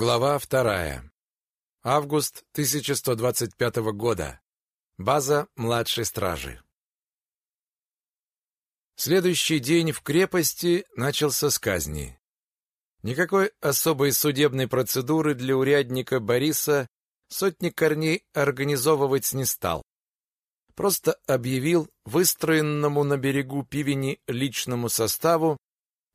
Глава вторая. Август 1125 года. База младшей стражи. Следующий день в крепости начался с казни. Никакой особой судебной процедуры для урядника Бориса сотник корней организовывать не стал. Просто объявил выстроенному на берегу пивени личному составу,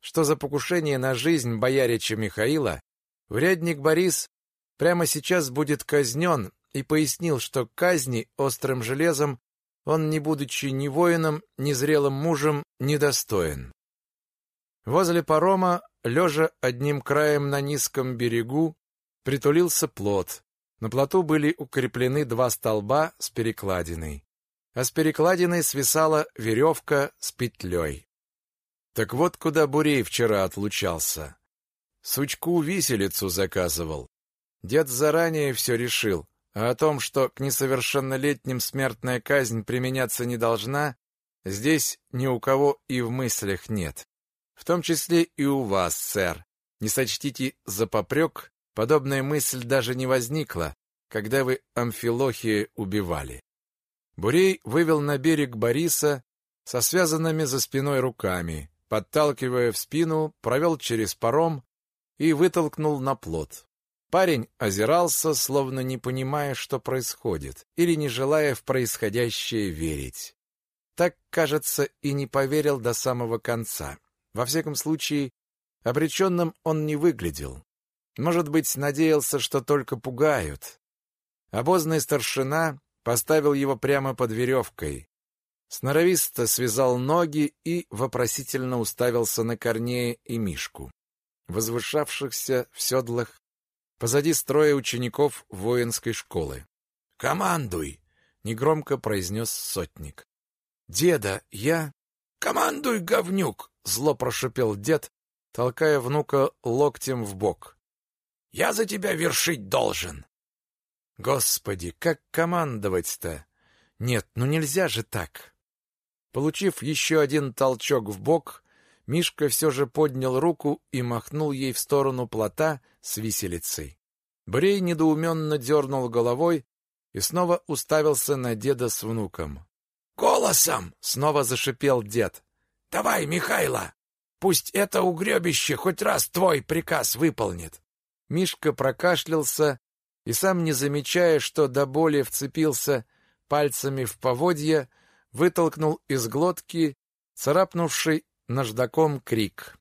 что за покушение на жизнь боярича Михаила Урядник Борис прямо сейчас будет казнен и пояснил, что казни острым железом он, не будучи ни воином, ни зрелым мужем, недостоин. Возле парома, лежа одним краем на низком берегу, притулился плот. На плоту были укреплены два столба с перекладиной, а с перекладиной свисала веревка с петлей. Так вот куда Бурей вчера отлучался. Сучку виселицу заказывал. Дед заранее все решил, а о том, что к несовершеннолетним смертная казнь применяться не должна, здесь ни у кого и в мыслях нет. В том числе и у вас, сэр. Не сочтите за попрек, подобная мысль даже не возникла, когда вы Амфилохия убивали. Бурей вывел на берег Бориса со связанными за спиной руками, подталкивая в спину, провел через паром, и вытолкнул на плот. Парень озирался, словно не понимая, что происходит, или не желая в происходящее верить. Так, кажется, и не поверил до самого конца. Во всяком случае, обреченным он не выглядел. Может быть, надеялся, что только пугают. Обозный старшина поставил его прямо под веревкой. Сноровисто связал ноги и вопросительно уставился на Корнея и Мишку возвышавшихся в седлах позади строя учеников воинской школы. «Командуй!» — негромко произнес сотник. «Деда, я...» «Командуй, говнюк!» — зло прошипел дед, толкая внука локтем в бок. «Я за тебя вершить должен!» «Господи, как командовать-то? Нет, ну нельзя же так!» Получив еще один толчок в бок, Мишка все же поднял руку и махнул ей в сторону плота с виселицей. Брей недоуменно дернул головой и снова уставился на деда с внуком. «Голосом!» — снова зашипел дед. «Давай, Михайло! Пусть это угребище хоть раз твой приказ выполнит!» Мишка прокашлялся и, сам не замечая, что до боли вцепился пальцами в поводья, вытолкнул из глотки царапнувший наждаком крик.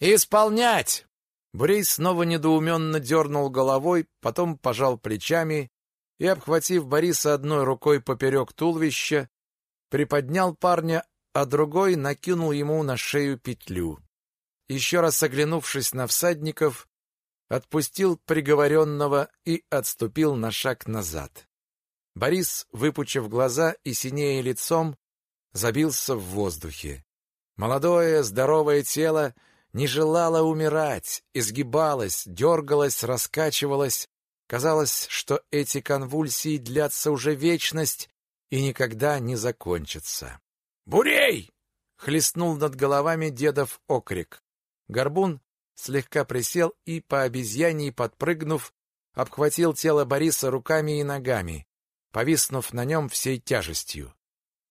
«Исполнять!» Брей снова недоуменно дернул головой, потом пожал плечами и, обхватив Бориса одной рукой поперек туловища, приподнял парня, а другой накинул ему на шею петлю. Еще раз оглянувшись на всадников, отпустил приговоренного и отступил на шаг назад. Борис, выпучив глаза и синея лицом, забился в воздухе. Молодое, здоровое тело не желало умирать, изгибалось, дергалось, раскачивалось. Казалось, что эти конвульсии длятся уже вечность и никогда не закончатся. «Бурей!» — хлестнул над головами дедов окрик. Горбун слегка присел и, по обезьяньи подпрыгнув, обхватил тело Бориса руками и ногами, повиснув на нем всей тяжестью.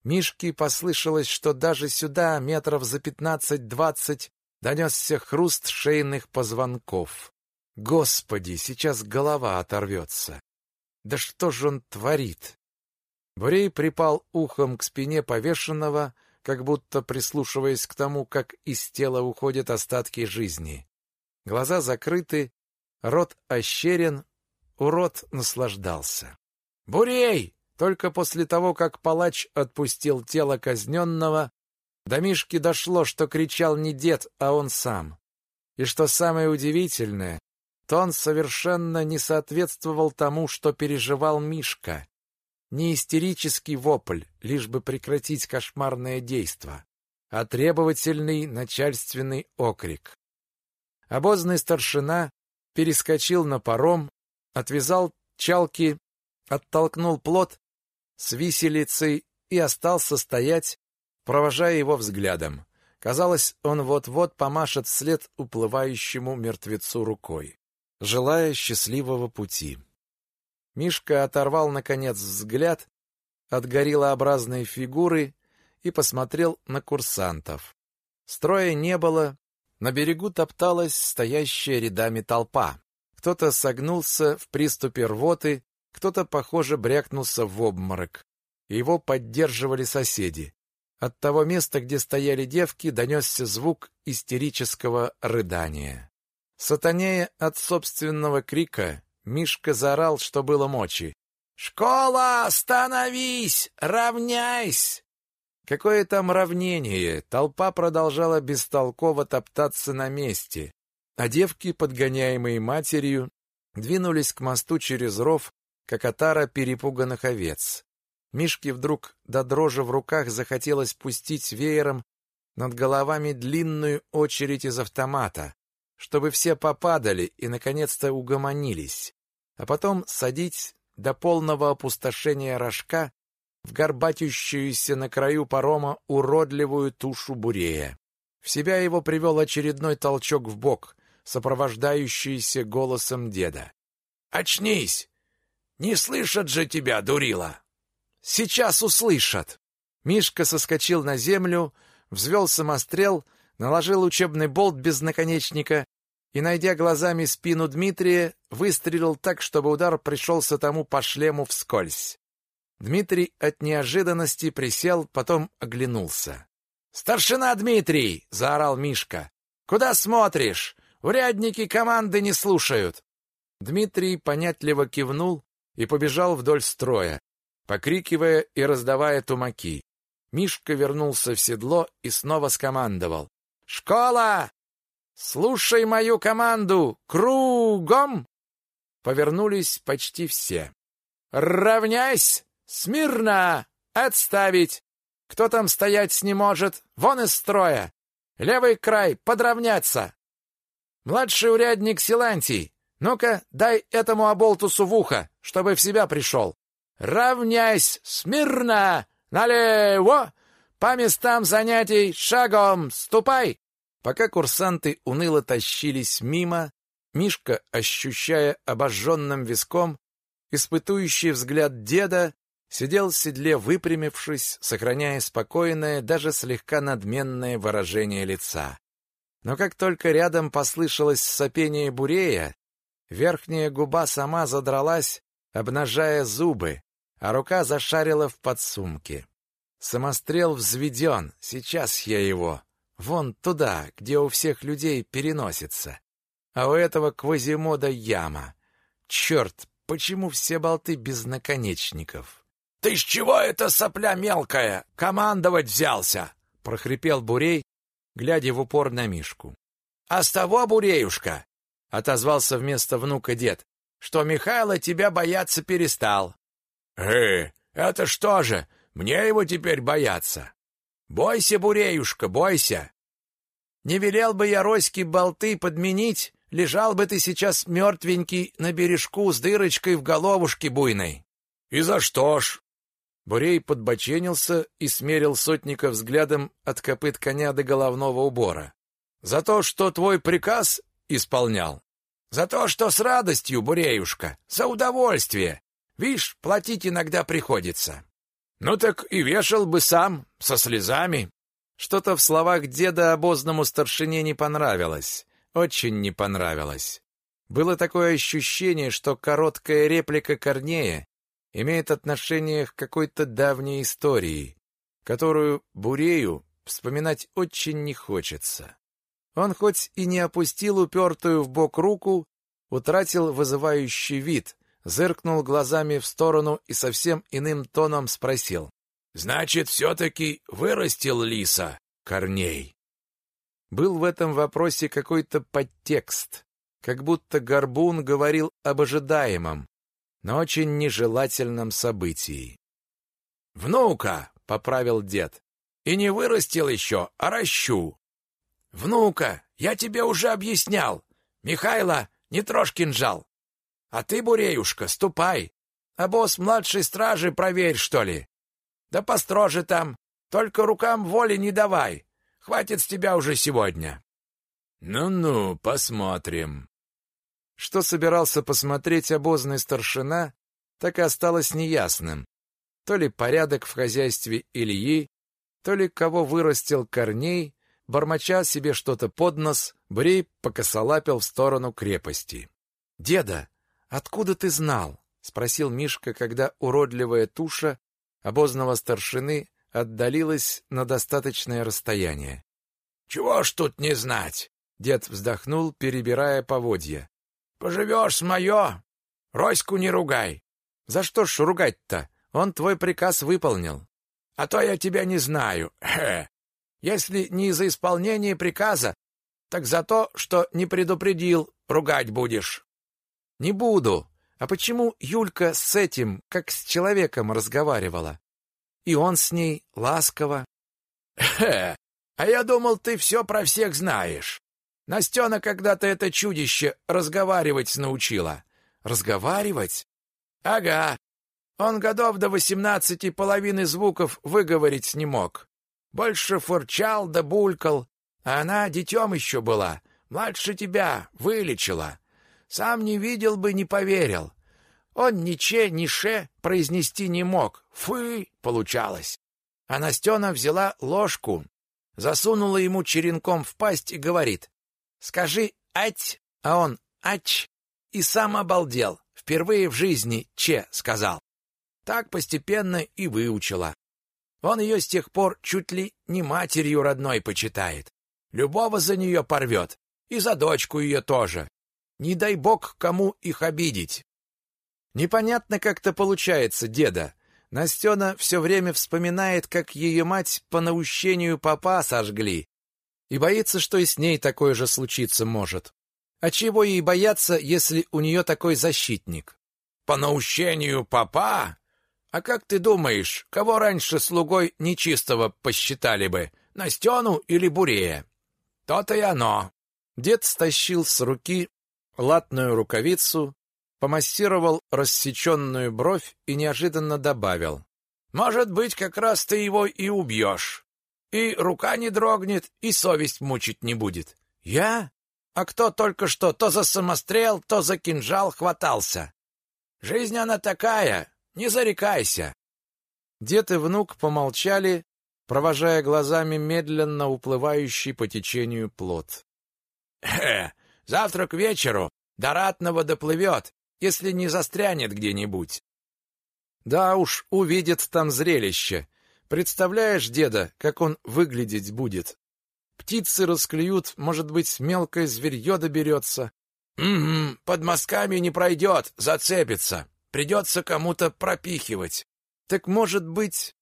Мишке послышалось, что даже сюда, метров за пятнадцать-двадцать, донесся хруст шейных позвонков. Господи, сейчас голова оторвется. Да что же он творит? Бурей припал ухом к спине повешенного, как будто прислушиваясь к тому, как из тела уходят остатки жизни. Глаза закрыты, рот ощерен, урод наслаждался. «Бурей!» Только после того, как палач отпустил тело казненного, до Мишки дошло, что кричал не дед, а он сам. И что самое удивительное, то он совершенно не соответствовал тому, что переживал Мишка. Не истерический вопль, лишь бы прекратить кошмарное действо, а требовательный начальственный окрик. Обозный старшина перескочил на паром, отвязал чалки, оттолкнул плот с виселицей и остался стоять, провожая его взглядом. Казалось, он вот-вот помашет вслед уплывающему мертвецу рукой. желая счастливого пути. Мишка оторвал, наконец, взгляд от гориллообразной фигуры и посмотрел на курсантов. Строя не было, на берегу топталась стоящая рядами толпа. Кто-то согнулся в приступе рвоты, кто-то, похоже, брякнулся в обморок. Его поддерживали соседи. От того места, где стояли девки, донесся звук истерического рыдания. Сатанея от собственного крика, Мишка заорал, что было мочи. «Школа, остановись! Равняйсь!» Какое там равнение? Толпа продолжала бестолково топтаться на месте, а девки, подгоняемые матерью, двинулись к мосту через ров, как отара перепуганных овец. Мишке вдруг до дрожи в руках захотелось пустить веером над головами длинную очередь из автомата, чтобы все попадали и, наконец-то, угомонились, а потом садить до полного опустошения рожка в горбатющуюся на краю парома уродливую тушу бурея. В себя его привел очередной толчок в бок, сопровождающийся голосом деда. «Очнись! Не слышат же тебя, дурила!» «Сейчас услышат!» Мишка соскочил на землю, взвел самострел, наложил учебный болт без наконечника и, найдя глазами спину Дмитрия, выстрелил так, чтобы удар пришелся тому по шлему вскользь. Дмитрий от неожиданности присел, потом оглянулся. «Старшина Дмитрий!» — заорал Мишка. «Куда смотришь? Урядники команды не слушают!» Дмитрий понятливо кивнул и побежал вдоль строя, покрикивая и раздавая тумаки. Мишка вернулся в седло и снова скомандовал. «Школа! Слушай мою команду! Кругом!» Повернулись почти все. «Равняйсь! Смирно! Отставить! Кто там стоять не может? Вон из строя! Левый край, подравняться! Младший урядник Силантий, ну-ка, дай этому оболтусу в ухо, чтобы в себя пришел. Равняйсь! Смирно! Налево! По местам занятий шагом ступай!» Пока курсанты уныло тащились мимо, Мишка, ощущая обожженным виском испытующий взгляд деда, сидел в седле, выпрямившись, сохраняя спокойное, даже слегка надменное выражение лица. Но как только рядом послышалось сопение бурея, верхняя губа сама задралась, обнажая зубы, а рука зашарила в подсумке. Самострел взведен, сейчас я его. Вон туда, где у всех людей переносится. А у этого Квазимода яма. Черт, почему все болты без наконечников? «Ты с чего это, сопля мелкая, командовать взялся?» — прохрипел Бурей, глядя в упор на Мишку. «А с того, Буреюшка!» — отозвался вместо внука дед, «что Михайло тебя бояться перестал». «Э, это что же, мне его теперь бояться?» Бойся, Буреюшка, бойся. Не велел бы я Роське болты подменить, лежал бы ты сейчас мертвенький на бережку с дырочкой в головушке буйной. И за что ж? Бурей подбоченился и смерил сотника взглядом от копыт коня до головного убора. За то, что твой приказ исполнял. За то, что с радостью, Буреюшка, за удовольствие. Вишь, платить иногда приходится. Ну так и вешал бы сам, со слезами. Что-то в словах деда обозному старшине не понравилось. Очень не понравилось. Было такое ощущение, что короткая реплика Корнея имеет отношение к какой-то давней истории, которую Бурею вспоминать очень не хочется. Он хоть и не опустил упертую в бок руку, утратил вызывающий вид, зыркнул глазами в сторону и совсем иным тоном спросил. «Значит, все-таки вырастил лиса Корней?» Был в этом вопросе какой-то подтекст, как будто Горбун говорил об ожидаемом, но очень нежелательном событии. «Внука!» — поправил дед. «И не вырастил еще, а ращу!» «Внука, я тебе уже объяснял! Михайло, не трожь кинжал! А ты, Буреюшка, ступай. А босс младшей стражи проверь, что ли. Да построже там. Только рукам воли не давай. Хватит с тебя уже сегодня. Ну-ну, посмотрим. Что собирался посмотреть обозный старшина, так и осталось неясным. То ли порядок в хозяйстве Ильи, то ли кого вырастил Корней, бормоча себе что-то под нос, Брей покосолапил в сторону крепости. «Деда, откуда ты знал?» — спросил Мишка, когда уродливая туша обозного старшины отдалилась на достаточное расстояние. «Чего ж тут не знать?» — дед вздохнул, перебирая поводья. «Поживешь с мое, Роську не ругай». «За что ж ругать-то? Он твой приказ выполнил. А то я тебя не знаю. Хе. Если не за исполнение приказа, так за то, что не предупредил, ругать будешь. Не буду. А почему Юлька с этим, как с человеком, разговаривала? И он с ней ласково. Хе. А я думал, ты все про всех знаешь. Настена когда-то это чудище разговаривать научила. Разговаривать? Ага. Он годов до восемнадцати половины звуков выговорить не мог. Больше фурчал да булькал, а она детем еще была, младше тебя, вылечила. Сам не видел бы, не поверил. Он ни че, ни ше произнести не мог. Фы, получалось. А Настена взяла ложку, засунула ему черенком в пасть и говорит, «Скажи «ать», а он «ач», и сам обалдел. Впервые в жизни «че» сказал. Так постепенно и выучила. Он ее с тех пор чуть ли не матерью родной почитает. Любого за нее порвет. И за дочку ее тоже. Не дай бог кому их обидеть. Непонятно как-то получается, деда. Настена все время вспоминает, как ее мать по наущению папа сожгли. И боится, что и с ней такое же случиться может. А чего ей бояться, если у нее такой защитник? По наущению папа? А как ты думаешь, кого раньше слугой нечистого посчитали бы, Настену или Бурея? То-то и оно. Дед стащил с руки латную рукавицу, помассировал рассеченную бровь и неожиданно добавил. «Может быть, как раз ты его и убьешь. И рука не дрогнет, и совесть мучить не будет. Я? А кто только что то за самострел, то за кинжал хватался? Жизнь она такая, не зарекайся. Дед и внук помолчали, провожая глазами медленно уплывающий по течению плод. «Э, завтра к вечеру до ратного доплывет, если не застрянет где-нибудь». «Да уж, увидит там зрелище. Представляешь, деда, как он выглядеть будет? Птицы расклюют, может быть, мелкое зверье доберется». «Угу, под мазками не пройдет, зацепится. Придется кому-то пропихивать. Так, может быть...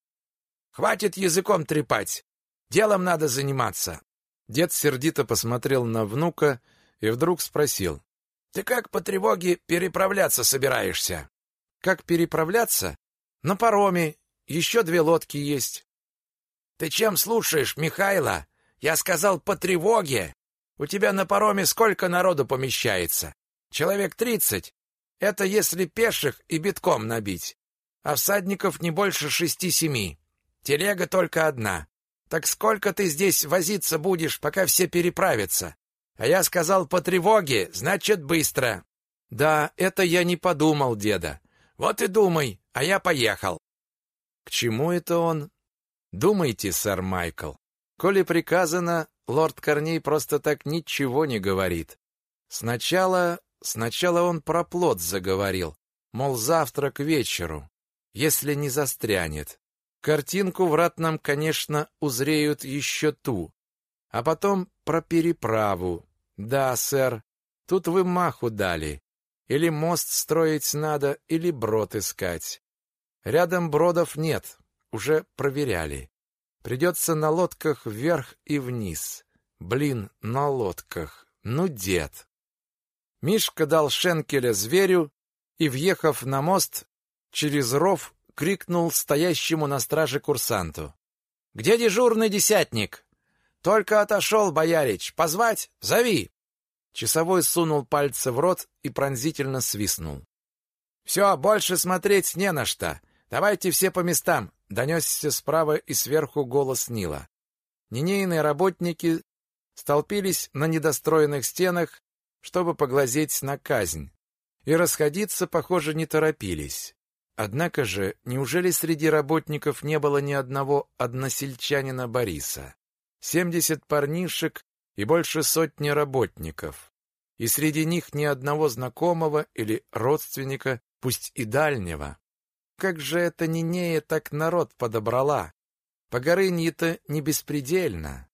Хватит языком трепать. Делом надо заниматься. Дед сердито посмотрел на внука и вдруг спросил. Ты как по тревоге переправляться собираешься? Как переправляться? На пароме. Еще две лодки есть. Ты чем слушаешь, Михайло? Я сказал по тревоге. У тебя на пароме сколько народу помещается? Человек тридцать. Это если пеших и битком набить. А всадников не больше шести-семи. Телега только одна. Так сколько ты здесь возиться будешь, пока все переправятся? А я сказал по тревоге, значит, быстро. Да, это я не подумал, деда. Вот и думай, а я поехал. К чему это он? Думайте, сэр Майкл. Коли приказано, лорд Корней просто так ничего не говорит. Сначала Сначала он про плод заговорил, мол, завтра к вечеру, если не застрянет. Картинку в ратном, конечно, узреют еще ту. А потом про переправу. Да, сэр, тут вы маху дали. Или мост строить надо, или брод искать. Рядом бродов нет, уже проверяли. Придется на лодках вверх и вниз. Блин, на лодках. Ну, дед. Мишка дал шенкеля зверю и, въехав на мост, через ров крикнул стоящему на страже курсанту. «Где дежурный десятник?» «Только отошел, боярич. Позвать? Зови!» Часовой сунул пальцы в рот и пронзительно свистнул. «Все, больше смотреть не на что. Давайте все по местам!» — донесся справа и сверху голос Нила. Нинейные работники столпились на недостроенных стенах чтобы поглазеть на казнь. И расходиться, похоже, не торопились. Однако же, неужели среди работников не было ни одного односельчанина Бориса? Семьдесят парнишек и больше сотни работников. И среди них ни одного знакомого или родственника, пусть и дальнего. Как же это Нинея так народ подобрала? Погорынье-то не беспредельно.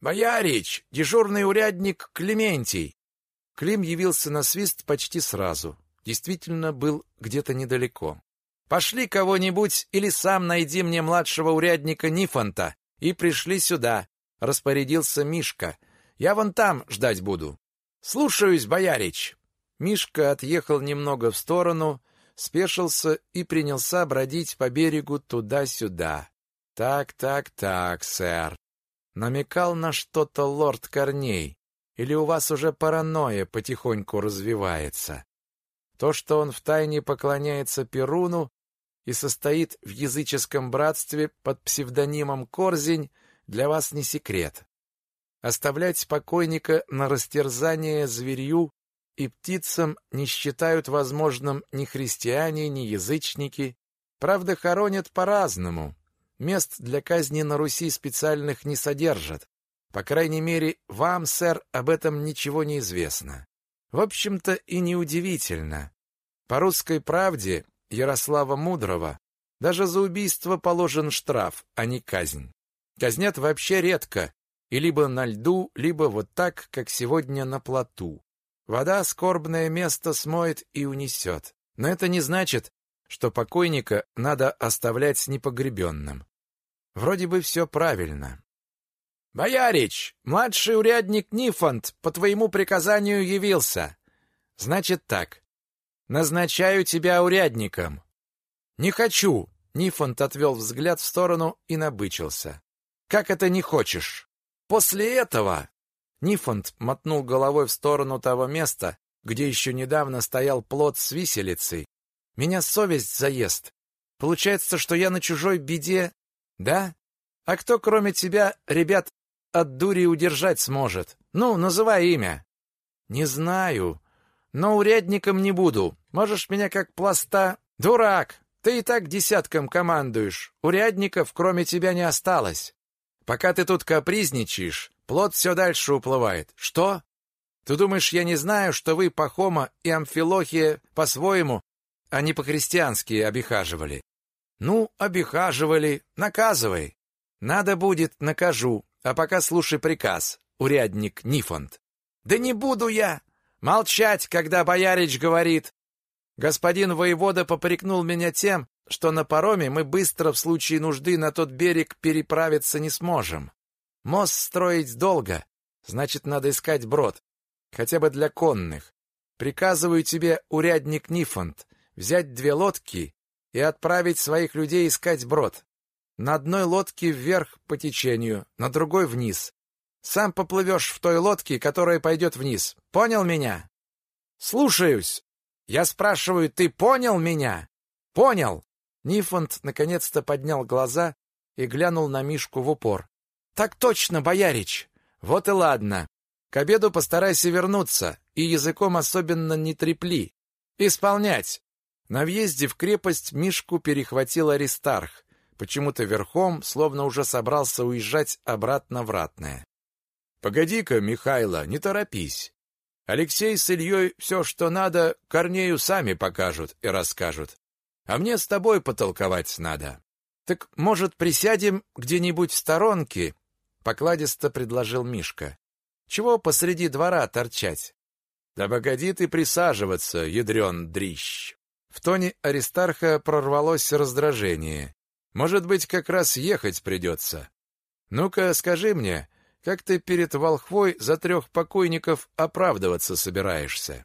«Боярич! Дежурный урядник Клементий!» Клим явился на свист почти сразу. Действительно, был где-то недалеко. «Пошли кого-нибудь или сам найди мне младшего урядника Нифонта и пришли сюда», — распорядился Мишка. «Я вон там ждать буду». «Слушаюсь, боярич». Мишка отъехал немного в сторону, спешился и принялся бродить по берегу туда-сюда. «Так, так, так, сэр. Намекал на что-то лорд Корней. Или у вас уже паранойя потихоньку развивается? То, что он втайне поклоняется Перуну и состоит в языческом братстве под псевдонимом Корзень, для вас не секрет. Оставлять покойника на растерзание зверью и птицам не считают возможным ни христиане, ни язычники. Правда, хоронят по-разному. Мест для казни на Руси специальных не содержат. По крайней мере, вам, сэр, об этом ничего не известно. В общем-то и неудивительно. По русской правде Ярослава Мудрого даже за убийство положен штраф, а не казнь. Казнят вообще редко, и либо на льду, либо вот так, как сегодня на плоту. Вода скорбное место смоет и унесет. Но это не значит, что покойника надо оставлять непогребенным. Вроде бы все правильно. «Боярич, младший урядник Нифонт по твоему приказанию явился. Значит так. Назначаю тебя урядником». «Не хочу!» Нифонт отвел взгляд в сторону и набычился. «Как это не хочешь? После этого...» Нифонт мотнул головой в сторону того места, где еще недавно стоял плот с виселицей. «Меня совесть заест. Получается, что я на чужой беде да? А кто, кроме тебя, ребят, от дури удержать сможет? Ну, называй имя. Не знаю, но урядником не буду. Можешь меня как пласта... Дурак! Ты и так десятком командуешь. Урядников, кроме тебя, не осталось. Пока ты тут капризничаешь, плод все дальше уплывает. Что? Ты думаешь, я не знаю, что вы Пахома и Амфилохия по-своему, а не по-христиански обихаживали? Ну, обихаживали, наказывай. Надо будет, накажу. А пока слушай приказ, урядник Нифонт. Да не буду я молчать, когда боярич говорит. Господин воевода попрекнул меня тем, что на пароме мы быстро в случае нужды на тот берег переправиться не сможем. Мост строить долго, значит, надо искать брод, хотя бы для конных. Приказываю тебе, урядник Нифонт, взять две лодки и отправить своих людей искать брод. На одной лодке вверх по течению, на другой вниз. Сам поплывешь в той лодке, которая пойдет вниз. Понял меня? Слушаюсь. Я спрашиваю, ты понял меня? Понял. Нифонт наконец-то поднял глаза и глянул на Мишку в упор. Так точно, боярич. Вот и ладно. К обеду постарайся вернуться и языком особенно не трепли. Исполнять. На въезде в крепость Мишку перехватил Аристарх, почему-то верхом, словно уже собрался уезжать обратно в Ратное. «Погоди-ка, Михайло, не торопись. Алексей с Ильей все, что надо, Корнею сами покажут и расскажут. А мне с тобой потолковать надо. Так, может, присядем где-нибудь в сторонке?» — покладисто предложил Мишка. «Чего посреди двора торчать?» «Да погоди ты присаживаться, ядрен дрищ!» В тоне Аристарха прорвалось раздражение. Может быть, как раз ехать придется. Ну-ка, скажи мне, как ты перед волхвой за трех покойников оправдываться собираешься?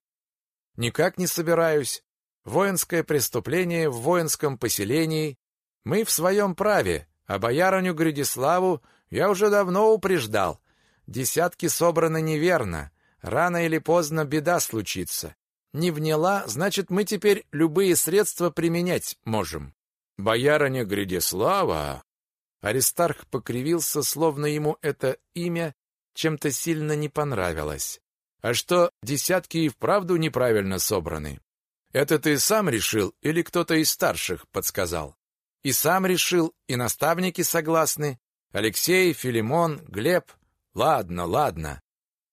Никак не собираюсь. Воинское преступление в воинском поселении. Мы в своем праве, а боярыню Гридиславу я уже давно упреждал. Десятки собраны неверно. Рано или поздно беда случится не вняла, значит, мы теперь любые средства применять можем. Боярыня Гридислава... Аристарх покривился, словно ему это имя чем-то сильно не понравилось. А что, десятки и вправду неправильно собраны? Это ты сам решил или кто-то из старших подсказал? И сам решил, и наставники согласны. Алексей, Филимон, Глеб. Ладно, ладно.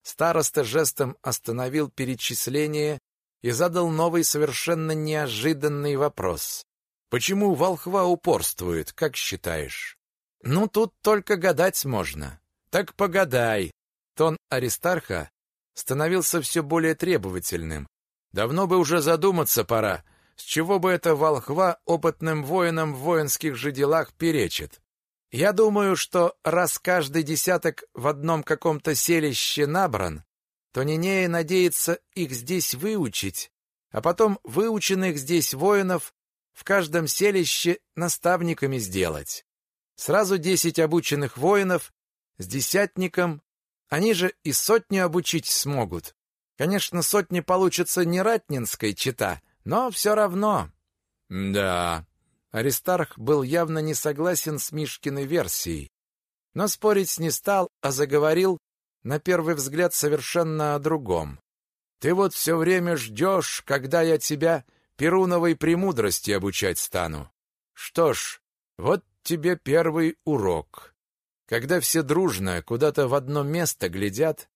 Староста жестом остановил перечисление и задал новый совершенно неожиданный вопрос. Почему волхва упорствует, как считаешь? Ну, тут только гадать можно. Так погадай. Тон Аристарха становился все более требовательным. Давно бы уже задуматься пора, с чего бы это волхва опытным воинам в воинских же делах перечит. Я думаю, что раз каждый десяток в одном каком-то селище набран, то Нинея надеется их здесь выучить, а потом выученных здесь воинов в каждом селище наставниками сделать. Сразу десять обученных воинов с десятником, они же и сотню обучить смогут. Конечно, сотни получится не ратнинской чита, но все равно. Да, Аристарх был явно не согласен с Мишкиной версией, но спорить не стал, а заговорил, на первый взгляд, совершенно о другом. Ты вот все время ждешь, когда я тебя перуновой премудрости обучать стану. Что ж, вот тебе первый урок. Когда все дружно куда-то в одно место глядят,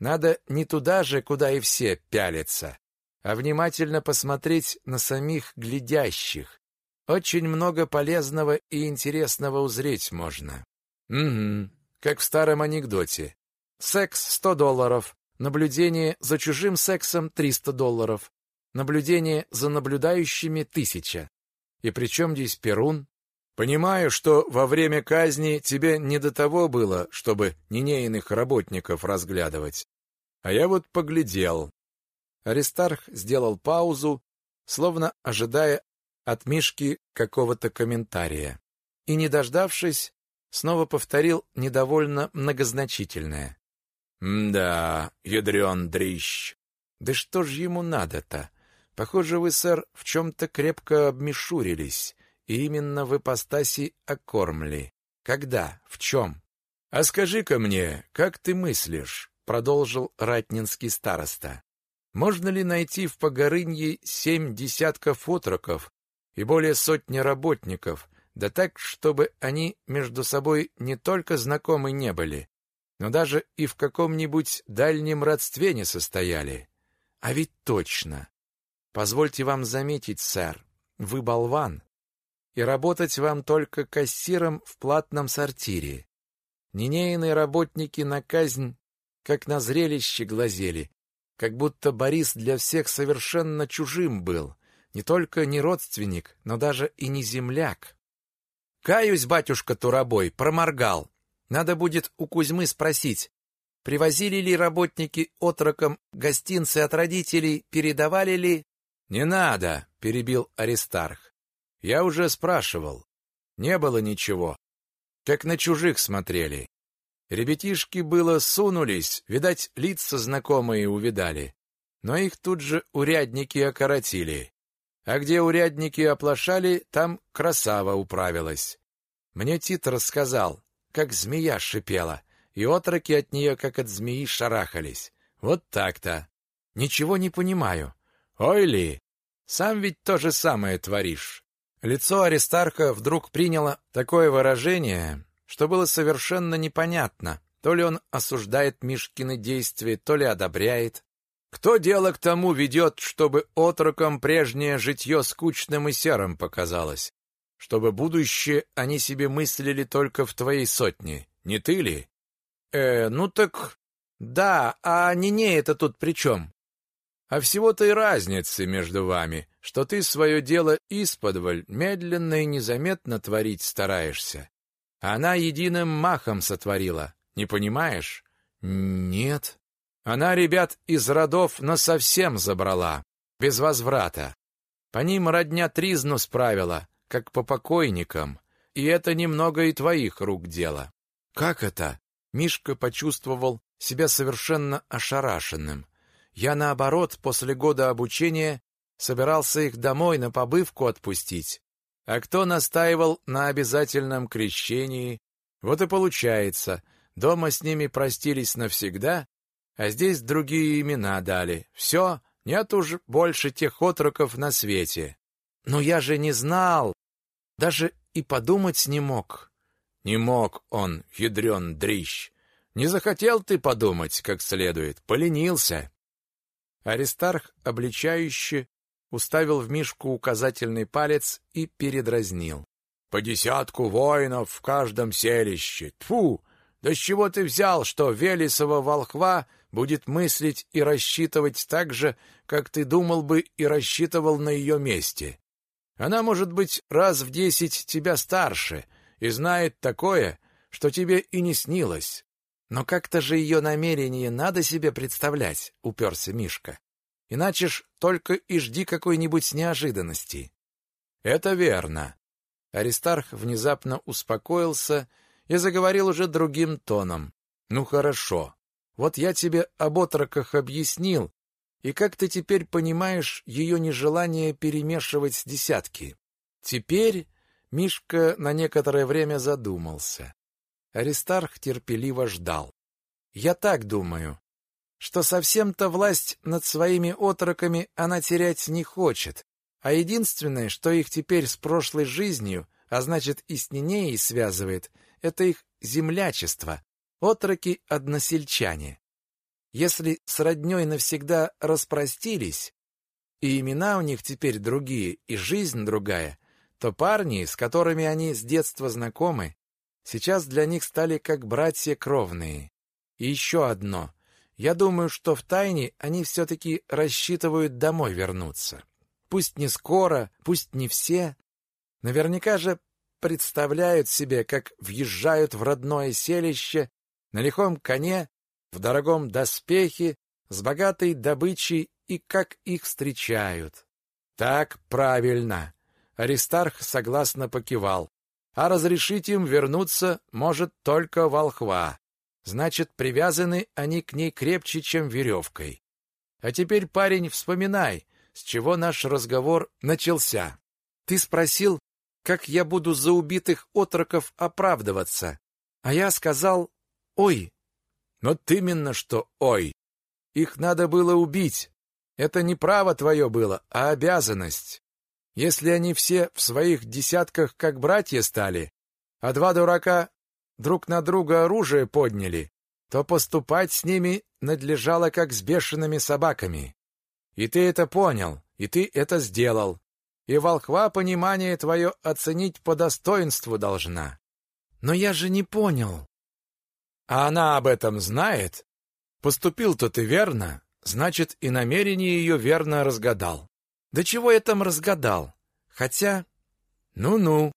надо не туда же, куда и все пялятся, а внимательно посмотреть на самих глядящих. Очень много полезного и интересного узреть можно. Угу, как в старом анекдоте. Секс 100 долларов, наблюдение за чужим сексом 300 долларов, наблюдение за наблюдающими тысяча. И при чем здесь Перун? Понимаю, что во время казни тебе не до того было, чтобы ненейных работников разглядывать. А я вот поглядел. Аристарх сделал паузу, словно ожидая от Мишки какого-то комментария. И, не дождавшись, снова повторил недовольно многозначительное. «Да, ядрен дрищ. Да что ж ему надо-то? Похоже, вы, сэр, в чем-то крепко обмешурились и именно в ипостаси окормли. Когда? В чем? А скажи-ка мне, как ты мыслишь? Продолжил ратнинский староста. Можно ли найти в Погорынье семь десятков отроков и более сотни работников, да так, чтобы они между собой не только знакомы не были, но даже и в каком-нибудь дальнем родстве не состояли? А ведь точно. Позвольте вам заметить, сэр, вы болван, и работать вам только кассиром в платном сортире. Нинейные работники на казнь, как на зрелище глазели, как будто Борис для всех совершенно чужим был, не только не родственник, но даже и не земляк. Каюсь, батюшка Турабой, проморгал. Надо будет у Кузьмы спросить, привозили ли работники отрокам гостинцы от родителей, передавали ли... — Не надо, — перебил Аристарх. Я уже спрашивал. Не было ничего. Как на чужих смотрели. Ребятишки было сунулись, видать, лица знакомые увидали. Но их тут же урядники окоротили. А где урядники оплошали, там красава управилась. Мне Тит рассказал, как змея шипела, и отроки от нее, как от змеи, шарахались. Вот так-то. Ничего не понимаю. Ой ли, сам ведь то же самое творишь. Лицо Аристарха вдруг приняло такое выражение, что было совершенно непонятно, то ли он осуждает Мишкины действия, то ли одобряет. Кто дело к тому ведет, чтобы отрокам прежнее житье скучным и серым показалось? Чтобы будущее они себе мыслили только в твоей сотне, не ты ли? Э, ну так... Да, а не не это тут при чем? А всего-то и разницы между вами, что ты свое дело исподволь медленно и незаметно творить стараешься. Она единым махом сотворила, не понимаешь? Нет. Она ребят из родов насовсем забрала, без возврата. По ним родня тризну справила, как по покойникам, и это немного и твоих рук дело. Как это? Мишка почувствовал себя совершенно ошарашенным. Я, наоборот, после года обучения собирался их домой на побывку отпустить. А кто настаивал на обязательном крещении? Вот и получается, дома с ними простились навсегда, А здесь другие имена дали. Все, нет уж больше тех отроков на свете. Но я же не знал, даже и подумать не мог. Не мог он, ядрен дрищ. Не захотел ты подумать как следует, поленился. Аристарх обличающе уставил в Мишку указательный палец и передразнил. По десятку воинов в каждом селище. Тфу! Да с чего ты взял, что Велесова волхва будет мыслить и рассчитывать так же, как ты думал бы и рассчитывал на ее месте? Она, может быть, раз в десять тебя старше и знает такое, что тебе и не снилось. Но как-то же ее намерение надо себе представлять, уперся Мишка. Иначе ж только и жди какой-нибудь неожиданности. Это верно. Аристарх внезапно успокоился и заговорил уже другим тоном. Ну хорошо. Вот я тебе об отроках объяснил, и как ты теперь понимаешь ее нежелание перемешивать десятки? Теперь Мишка на некоторое время задумался. Аристарх терпеливо ждал. Я так думаю, что совсем-то власть над своими отроками она терять не хочет, а единственное, что их теперь с прошлой жизнью, а значит и с Нинеей связывает, это их землячество, отроки-односельчане. Если с роднёй навсегда распростились, и имена у них теперь другие, и жизнь другая, то парни, с которыми они с детства знакомы, сейчас для них стали как братья кровные. И еще одно. Я думаю, что в тайне они все-таки рассчитывают домой вернуться. Пусть не скоро, пусть не все. Наверняка же представляют себе, как въезжают в родное селище на лихом коне в дорогом доспехе, с богатой добычей и как их встречают. Так правильно. Аристарх согласно покивал. А разрешить им вернуться может только волхва. Значит, привязаны они к ней крепче, чем веревкой. А теперь, парень, вспоминай, с чего наш разговор начался. Ты спросил, как я буду за убитых отроков оправдываться. А я сказал, ой, вот именно что «ой». Их надо было убить. Это не право твое было, а обязанность. Если они все в своих десятках как братья стали, а два дурака друг на друга оружие подняли, то поступать с ними надлежало как с бешеными собаками. И ты это понял, и ты это сделал. И волхва понимание твое оценить по достоинству должна. Но я же не понял. А она об этом знает? Поступил-то ты верно, значит, и намерение ее верно разгадал. Да чего я там разгадал? Хотя... Ну-ну,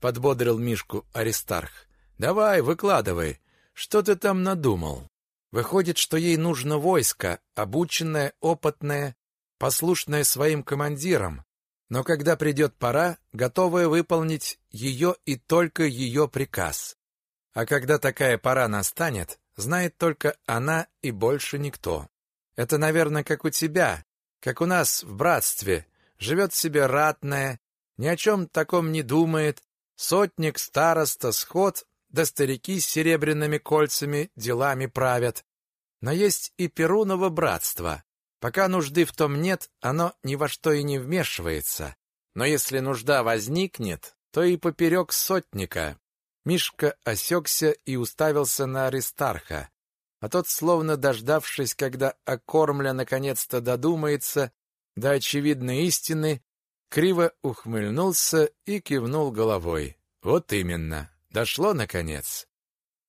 подбодрил Мишку Аристарх. Давай, выкладывай, что ты там надумал? Выходит, что ей нужно войско, обученное, опытное, послушное своим командирам, но когда придет пора, готовое выполнить ее и только ее приказ. А когда такая пора настанет, знает только она и больше никто. Это, наверное, как у тебя, как у нас в братстве. Живет себе ратная, ни о чем таком не думает, сотник, староста, сход, да старики с серебряными кольцами делами правят. Но есть и Перуново братство. Пока нужды в том нет, оно ни во что и не вмешивается. Но если нужда возникнет, то и поперек сотника. Мишка осекся и уставился на Аристарха, а тот, словно дождавшись, когда окормля наконец-то додумается до очевидной истины, криво ухмыльнулся и кивнул головой. Вот именно, дошло наконец.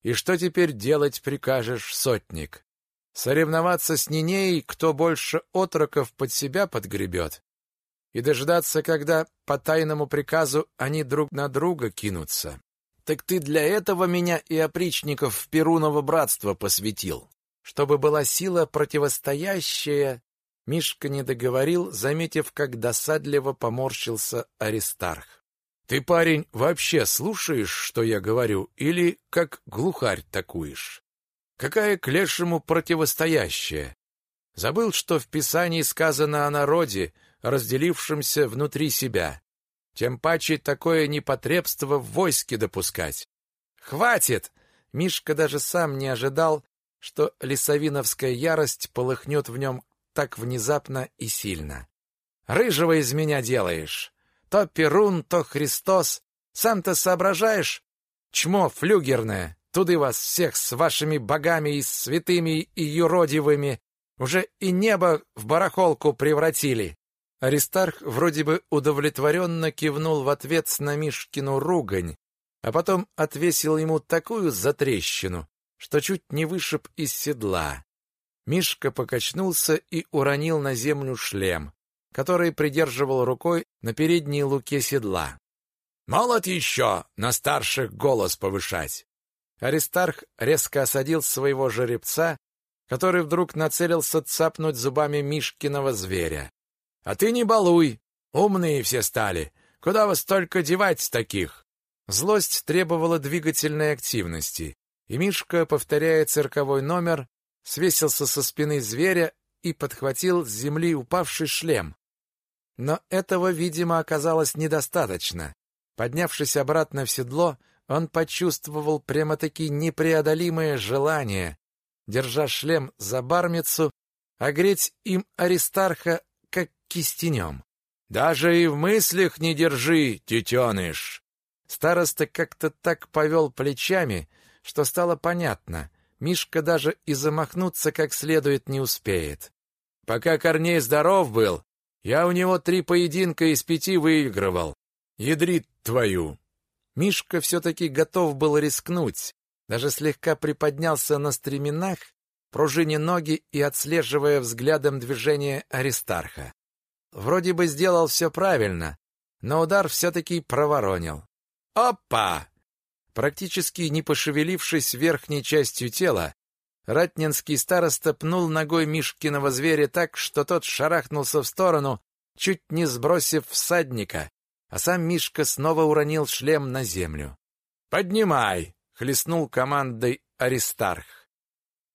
И что теперь делать прикажешь, сотник? Соревноваться с Нинеей, кто больше отроков под себя подгребет? И дождаться, когда по тайному приказу они друг на друга кинутся? Так ты для этого меня и опричников в Перуново братство посвятил, чтобы была сила противостоящая. Мишка не договорил, заметив, как досадливо поморщился Аристарх. Ты, парень, вообще слушаешь, что я говорю, или как глухарь такуешь? Какая к лешему противостоящая? Забыл, что в Писании сказано о народе, разделившемся внутри себя. Тем паче такое непотребство в войске допускать. Хватит! Мишка даже сам не ожидал, что лесовиновская ярость полыхнет в нем так внезапно и сильно. «Рыжего из меня делаешь! То Перун, то Христос! Сам-то соображаешь? Чмо флюгерное! Туды вас всех с вашими богами и святыми и юродивыми! Уже и небо в барахолку превратили!» Аристарх вроде бы удовлетворенно кивнул в ответ на Мишкину ругань, а потом отвесил ему такую затрещину, что чуть не вышиб из седла. Мишка покачнулся и уронил на землю шлем, который придерживал рукой на передней луке седла. «Молод еще на старших голос повышать!» Аристарх резко осадил своего жеребца, который вдруг нацелился цапнуть зубами Мишкиного зверя. «А ты не балуй! Умные все стали! Куда вас только девать таких?» Злость требовала двигательной активности, и Мишка, повторяя цирковой номер, свесился со спины зверя и подхватил с земли упавший шлем. Но этого, видимо, оказалось недостаточно. Поднявшись обратно в седло, он почувствовал прямо-таки непреодолимое желание, держа шлем за бармицу, огреть им Аристарха кистенем. «Даже и в мыслях не держи, детеныш!» Староста как-то так повел плечами, что стало понятно. Мишка даже и замахнуться как следует не успеет. Пока Корней здоров был, я у него три поединка из пяти выигрывал. Ядрит твою. Мишка все-таки готов был рискнуть, даже слегка приподнялся на стременах, пружине ноги и отслеживая взглядом движение Аристарха. Вроде бы сделал все правильно, но удар все-таки проворонил. «Опа!» Практически не пошевелившись верхней частью тела, Ратнинский староста пнул ногой Мишкиного зверя так, что тот шарахнулся в сторону, чуть не сбросив всадника, а сам Мишка снова уронил шлем на землю. «Поднимай!» — хлестнул командой Аристарх.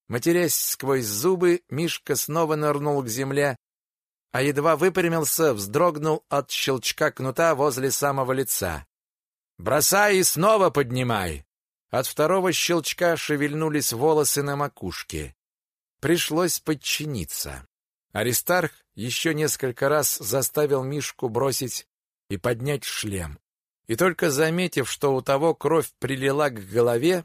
Матерясь сквозь зубы, Мишка снова нырнул к земле, а едва выпрямился, вздрогнул от щелчка кнута возле самого лица. «Бросай и снова поднимай!» От второго щелчка шевельнулись волосы на макушке. Пришлось подчиниться. Аристарх еще несколько раз заставил Мишку бросить и поднять шлем. И только заметив, что у того кровь прилила к голове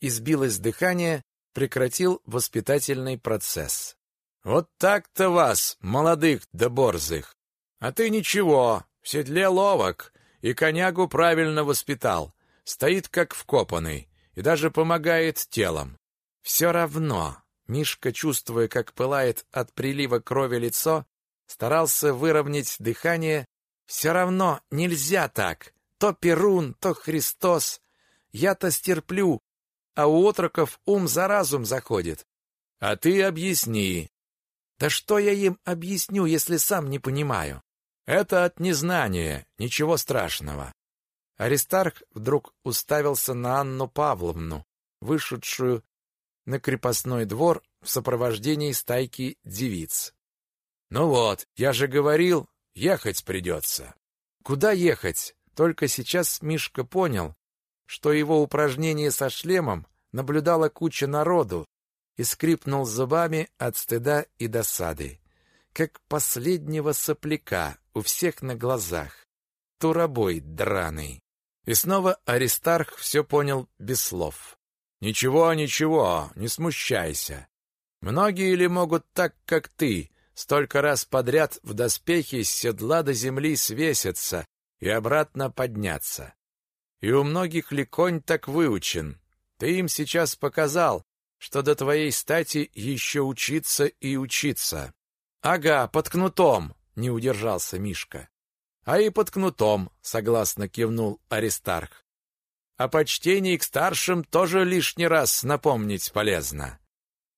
и сбилось дыхание, прекратил воспитательный процесс. «Вот так-то вас, молодых да борзых! А ты ничего, в седле ловок, и конягу правильно воспитал стоит как вкопанный и даже помогает телом. Все равно, Мишка, чувствуя, как пылает от прилива крови лицо, старался выровнять дыхание. Все равно нельзя так. То Перун, то Христос. Я-то стерплю, а у отроков ум за разум заходит. А ты объясни. Да что я им объясню, если сам не понимаю? Это от незнания, ничего страшного. Аристарх вдруг уставился на Анну Павловну, вышедшую на крепостной двор в сопровождении стайки девиц. «Ну вот, я же говорил, ехать придется». «Куда ехать?» Только сейчас Мишка понял, что его упражнение со шлемом наблюдала куча народу и скрипнул зубами от стыда и досады, как последнего сопляка у всех на глазах. Турабой драный. И снова Аристарх все понял без слов. «Ничего, ничего, не смущайся. Многие ли могут так, как ты, столько раз подряд в доспехе с седла до земли свеситься и обратно подняться? И у многих ли конь так выучен? Ты им сейчас показал, что до твоей стати еще учиться и учиться». «Ага, под кнутом!» — не удержался Мишка а и под кнутом, согласно кивнул Аристарх. О почтении к старшим тоже лишний раз напомнить полезно.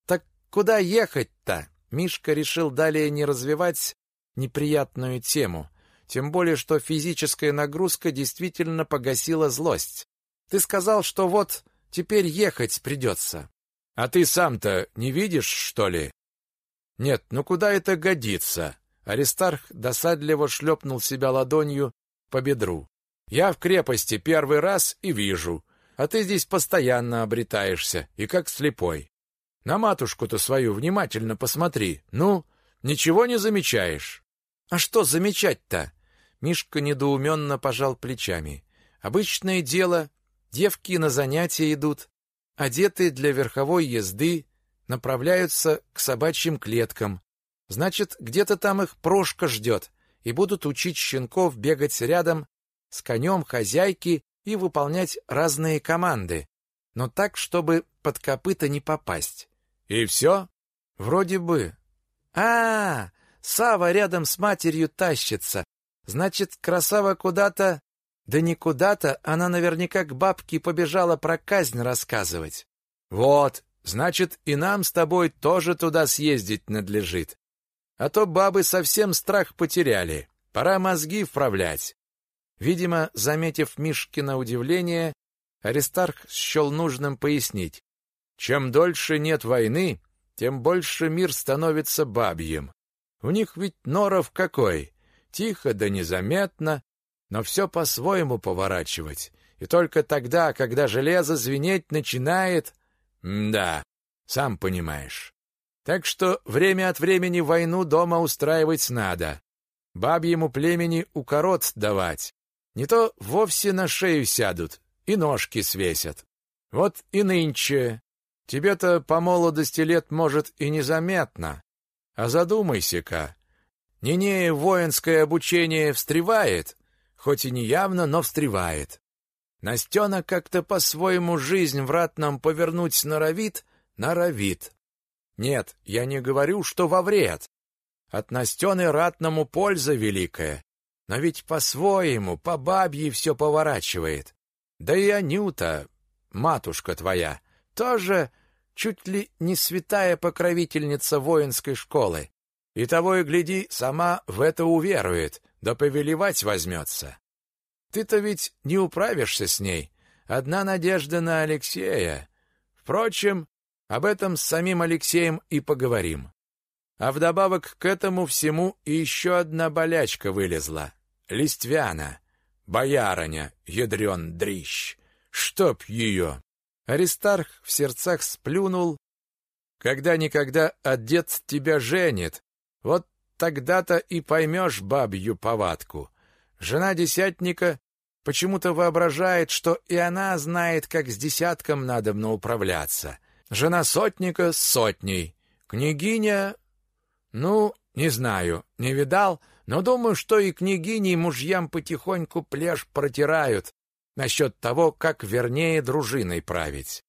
Так куда ехать-то? Мишка решил далее не развивать неприятную тему, тем более что физическая нагрузка действительно погасила злость. Ты сказал, что вот теперь ехать придется. А ты сам-то не видишь, что ли? Нет, ну куда это годится? Аристарх досадливо шлепнул себя ладонью по бедру. «Я в крепости первый раз и вижу, а ты здесь постоянно обретаешься, и как слепой». На матушку-то свою внимательно посмотри. Ну, ничего не замечаешь? А что замечать-то? Мишка недоуменно пожал плечами. Обычное дело, девки на занятия идут, одетые для верховой езды, направляются к собачьим клеткам. Значит, где-то там их Прошка ждет, и будут учить щенков бегать рядом с конем хозяйки и выполнять разные команды, но так, чтобы под копыта не попасть. И все? Вроде бы. А, -а, -а Сава рядом с матерью тащится. Значит, красава куда-то... Да не куда-то, она наверняка к бабке побежала про казнь рассказывать. Вот, значит, и нам с тобой тоже туда съездить надлежит. А то бабы совсем страх потеряли. Пора мозги вправлять. Видимо, заметив Мишкино удивление, Аристарх счел нужным пояснить. Чем дольше нет войны, тем больше мир становится бабьим. У них ведь норов какой. Тихо да незаметно, но все по-своему поворачивать. И только тогда, когда железо звенеть начинает... да, сам понимаешь. Так что время от времени войну дома устраивать надо. Бабьему племени укорот давать. Не то вовсе на шею сядут и ножки свесят. Вот и нынче Тебе-то по молодости лет, может, и незаметно. А задумайся-ка. Нинея воинское обучение встревает, хоть и не явно, но встревает. Настена как-то по-своему жизнь в ратном повернуть норовит, норовит. Нет, я не говорю, что во вред. От Настены ратному польза великая. Но ведь по-своему, по бабье все поворачивает. Да и Анюта, матушка твоя, тоже чуть ли не святая покровительница воинской школы. И того и гляди, сама в это уверует, да повелевать возьмется. Ты-то ведь не управишься с ней. Одна надежда на Алексея. Впрочем, об этом с самим Алексеем и поговорим. А вдобавок к этому всему и еще одна болячка вылезла. Листвяна, боярыня, ядрен дрищ. Чтоб ее! Аристарх в сердцах сплюнул. Когда-никогда отец тебя женит. Вот тогда-то и поймешь бабью повадку. Жена десятника почему-то воображает, что и она знает, как с десятком надобно управляться. Жена сотника с сотней. Княгиня... Ну, не знаю, не видал, но думаю, что и княгини мужьям потихоньку плешь протирают, насчет того, как вернее дружиной править.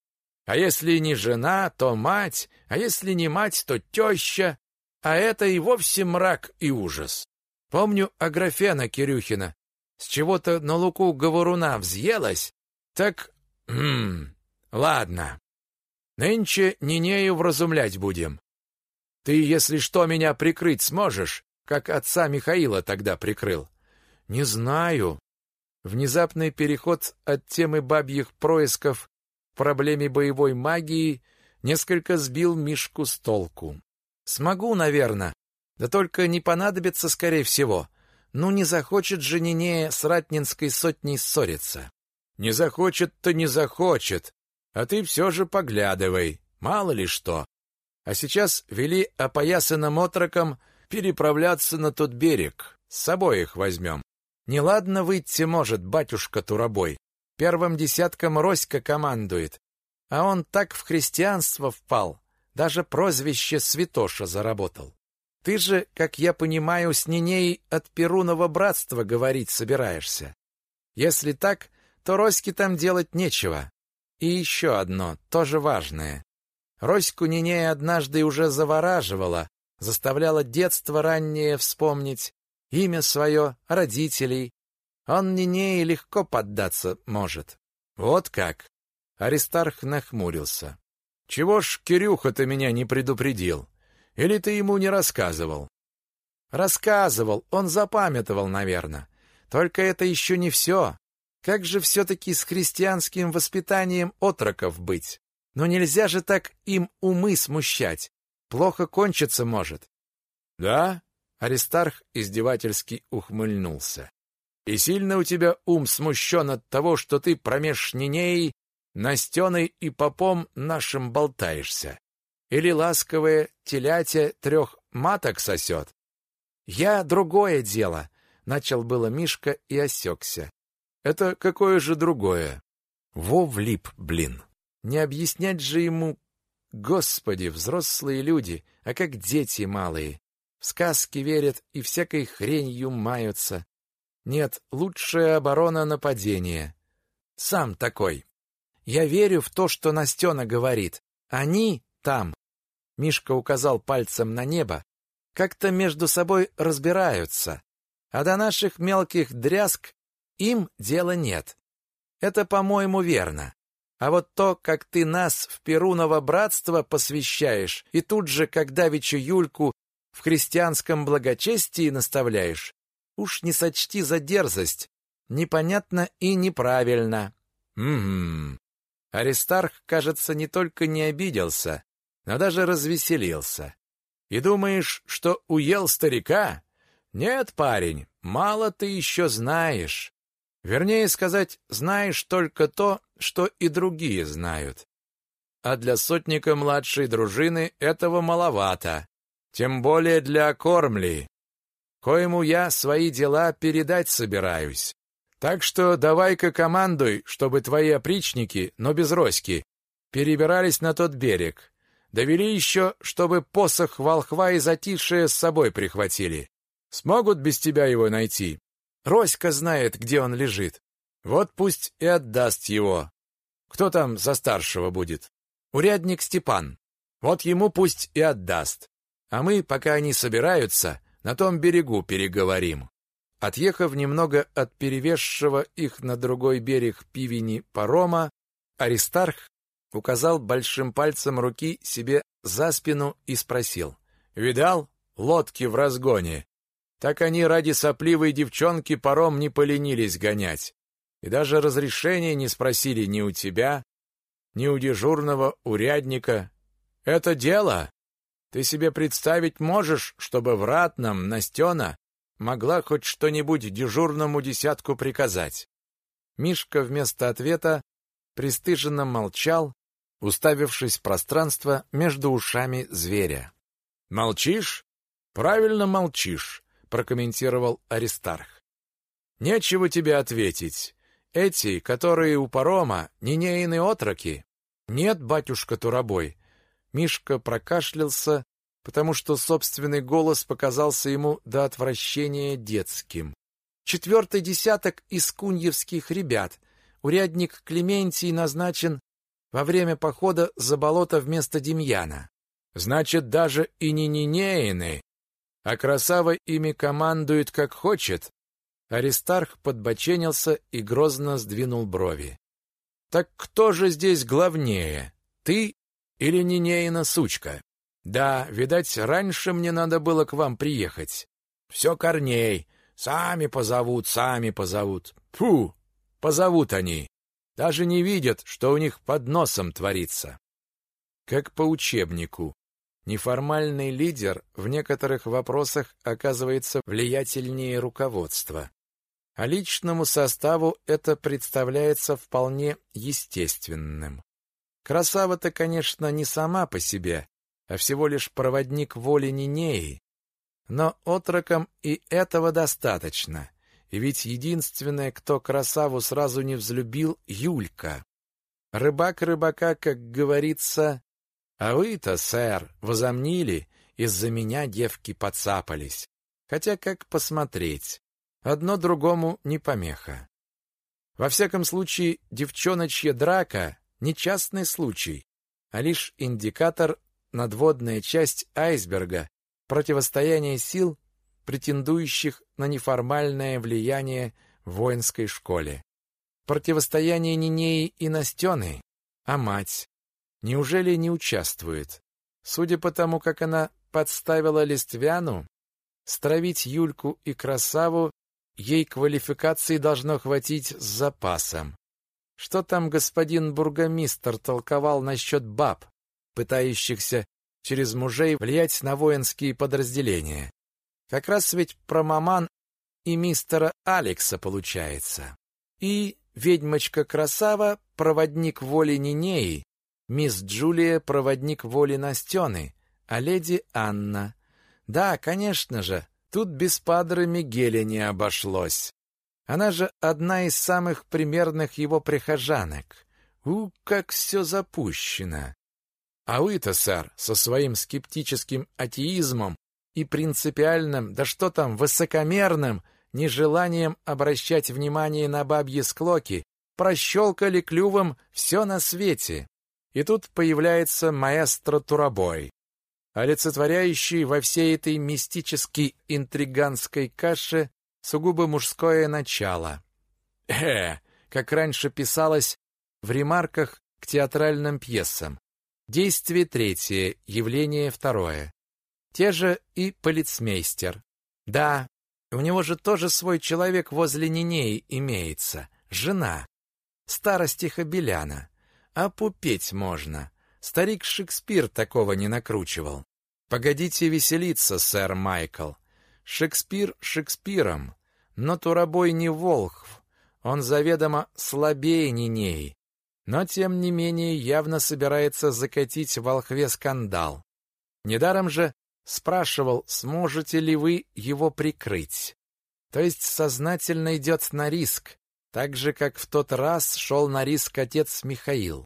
А если не жена, то мать, а если не мать, то теща, а это и вовсе мрак и ужас. Помню Аграфена Кирюхина, с чего-то на луку говоруна взъелась, так... Хм, ладно. Нынче Нинею вразумлять будем. Ты, если что, меня прикрыть сможешь, как отца Михаила тогда прикрыл? Не знаю, Внезапный переход от темы бабьих происков к проблеме боевой магии несколько сбил Мишку с толку. Смогу, наверное, да только не понадобится, скорее всего. Ну, не захочет же Нинея с Ратнинской сотней ссориться. Не захочет-то не захочет, а ты все же поглядывай, мало ли что. А сейчас вели опоясанным отроком переправляться на тот берег, с собой их возьмем. Неладно выйти может батюшка Турабой. Первым десятком Роська командует. А он так в христианство впал, даже прозвище Святоша заработал. Ты же, как я понимаю, с Ниней от Перунова братства говорить собираешься. Если так, то Роське там делать нечего. И еще одно, тоже важное. Роську Нинея однажды уже завораживала, заставляла детство раннее вспомнить, имя свое, родителей. Он Нинее легко поддаться может. Вот как. Аристарх нахмурился. Чего ж Кирюха-то меня не предупредил? Или ты ему не рассказывал? Рассказывал, он запамятовал, наверное. Только это еще не все. Как же все-таки с христианским воспитанием отроков быть? Но нельзя же так им умы смущать. Плохо кончиться может. Да? Аристарх издевательски ухмыльнулся. «И сильно у тебя ум смущен от того, что ты промеж Нинеей, Настеной и попом нашим болтаешься. Или ласковая телятя трех маток сосет? Я другое дело, начал было Мишка и осекся. Это какое же другое? Во влип, блин. Не объяснять же ему, господи, взрослые люди, а как дети малые. В сказки верят и всякой хренью маются. Нет, лучшая оборона нападения. Сам такой. Я верю в то, что Настена говорит. Они там, Мишка указал пальцем на небо, как-то между собой разбираются. А до наших мелких дрязг им дела нет. Это, по-моему, верно. А вот то, как ты нас в Перуново братство посвящаешь и тут же, как давеча Юльку в христианском благочестии наставляешь, уж не сочти за дерзость, непонятно и неправильно. Угу. Аристарх, кажется, не только не обиделся, но даже развеселился. И думаешь, что уел старика? Нет, парень, мало ты еще знаешь. Вернее сказать, знаешь только то, что и другие знают. А для сотника младшей дружины этого маловато, тем более для кормли, коему я свои дела передать собираюсь. Так что давай-ка командуй, чтобы твои опричники, но без Роськи, перебирались на тот берег. Довели еще, чтобы посох волхва и затишие с собой прихватили. Смогут без тебя его найти? Роська знает, где он лежит. Вот пусть и отдаст его. Кто там за старшего будет? Урядник Степан. Вот ему пусть и отдаст. А мы, пока они собираются, на том берегу переговорим. Отъехав немного от перевесшего их на другой берег пивени парома, Аристарх указал большим пальцем руки себе за спину и спросил. «Видал? Лодки в разгоне. Так они ради сопливой девчонки паром не поленились гонять. И даже разрешения не спросили ни у тебя, ни у дежурного урядника. Это дело? Ты себе представить можешь, чтобы в ратном Настена могла хоть что-нибудь дежурному десятку приказать. Мишка вместо ответа пристыженно молчал, уставившись в пространство между ушами зверя. «Молчишь? Правильно молчишь», — прокомментировал Аристарх. «Нечего тебе ответить. Эти, которые у парома, нинеины отроки?» «Нет, батюшка Турабой». Мишка прокашлялся, потому что собственный голос показался ему до отвращения детским. Четвертый десяток из куньевских ребят. Урядник Клементий назначен во время похода за болото вместо Демьяна. Значит, даже и не Нинеины, а красава ими командует как хочет. Аристарх подбоченился и грозно сдвинул брови. Так кто же здесь главнее, ты или Нинеина сучка? Да, видать, раньше мне надо было к вам приехать. Все Корней. Сами позовут, сами позовут. Фу, позовут они. Даже не видят, что у них под носом творится. Как по учебнику. Неформальный лидер в некоторых вопросах оказывается влиятельнее руководства. А личному составу это представляется вполне естественным. Красава-то, конечно, не сама по себе, а всего лишь проводник воли Нинеи. Но отрокам и этого достаточно. И ведь единственное, кто красаву сразу не взлюбил, Юлька. Рыбак рыбака, как говорится, а вы-то, сэр, возомнили, из-за меня девки подцапались. Хотя как посмотреть, одно другому не помеха. Во всяком случае, девчоночья драка не частный случай, а лишь индикатор надводная часть айсберга противостояние сил, претендующих на неформальное влияние в воинской школе. Противостояние Нинеи и Настены, а мать, неужели не участвует? Судя по тому, как она подставила Листвяну, стравить Юльку и Красаву ей квалификации должно хватить с запасом. Что там господин бургомистр толковал насчет баб? Пытающихся через мужей влиять на воинские подразделения. Как раз ведь про маман и мистера Алекса получается. И ведьмочка Красава, проводник воли Нинеи, Мисс Джулия — проводник воли Настены, а леди Анна. Да, конечно же, тут без падры Мигеля не обошлось. Она же одна из самых примерных его прихожанок. У, как все запущено. А вы-то, сэр, со своим скептическим атеизмом и принципиальным, да что там, высокомерным, нежеланием обращать внимание на бабьи склоки, прощелкали клювом все на свете. И тут появляется маэстро Турабой, олицетворяющий во всей этой мистической интриганской каше сугубо мужское начало. Э, как раньше писалось в ремарках к театральным пьесам. Действие третье, явление второе. Те же и полицмейстер. Да, у него же тоже свой человек возле Нинеи имеется. Жена. Старостиха Беляна. А пупеть можно. Старик Шекспир такого не накручивал. Погодите веселиться, сэр Майкл. Шекспир Шекспиром, но Турабой не Волхв. Он заведомо слабее Нинеи, но тем не менее явно собирается закатить в Волхве скандал. Недаром же спрашивал, сможете ли вы его прикрыть. То есть сознательно идет на риск, так же, как в тот раз шел на риск отец Михаил.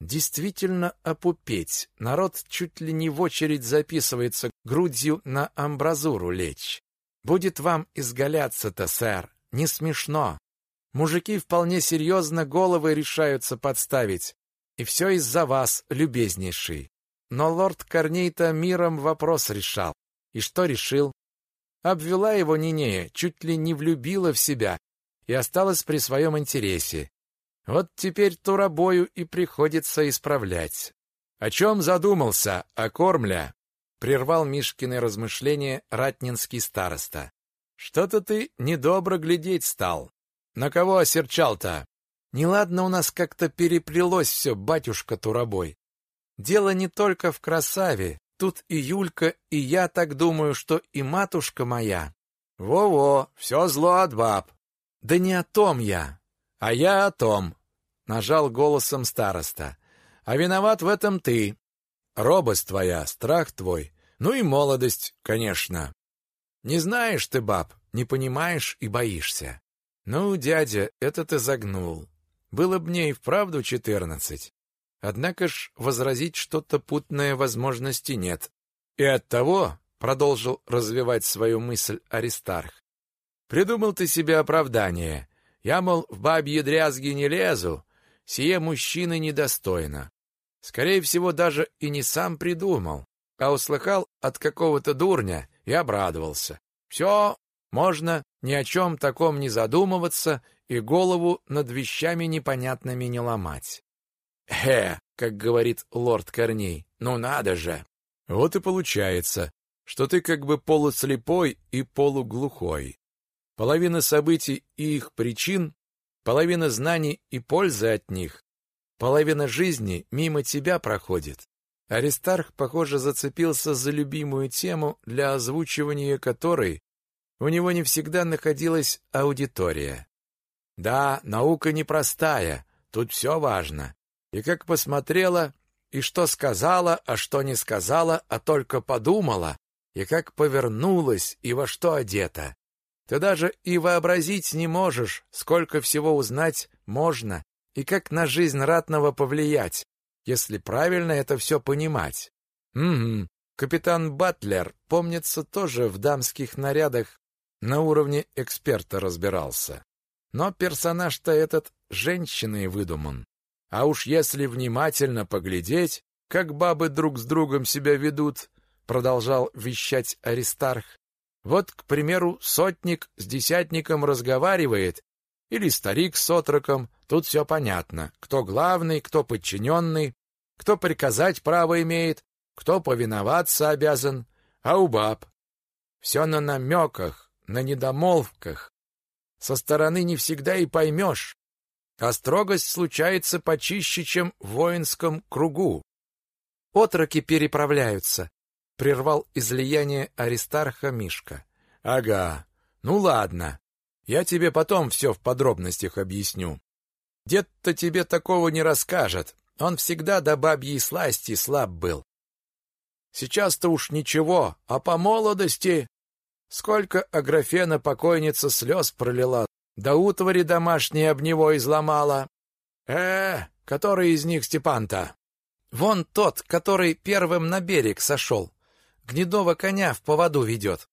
Действительно опупеть. Народ чуть ли не в очередь записывается грудью на амбразуру лечь. Будет вам изгаляться-то, сэр. Не смешно. Мужики вполне серьезно головы решаются подставить. И все из-за вас, любезнейший. Но лорд Корней-то миром вопрос решал. И что решил? Обвела его Нинея, чуть ли не влюбила в себя и осталась при своем интересе. Вот теперь турабою и приходится исправлять. О чем задумался, окормля? Прервал Мишкины размышления ратнинский староста. Что-то ты недобро глядеть стал. На кого осерчал-то? Неладно у нас как-то переплелось все, батюшка Турабой. Дело не только в красаве. Тут и Юлька, и я так думаю, что и матушка моя. Во-во, все зло от баб. Да не о том я. А я о том. Нажал голосом староста. А виноват в этом ты. Робость твоя, страх твой. Ну и молодость, конечно. Не знаешь ты баб, не понимаешь и боишься. Ну, дядя, это ты загнул. Было б мне и вправду четырнадцать. Однако ж возразить что-то путное возможности нет. И оттого, продолжил развивать свою мысль Аристарх, придумал ты себе оправдание. Я, мол, в бабьи дрязги не лезу, сие мужчины недостойно. Скорее всего, даже и не сам придумал, а услыхал от какого-то дурня и обрадовался. Все, можно ни о чем таком не задумываться и голову над вещами непонятными не ломать. «Э, как говорит лорд Корней, ну надо же!» Вот и получается, что ты как бы полуслепой и полуглухой. Половина событий и их причин, половина знаний и пользы от них, половина жизни мимо тебя проходит. Аристарх, похоже, зацепился за любимую тему, для озвучивания которой у него не всегда находилась аудитория. Да, наука непростая, тут все важно. И как посмотрела, и что сказала, а что не сказала, а только подумала, и как повернулась, и во что одета. Ты даже и вообразить не можешь, сколько всего узнать можно, и как на жизнь ратного повлиять, если правильно это все понимать. Угу. Капитан Батлер, помнится, тоже в дамских нарядах на уровне эксперта разбирался. Но персонаж-то этот женщиной выдуман. А уж если внимательно поглядеть, как бабы друг с другом себя ведут, продолжал вещать Аристарх. Вот, к примеру, сотник с десятником разговаривает, или старик с отроком, тут все понятно, кто главный, кто подчиненный, кто приказать право имеет, кто повиноваться обязан, а у баб. Все на намеках, на недомолвках. Со стороны не всегда и поймешь, а строгость случается почище, чем в воинском кругу. Отроки переправляются, прервал излияние Аристарха Мишка. Ага. Ну ладно. Я тебе потом все в подробностях объясню. Дед-то тебе такого не расскажет. Он всегда до бабьей сласти слаб был. Сейчас-то уж ничего, а по молодости... Сколько Аграфена покойница слез пролила, да утвари домашние об него изломала. Э, который из них Степан-то? Вон тот, который первым на берег сошел. Гнедого коня в поводу ведет.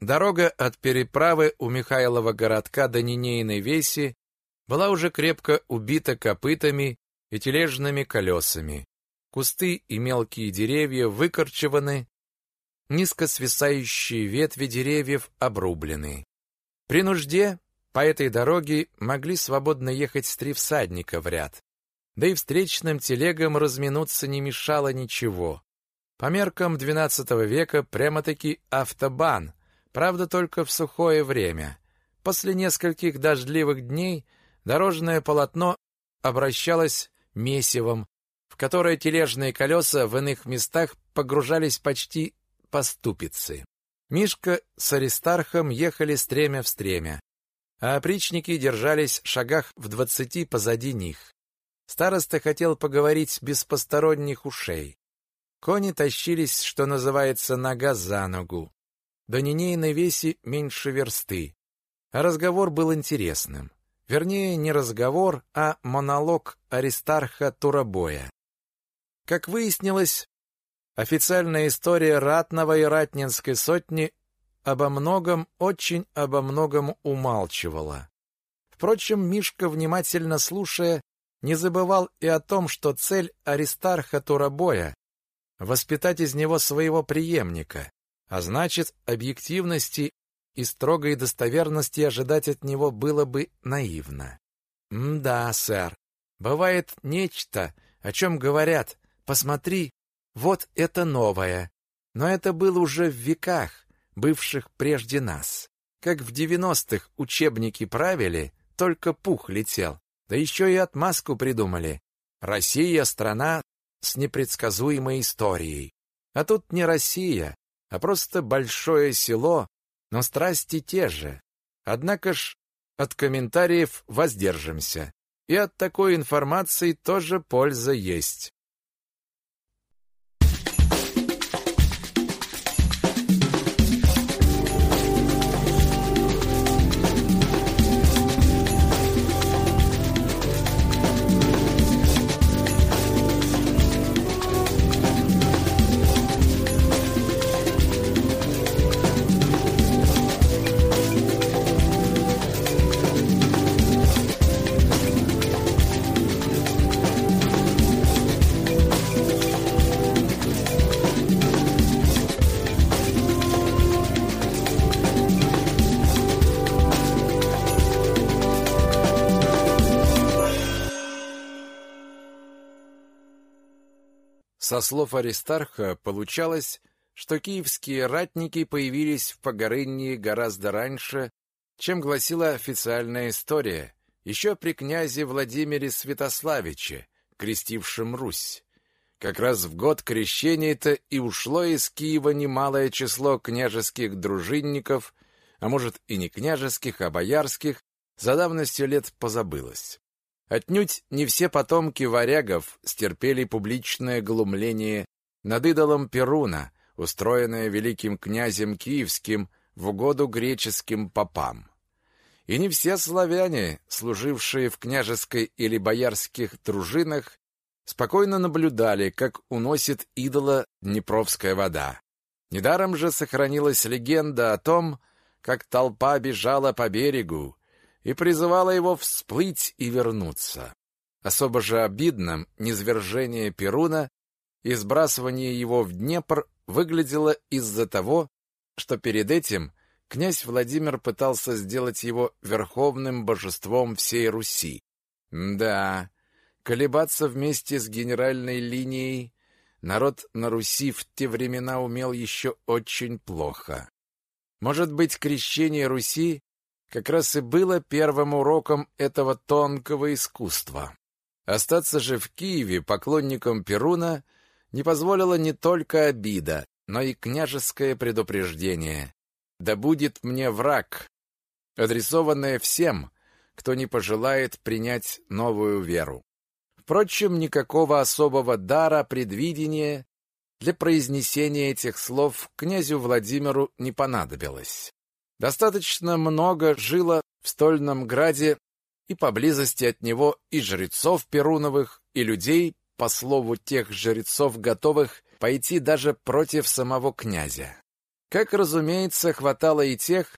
Дорога от переправы у Михайлова городка до Нинейной Веси была уже крепко убита копытами и тележными колесами. Кусты и мелкие деревья выкорчеваны, низко свисающие ветви деревьев обрублены. При нужде по этой дороге могли свободно ехать три всадника в ряд. Да и встречным телегам разминуться не мешало ничего. По меркам XII века прямо-таки автобан, правда только в сухое время. После нескольких дождливых дней дорожное полотно обращалось месивом, в которое тележные колеса в иных местах погружались почти по ступице. Мишка с Аристархом ехали стремя в стремя, а опричники держались в шагах в двадцати позади них. Староста хотел поговорить без посторонних ушей. Кони тащились, что называется, нога за ногу. До Нинейной веси меньше версты. А разговор был интересным. Вернее, не разговор, а монолог Аристарха Турабоя. Как выяснилось, Официальная история ратного и ратнинской сотни обо многом, очень обо многом умалчивала. Впрочем, Мишка, внимательно слушая, не забывал и о том, что цель Аристарха Турабоя — воспитать из него своего преемника, а значит, объективности и строгой достоверности ожидать от него было бы наивно. «Да, сэр, бывает нечто, о чем говорят, посмотри, вот это новое. Но это было уже в веках, бывших прежде нас. Как в девяностых учебники правили, только пух летел. Да еще и отмазку придумали. Россия — страна с непредсказуемой историей. А тут не Россия, а просто большое село, но страсти те же. Однако ж от комментариев воздержимся. И от такой информации тоже польза есть. Со слов Аристарха получалось, что киевские ратники появились в Погорынье гораздо раньше, чем гласила официальная история, еще при князе Владимире Святославиче, крестившем Русь. Как раз в год крещения-то и ушло из Киева немалое число княжеских дружинников, а может и не княжеских, а боярских, за давностью лет позабылось. Отнюдь не все потомки варягов стерпели публичное глумление над идолом Перуна, устроенное великим князем Киевским в угоду греческим попам. И не все славяне, служившие в княжеской или боярских дружинах, спокойно наблюдали, как уносит идола Днепровская вода. Недаром же сохранилась легенда о том, как толпа бежала по берегу, и призывала его всплыть и вернуться. Особо же обидным низвержение Перуна и сбрасывание его в Днепр выглядело из-за того, что перед этим князь Владимир пытался сделать его верховным божеством всей Руси. Да, колебаться вместе с генеральной линией народ на Руси в те времена умел еще очень плохо. Может быть, крещение Руси как раз и было первым уроком этого тонкого искусства. Остаться же в Киеве поклонником Перуна не позволила не только обида, но и княжеское предупреждение. «Да будет мне враг», адресованное всем, кто не пожелает принять новую веру. Впрочем, никакого особого дара предвидения для произнесения этих слов князю Владимиру не понадобилось. Достаточно много жило в Стольном Граде и поблизости от него и жрецов Перуновых, и людей, по слову тех жрецов, готовых пойти даже против самого князя. Как, разумеется, хватало и тех,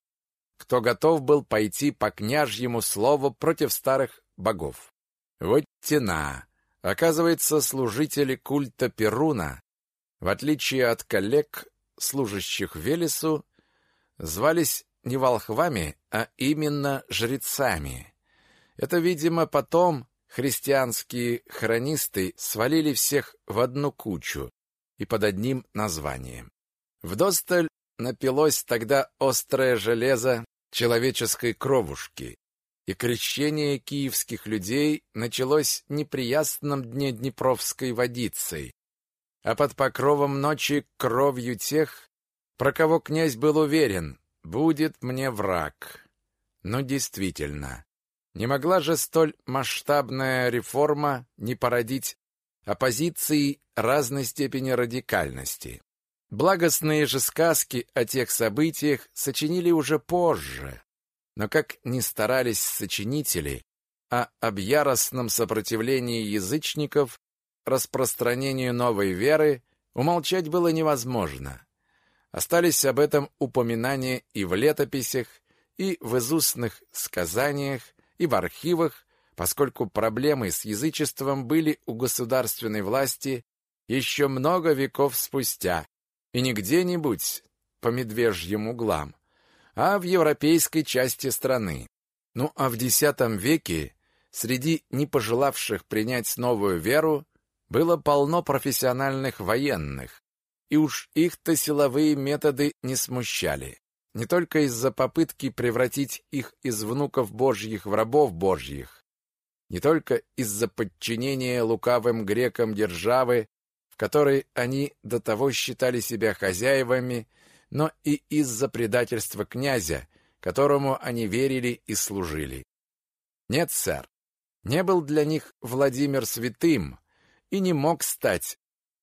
кто готов был пойти по княжьему слову против старых богов. Вот тена. Оказывается, служители культа Перуна, в отличие от коллег, служащих Велесу, звались не волхвами, а именно жрецами. Это, видимо, потом христианские хронисты свалили всех в одну кучу и под одним названием. Вдосталь напилось тогда острое железо человеческой кровушки, и крещение киевских людей началось не при дне Днепровской водицей, а под покровом ночи кровью тех, про кого князь был уверен, будет мне враг. Но действительно, не могла же столь масштабная реформа не породить оппозиции разной степени радикальности. Благостные же сказки о тех событиях сочинили уже позже, но как ни старались сочинители, а об яростном сопротивлении язычников распространению новой веры умолчать было невозможно. Остались об этом упоминания и в летописях, и в изустных сказаниях, и в архивах, поскольку проблемы с язычеством были у государственной власти еще много веков спустя, и не где-нибудь по медвежьим углам, а в европейской части страны. Ну а в X веке среди не пожелавших принять новую веру было полно профессиональных военных, и уж их-то силовые методы не смущали. Не только из-за попытки превратить их из внуков божьих в рабов божьих, не только из-за подчинения лукавым грекам державы, в которой они до того считали себя хозяевами, но и из-за предательства князя, которому они верили и служили. Нет, сэр, не был для них Владимир святым и не мог стать,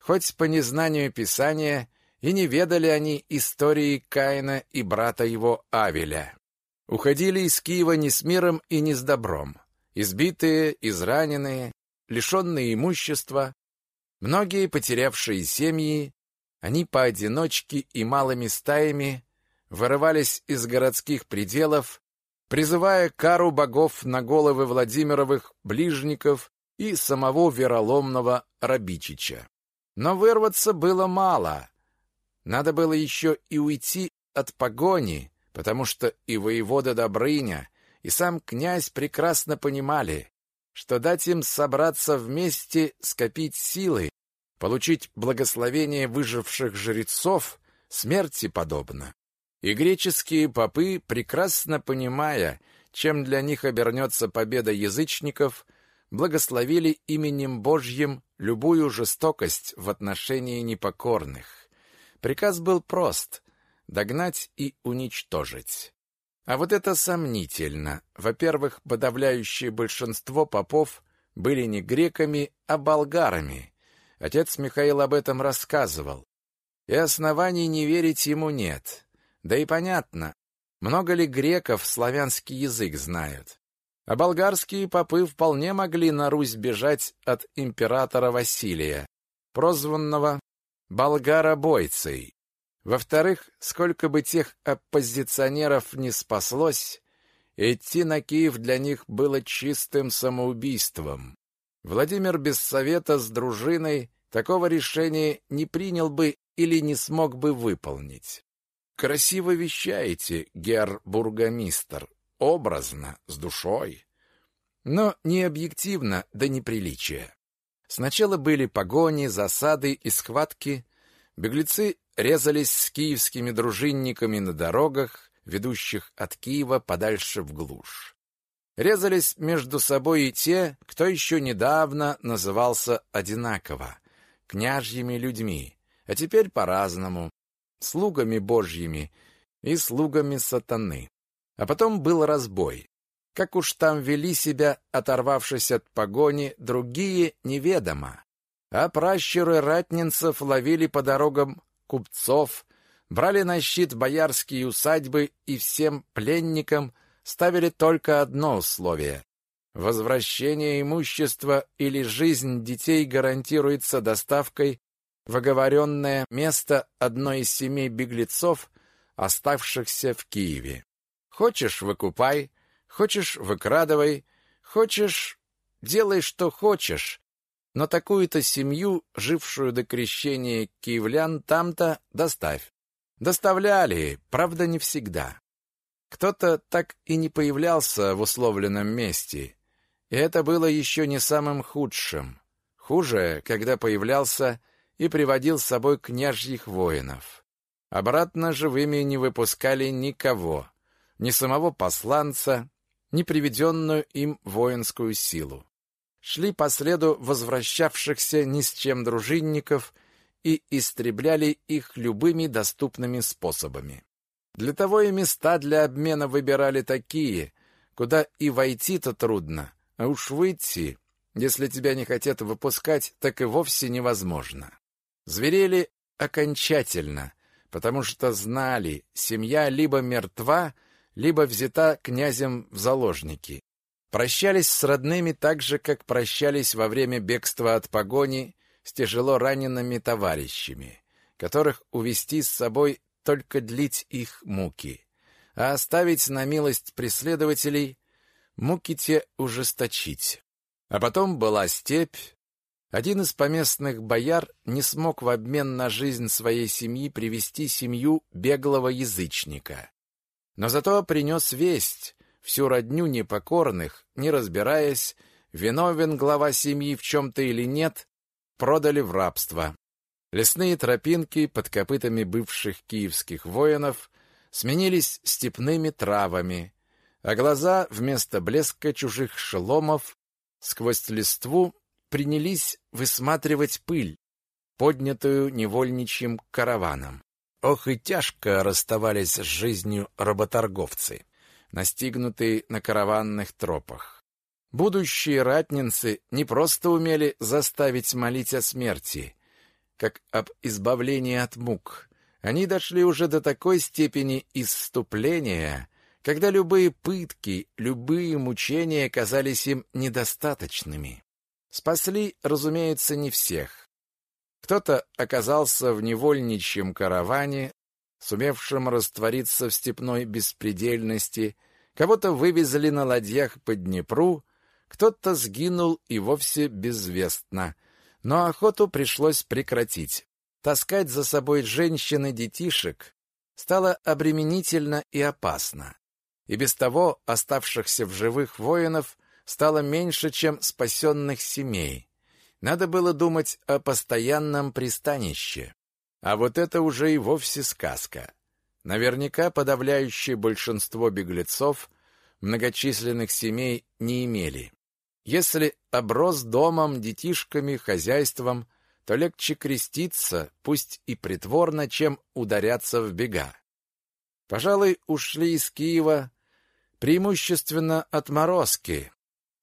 хоть по незнанию Писания и не ведали они истории Каина и брата его Авеля. Уходили из Киева не с миром и не с добром. Избитые, израненные, лишенные имущества, многие потерявшие семьи, они поодиночке и малыми стаями вырывались из городских пределов, призывая кару богов на головы Владимировых ближников и самого вероломного Рабичича. Но вырваться было мало. Надо было еще и уйти от погони, потому что и воевода Добрыня, и сам князь прекрасно понимали, что дать им собраться вместе, скопить силы, получить благословение выживших жрецов, смерти подобно. И греческие попы, прекрасно понимая, чем для них обернется победа язычников, благословили именем Божьим любую жестокость в отношении непокорных. Приказ был прост — догнать и уничтожить. А вот это сомнительно. Во-первых, подавляющее большинство попов были не греками, а болгарами. Отец Михаил об этом рассказывал. И оснований не верить ему нет. Да и понятно, много ли греков славянский язык знают. А болгарские попы вполне могли на Русь бежать от императора Василия, прозванного болгаробойцей. Во-вторых, сколько бы тех оппозиционеров не спаслось, идти на Киев для них было чистым самоубийством. Владимир без совета с дружиной такого решения не принял бы или не смог бы выполнить. Красиво вещаете, гер-бургомистр, образно, с душой. Но не объективно до неприличия. Сначала были погони, засады и схватки. Беглецы резались с киевскими дружинниками на дорогах, ведущих от Киева подальше в глушь. Резались между собой и те, кто еще недавно назывался одинаково — княжьими людьми, а теперь по-разному — слугами божьими и слугами сатаны. А потом был разбой. Как уж там вели себя, оторвавшись от погони, другие неведомо. А пращуры ратнинцев ловили по дорогам купцов, брали на щит боярские усадьбы и всем пленникам ставили только одно условие. Возвращение имущества или жизнь детей гарантируется доставкой в оговоренное место одной из семей беглецов, оставшихся в Киеве. Хочешь – выкупай, хочешь – выкрадывай, хочешь – делай, что хочешь, но такую-то семью, жившую до крещения киевлян, там-то доставь. Доставляли, правда, не всегда. Кто-то так и не появлялся в условленном месте, и это было еще не самым худшим. Хуже, когда появлялся и приводил с собой княжьих воинов. Обратно живыми не выпускали никого, ни самого посланца, ни приведенную им воинскую силу. Шли по следу возвращавшихся ни с чем дружинников и истребляли их любыми доступными способами. Для того и места для обмена выбирали такие, куда и войти-то трудно, а уж выйти, если тебя не хотят выпускать, так и вовсе невозможно. Зверели окончательно, потому что знали, семья либо мертва, либо взята князем в заложники. Прощались с родными так же, как прощались во время бегства от погони с тяжело ранеными товарищами, которых увести с собой только длить их муки, а оставить на милость преследователей муки те ужесточить. А потом была степь. Один из поместных бояр не смог в обмен на жизнь своей семьи привести семью беглого язычника. Но зато принес весть, всю родню непокорных, не разбираясь, виновен глава семьи в чем-то или нет, продали в рабство. Лесные тропинки под копытами бывших киевских воинов сменились степными травами, а глаза вместо блеска чужих шеломов сквозь листву принялись высматривать пыль, поднятую невольничьим караваном. Ох и тяжко расставались с жизнью работорговцы, настигнутые на караванных тропах. Будущие ратнинцы не просто умели заставить молить о смерти, как об избавлении от мук. Они дошли уже до такой степени исступления, когда любые пытки, любые мучения казались им недостаточными. Спасли, разумеется, не всех. Кто-то оказался в невольничьем караване, сумевшем раствориться в степной беспредельности, кого-то вывезли на ладьях по Днепру, кто-то сгинул и вовсе безвестно, но охоту пришлось прекратить. Таскать за собой женщин и детишек стало обременительно и опасно и без того оставшихся в живых воинов стало меньше, чем спасенных семей. Надо было думать о постоянном пристанище. А вот это уже и вовсе сказка. Наверняка подавляющее большинство беглецов многочисленных семей не имели. Если оброс домом, детишками, хозяйством, то легче креститься, пусть и притворно, чем ударяться в бега. Пожалуй, ушли из Киева преимущественно отморозки,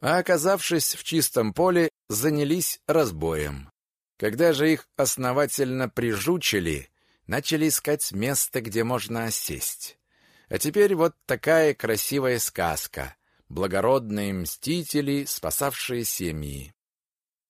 а оказавшись в чистом поле, занялись разбоем. Когда же их основательно прижучили, начали искать место, где можно осесть. А теперь вот такая красивая сказка. Благородные мстители, спасавшие семьи.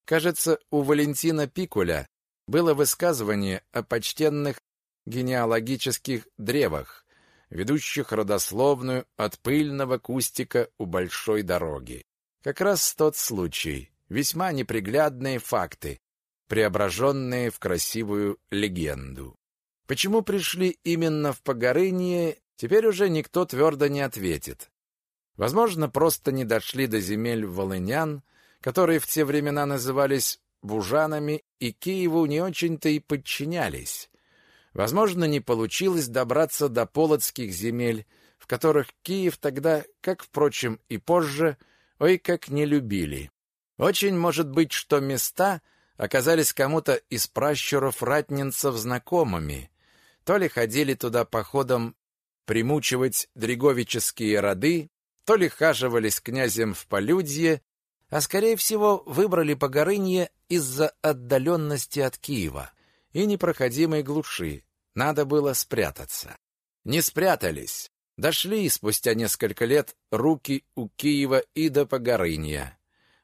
Кажется, у Валентина Пикуля было высказывание о почтенных генеалогических древах, ведущих родословную от пыльного кустика у большой дороги. Как раз тот случай. Весьма неприглядные факты, преображенные в красивую легенду. Почему пришли именно в Погорынье, теперь уже никто твердо не ответит. Возможно, просто не дошли до земель волынян, которые в те времена назывались бужанами и Киеву не очень-то и подчинялись. Возможно, не получилось добраться до полоцких земель, в которых Киев тогда, как, впрочем, и позже, ой, как не любили. Очень может быть, что места оказались кому-то из пращуров-ратнинцев знакомыми, то ли ходили туда походом примучивать дреговические роды, то ли хаживали с князем в полюдье, а скорее всего выбрали Погорынье из-за отдаленности от Киева и непроходимой глуши. Надо было спрятаться. Не спрятались. Дошли спустя несколько лет руки у Киева и до Погорынья.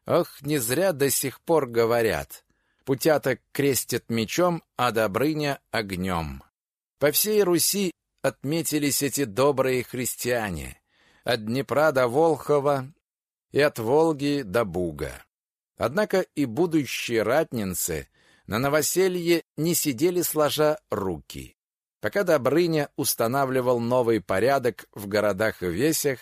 Ох, не зря до сих пор говорят. Путята крестят мечом, а Добрыня — огнем. По всей Руси отметились эти добрые христиане. От Днепра до Волхова и от Волги до Буга. Однако и будущие ратнинцы на новоселье не сидели сложа руки. Пока Добрыня устанавливал новый порядок в городах и весях,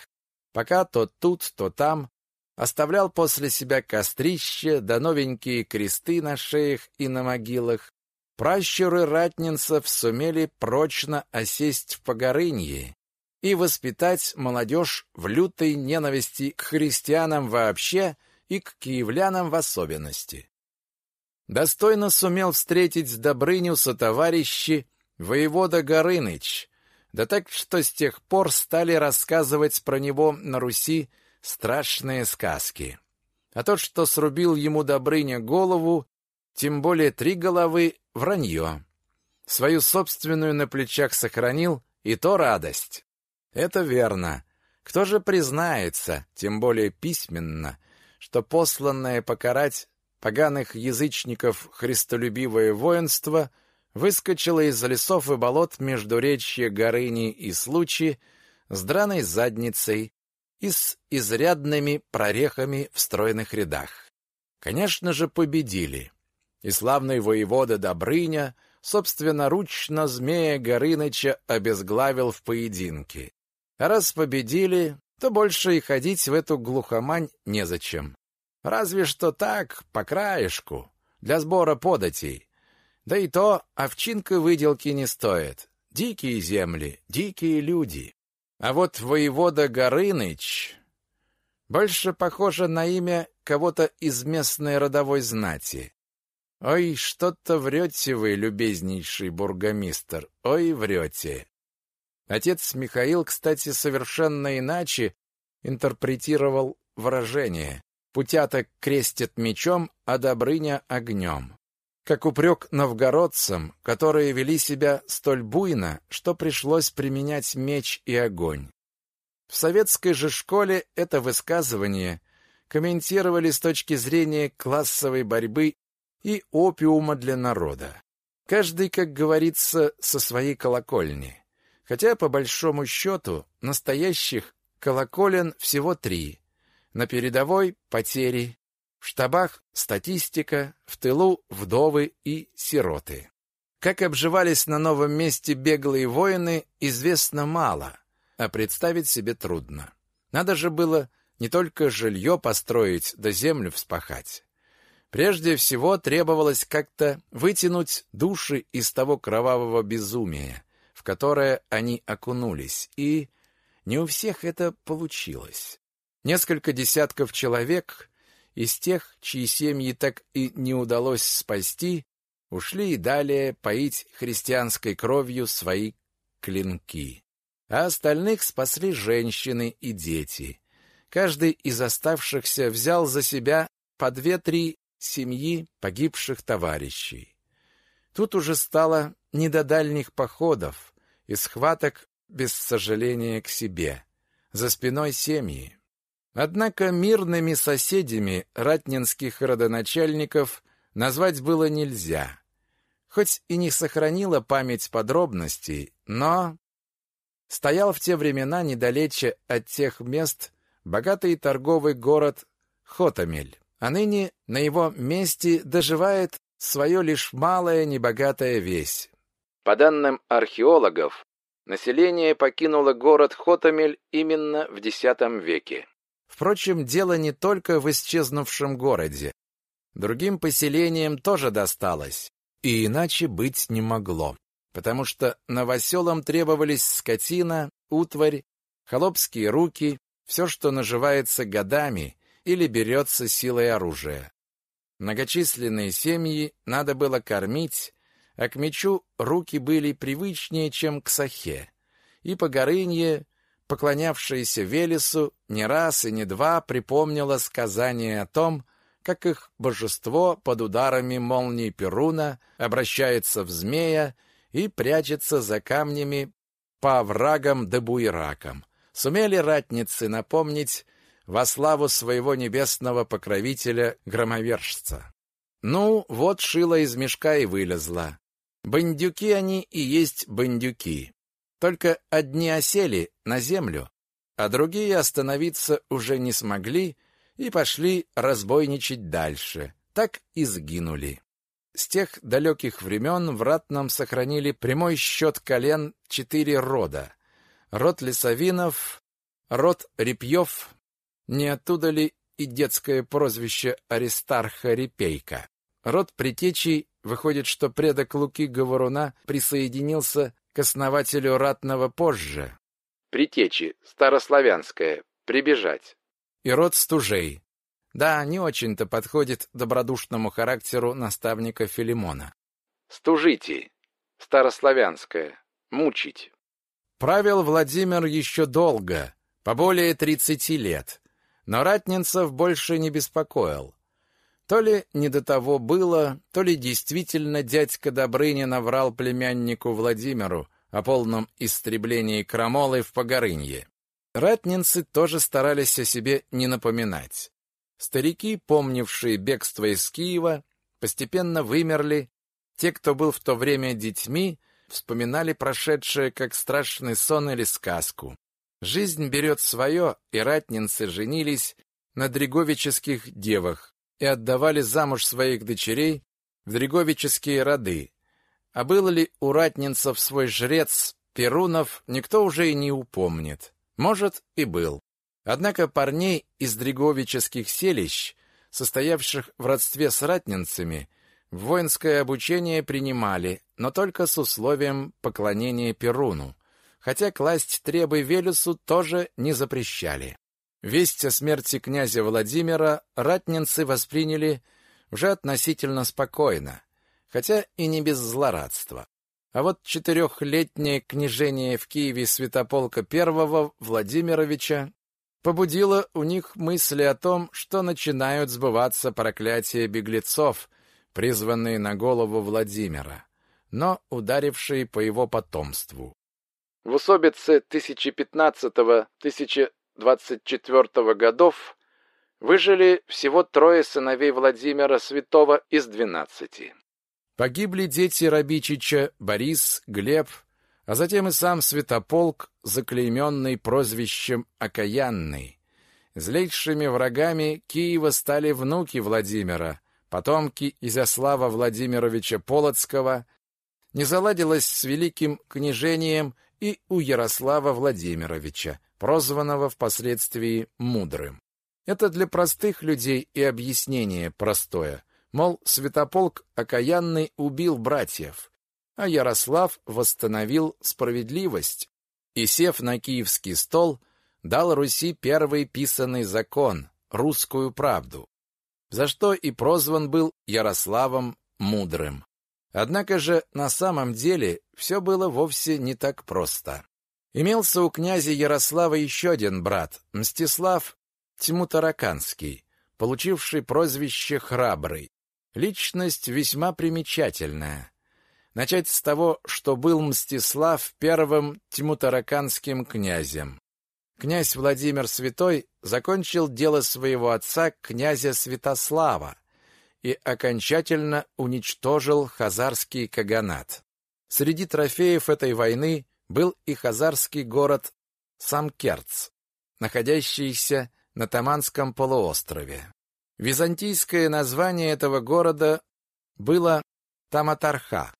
пока то тут, то там оставлял после себя кострище да новенькие кресты на шеях и на могилах, пращуры ратнинцев сумели прочно осесть в Погорынье и воспитать молодежь в лютой ненависти к христианам вообще и к киевлянам в особенности. Достойно сумел встретить Добрыню сотоварищи воевода Горыныч, да так, что с тех пор стали рассказывать про него на Руси страшные сказки. А тот, что срубил ему Добрыня голову, тем более три головы, вранье. Свою собственную на плечах сохранил, и то радость. Это верно. Кто же признается, тем более письменно, что посланное покарать поганых язычников христолюбивое воинство выскочило из лесов и болот между речья Горыни и Случи с драной задницей и с изрядными прорехами в стройных рядах. Конечно же, победили. И славный воевода Добрыня собственноручно змея Горыныча обезглавил в поединке. А раз победили, то больше и ходить в эту глухомань незачем. Разве что так, по краешку, для сбора податей. Да и то овчинка выделки не стоит. Дикие земли, дикие люди. А вот воевода Горыныч больше похоже на имя кого-то из местной родовой знати. Ой, что-то врете вы, любезнейший бургомистр, ой, врете. Отец Михаил, кстати, совершенно иначе интерпретировал выражение. Путята крестят мечом, а Добрыня — огнем как упрек новгородцам, которые вели себя столь буйно, что пришлось применять меч и огонь. В советской же школе это высказывание комментировали с точки зрения классовой борьбы и опиума для народа. Каждый, как говорится, со своей колокольни. Хотя, по большому счету, настоящих колоколен всего три. На передовой — потери, в штабах статистика, в тылу вдовы и сироты. Как обживались на новом месте беглые воины, известно мало, а представить себе трудно. Надо же было не только жилье построить, да землю вспахать. Прежде всего требовалось как-то вытянуть души из того кровавого безумия, в которое они окунулись, и не у всех это получилось. Несколько десятков человек из тех, чьи семьи так и не удалось спасти, ушли и далее поить христианской кровью свои клинки. А остальных спасли женщины и дети. Каждый из оставшихся взял за себя по две-три семьи погибших товарищей. Тут уже стало не до дальних походов и схваток без сожаления к себе. За спиной семьи. Однако мирными соседями ратнинских родоначальников назвать было нельзя. Хоть и не сохранила память подробностей, но стоял в те времена недалече от тех мест богатый торговый город Хотамель, а ныне на его месте доживает свое лишь малая небогатая весь. По данным археологов, население покинуло город Хотамель именно в X веке. Впрочем, дело не только в исчезнувшем городе. Другим поселениям тоже досталось, и иначе быть не могло, потому что новоселам требовались скотина, утварь, холопские руки, все, что наживается годами или берется силой оружия. Многочисленные семьи надо было кормить, а к мечу руки были привычнее, чем к сахе, и Погорынье поклонявшаяся Велесу, не раз и не два припомнила сказание о том, как их божество под ударами молнии Перуна обращается в змея и прячется за камнями по оврагам да буеракам. Сумели ратницы напомнить во славу своего небесного покровителя-громовержца. Ну, вот шило из мешка и вылезла. Бандюки они и есть бандюки. Только одни осели на землю, а другие остановиться уже не смогли и пошли разбойничать дальше. Так и сгинули. С тех далеких времен в Ратном сохранили прямой счет колен четыре рода. Род Лесовинов, род Репьев, не оттуда ли и детское прозвище Аристарха Репейка. Род Притечий, выходит, что предок Луки Говоруна присоединился к основателю Ратного позже. Притечи, старославянское, прибежать. И род Стужей. Да, не очень-то подходит добродушному характеру наставника Филимона. Стужите, старославянское, мучить. Правил Владимир еще долго, по более тридцати лет, но ратнинцев больше не беспокоил. То ли не до того было, то ли действительно дядька Добрыня наврал племяннику Владимиру о полном истреблении крамолы в Погорынье. Ратнинцы тоже старались о себе не напоминать. Старики, помнившие бегство из Киева, постепенно вымерли. Те, кто был в то время детьми, вспоминали прошедшее как страшный сон или сказку. Жизнь берет свое, и ратнинцы женились на дреговических девах и отдавали замуж своих дочерей в дреговические роды. А был ли у ратнинцев свой жрец Перунов, никто уже и не упомнит. Может, и был. Однако парней из дреговических селищ, состоявших в родстве с ратнинцами, в воинское обучение принимали, но только с условием поклонения Перуну, хотя класть требы Велесу тоже не запрещали. Весть о смерти князя Владимира ратнинцы восприняли уже относительно спокойно, хотя и не без злорадства. А вот четырехлетнее княжение в Киеве святополка I Владимировича побудило у них мысли о том, что начинают сбываться проклятия беглецов, призванные на голову Владимира, но ударившие по его потомству. В усобице 1015-1024 годов выжили всего трое сыновей Владимира Святого из двенадцати. Погибли дети Рабичича Борис, Глеб, а затем и сам Святополк, заклейменный прозвищем «Окаянный». Злейшими врагами Киева стали внуки Владимира, потомки Изяслава Владимировича Полоцкого, не заладилось с великим княжением и у Ярослава Владимировича, прозванного впоследствии Мудрым. Это для простых людей и объяснение простое. Мол, Святополк окаянный убил братьев а Ярослав восстановил справедливость и, сев на киевский стол, дал Руси первый писанный закон, русскую правду, за что и прозван был Ярославом Мудрым. Однако же на самом деле все было вовсе не так просто. Имелся у князя Ярослава еще один брат, Мстислав Тьмутараканский, получивший прозвище «Храбрый». Личность весьма примечательная. Начать с того, что был Мстислав первым тьмутараканским князем. Князь Владимир Святой закончил дело своего отца, князя Святослава, и окончательно уничтожил хазарский каганат. Среди трофеев этой войны был и хазарский город Самкерц, находящийся на Таманском полуострове. Византийское название этого города было Таматарха.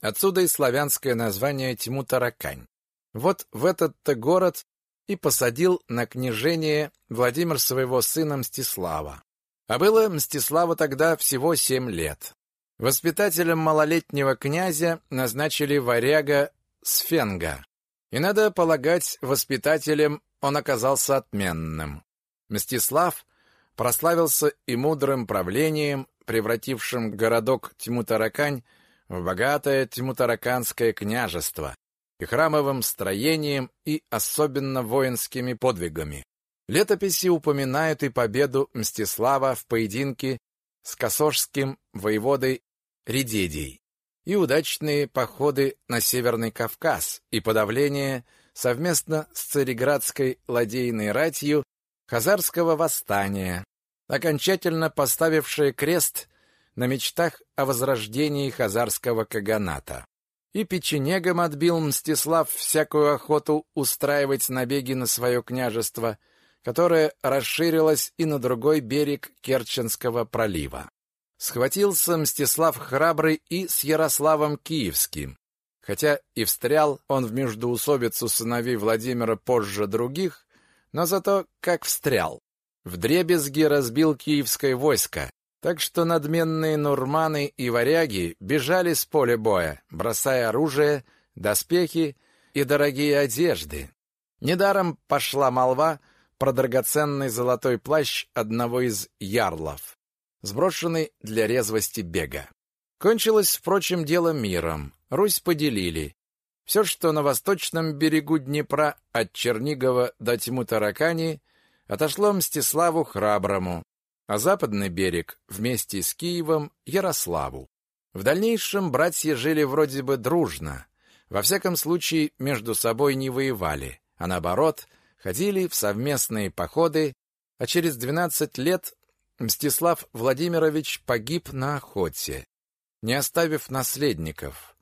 Отсюда и славянское название Тьму-Таракань. Вот в этот-то город и посадил на княжение Владимир своего сына Мстислава. А было Мстиславу тогда всего семь лет. Воспитателем малолетнего князя назначили варяга Сфенга. И, надо полагать, воспитателем он оказался отменным. Мстислав прославился и мудрым правлением, превратившим городок Тьму-Таракань в богатое тьмутараканское княжество, и храмовым строением, и особенно воинскими подвигами. Летописи упоминают и победу Мстислава в поединке с косожским воеводой Редедий, и удачные походы на Северный Кавказ, и подавление совместно с цареградской ладейной ратью Хазарского восстания, окончательно поставившее крест на мечтах о возрождении хазарского каганата. И печенегом отбил Мстислав всякую охоту устраивать набеги на свое княжество, которое расширилось и на другой берег Керченского пролива. Схватился Мстислав Храбрый и с Ярославом Киевским, хотя и встрял он в междоусобицу сыновей Владимира позже других, но зато как встрял. Вдребезги разбил киевское войско, так что надменные нурманы и варяги бежали с поля боя, бросая оружие, доспехи и дорогие одежды. Недаром пошла молва про драгоценный золотой плащ одного из ярлов, сброшенный для резвости бега. Кончилось, впрочем, дело миром. Русь поделили. Все, что на восточном берегу Днепра от Чернигова до Тьму-Таракани, отошло Мстиславу Храброму, а западный берег вместе с Киевом Ярославу. В дальнейшем братья жили вроде бы дружно, во всяком случае между собой не воевали, а наоборот, ходили в совместные походы, а через 12 лет Мстислав Владимирович погиб на охоте, не оставив наследников.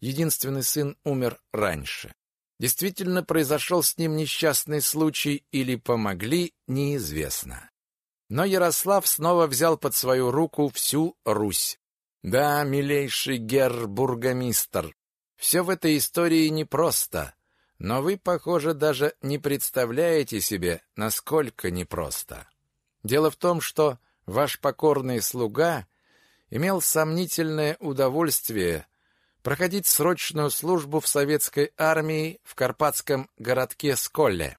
Единственный сын умер раньше. Действительно произошел с ним несчастный случай или помогли, неизвестно. Но Ярослав снова взял под свою руку всю Русь. Да, милейший герр-бургомистр, все в этой истории непросто, но вы, похоже, даже не представляете себе, насколько непросто. Дело в том, что ваш покорный слуга имел сомнительное удовольствие проходить срочную службу в советской армии в карпатском городке Сколле,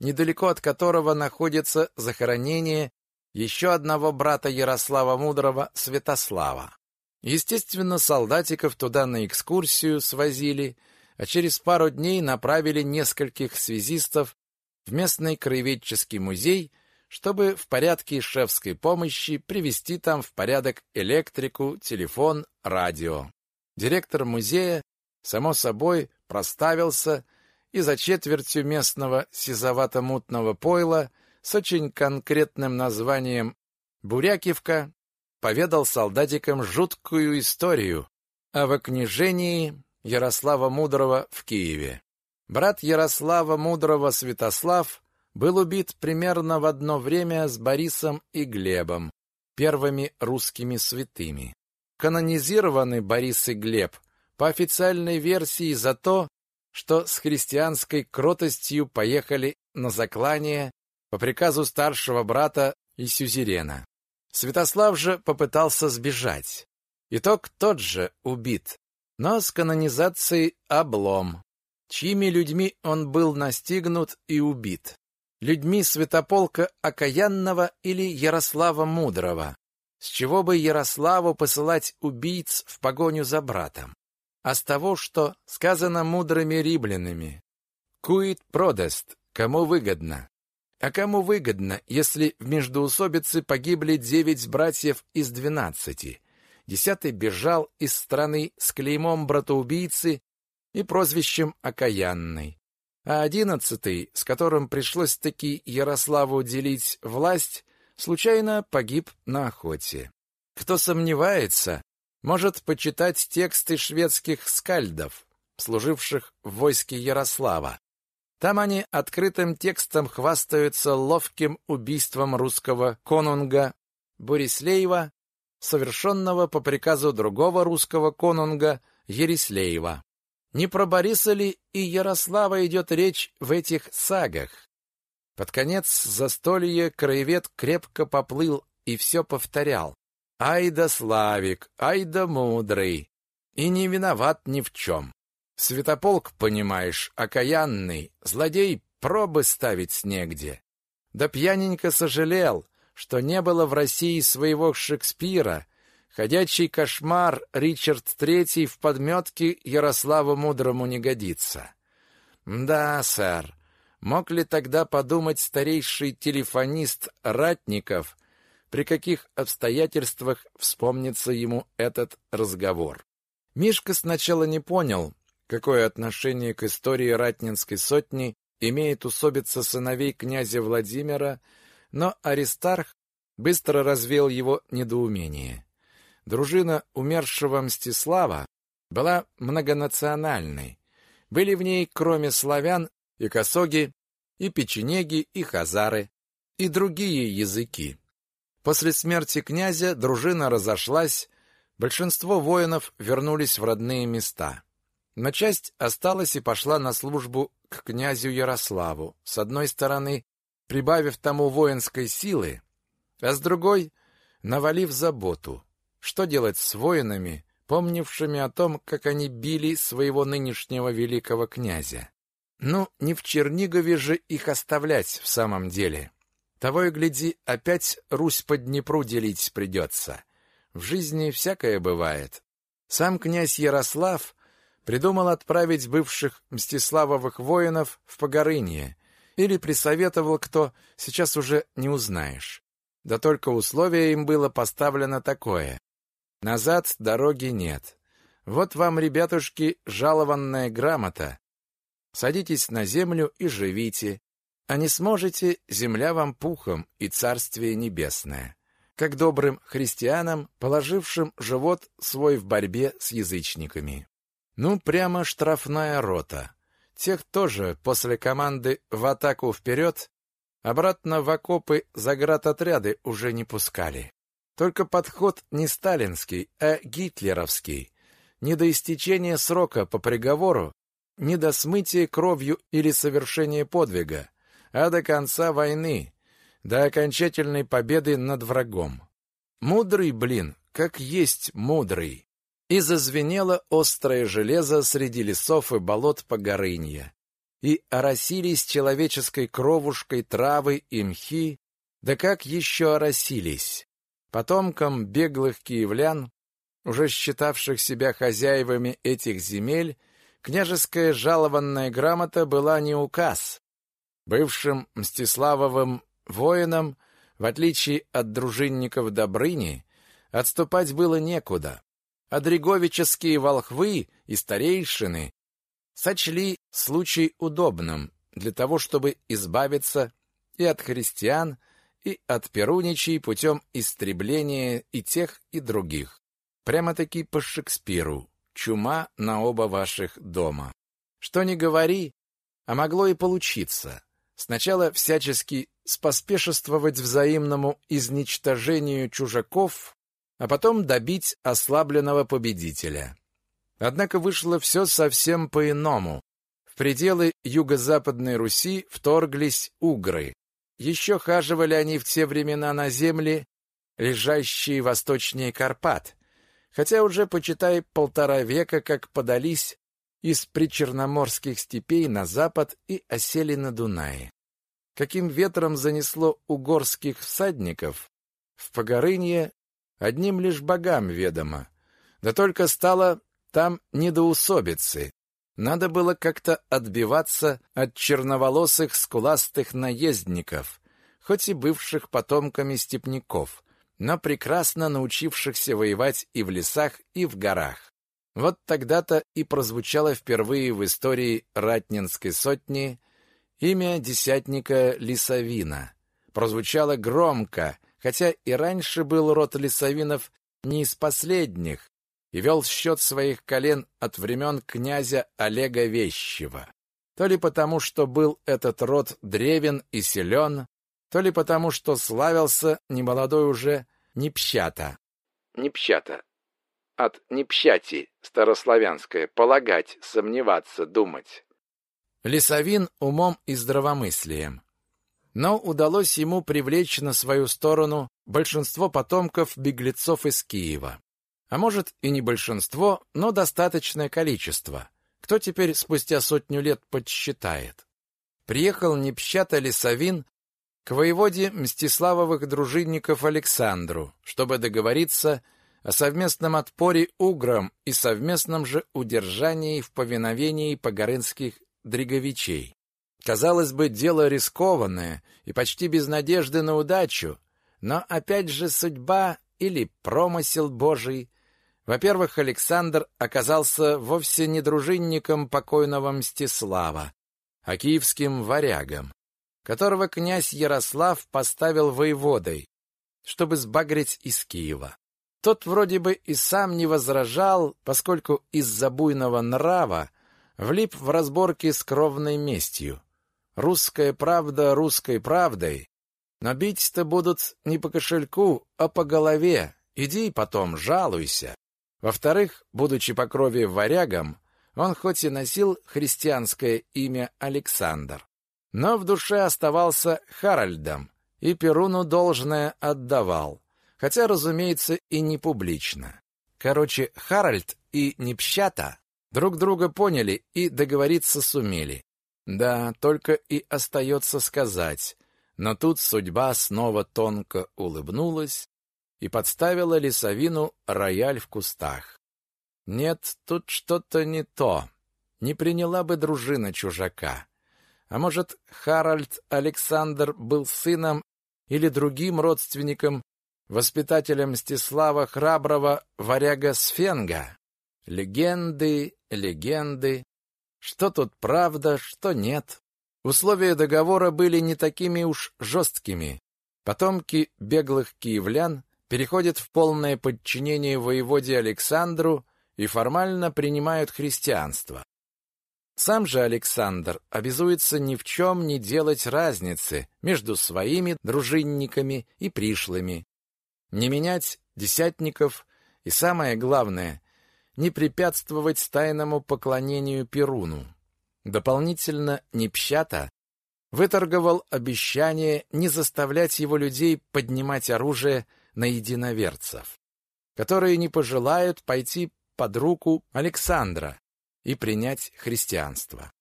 недалеко от которого находится захоронение еще одного брата Ярослава Мудрого, Святослава. Естественно, солдатиков туда на экскурсию свозили, а через пару дней направили нескольких связистов в местный краеведческий музей, чтобы в порядке шефской помощи привести там в порядок электрику, телефон, радио. Директор музея, само собой, проставился и за четвертью местного сизовато-мутного пойла с очень конкретным названием «Бурякивка» поведал солдатикам жуткую историю о вокнижении Ярослава Мудрого в Киеве. Брат Ярослава Мудрого Святослав был убит примерно в одно время с Борисом и Глебом, первыми русскими святыми канонизированы Борис и Глеб по официальной версии за то, что с христианской кротостью поехали на заклание по приказу старшего брата и сюзерена. Святослав же попытался сбежать. Итог тот же, убит. Но с канонизацией облом. Чьими людьми он был настигнут и убит? Людьми Святополка Окаянного или Ярослава Мудрого? С чего бы Ярославу посылать убийц в погоню за братом? А с того, что сказано мудрыми римлянами. Куит продаст, кому выгодно. А кому выгодно, если в междоусобице погибли девять братьев из двенадцати? Десятый бежал из страны с клеймом братоубийцы и прозвищем Окаянный. А одиннадцатый, с которым пришлось таки Ярославу делить власть, случайно погиб на охоте. Кто сомневается, может почитать тексты шведских скальдов, служивших в войске Ярослава. Там они открытым текстом хвастаются ловким убийством русского конунга Борислеева, совершенного по приказу другого русского конунга Ерислеева. Не про Бориса ли и Ярослава идет речь в этих сагах? Под конец застолья краевед крепко поплыл и все повторял. «Ай да Славик, ай да мудрый!» И не виноват ни в чем. Святополк, понимаешь, окаянный, злодей пробы ставить негде. Да пьяненько сожалел, что не было в России своего Шекспира, Ходячий кошмар Ричард III в подметке Ярославу Мудрому не годится. Да, сэр, мог ли тогда подумать старейший телефонист Ратников, при каких обстоятельствах вспомнится ему этот разговор? Мишка сначала не понял, какое отношение к истории Ратнинской сотни имеет усобица сыновей князя Владимира, но Аристарх быстро развеял его недоумение. Дружина умершего Мстислава была многонациональной. Были в ней, кроме славян, и косоги, и печенеги, и хазары, и другие языки. После смерти князя дружина разошлась, большинство воинов вернулись в родные места. Но часть осталась и пошла на службу к князю Ярославу, с одной стороны, прибавив тому воинской силы, а с другой — навалив заботу. Что делать с воинами, помнившими о том, как они били своего нынешнего великого князя? Ну, не в Чернигове же их оставлять в самом деле. Того и гляди, опять Русь по Днепру делить придется. В жизни всякое бывает. Сам князь Ярослав придумал отправить бывших Мстиславовых воинов в Погорынье или присоветовал кто, сейчас уже не узнаешь. Да только условие им было поставлено такое. Назад дороги нет. Вот вам, ребятушки, жалованная грамота. Садитесь на землю и живите. А не сможете, земля вам пухом и царствие небесное. Как добрым христианам, положившим живот свой в борьбе с язычниками. Ну, прямо штрафная рота. Тех тоже после команды в атаку вперед, обратно в окопы заградотряды уже не пускали. Только подход не сталинский, а гитлеровский. Не до истечения срока по приговору, не до смытия кровью или совершения подвига, а до конца войны, до окончательной победы над врагом. Мудрый, блин, как есть мудрый. И зазвенело острое железо среди лесов и болот Погорынья. И оросились человеческой кровушкой травы и мхи, да как еще оросились. Потомкам беглых киевлян, уже считавших себя хозяевами этих земель, княжеская жалованная грамота была не указ. Бывшим Мстиславовым воинам, в отличие от дружинников Добрыни, отступать было некуда. А дреговические волхвы и старейшины сочли случай удобным для того, чтобы избавиться и от христиан, и от перуничей путем истребления и тех, и других. Прямо-таки по Шекспиру. Чума на оба ваших дома. Что ни говори, а могло и получиться. Сначала всячески споспешествовать взаимному изничтожению чужаков, а потом добить ослабленного победителя. Однако вышло все совсем по-иному. В пределы юго-западной Руси вторглись угры, еще хаживали они в те времена на земли, лежащие восточнее Карпат, хотя уже, почитай, полтора века как подались из причерноморских степей на запад и осели на Дунае. Каким ветром занесло угорских всадников в Погорынье, одним лишь богам ведомо. Да только стало там недоусобицы, надо было как-то отбиваться от черноволосых скуластых наездников, хоть и бывших потомками степняков, но прекрасно научившихся воевать и в лесах, и в горах. Вот тогда-то и прозвучало впервые в истории Ратнинской сотни имя десятника Лисовина. Прозвучало громко, хотя и раньше был род Лисовинов не из последних, и вел счет своих колен от времен князя Олега Вещего. То ли потому, что был этот род древен и силен, то ли потому, что славился немолодой уже Непщата. Непщата. От Непщати, старославянское, полагать, сомневаться, думать. Лесовин умом и здравомыслием. Но удалось ему привлечь на свою сторону большинство потомков беглецов из Киева. А может и не большинство, но достаточное количество. Кто теперь спустя сотню лет подсчитает? Приехал Непщата Лисавин к воеводе Мстиславовых дружинников Александру, чтобы договориться о совместном отпоре уграм и совместном же удержании в повиновении погорынских дриговичей. Казалось бы, дело рискованное и почти без надежды на удачу, но опять же судьба или промысел Божий. Во-первых, Александр оказался вовсе не дружинником покойного Мстислава, а киевским варягом, которого князь Ярослав поставил воеводой, чтобы сбагрить из Киева. Тот вроде бы и сам не возражал, поскольку из-за буйного нрава влип в разборки с кровной местью. Русская правда русской правдой, но бить-то будут не по кошельку, а по голове. Иди потом, жалуйся. Во-вторых, будучи по крови варягом, он хоть и носил христианское имя Александр, но в душе оставался Харальдом и Перуну должное отдавал, хотя, разумеется, и не публично. Короче, Харальд и Непщата друг друга поняли и договориться сумели. Да, только и остается сказать, но тут судьба снова тонко улыбнулась и подставила лесовину рояль в кустах. Нет, тут что-то не то. Не приняла бы дружина чужака. А может, Харальд Александр был сыном или другим родственником, воспитателем Мстислава Храброго варяга Сфенга? Легенды, легенды. Что тут правда, что нет. Условия договора были не такими уж жесткими. Потомки беглых киевлян переходят в полное подчинение воеводе Александру и формально принимают христианство. Сам же Александр обязуется ни в чем не делать разницы между своими дружинниками и пришлыми, не менять десятников и, самое главное, не препятствовать тайному поклонению Перуну. Дополнительно Непщата выторговал обещание не заставлять его людей поднимать оружие на единоверцев, которые не пожелают пойти под руку Александра и принять христианство.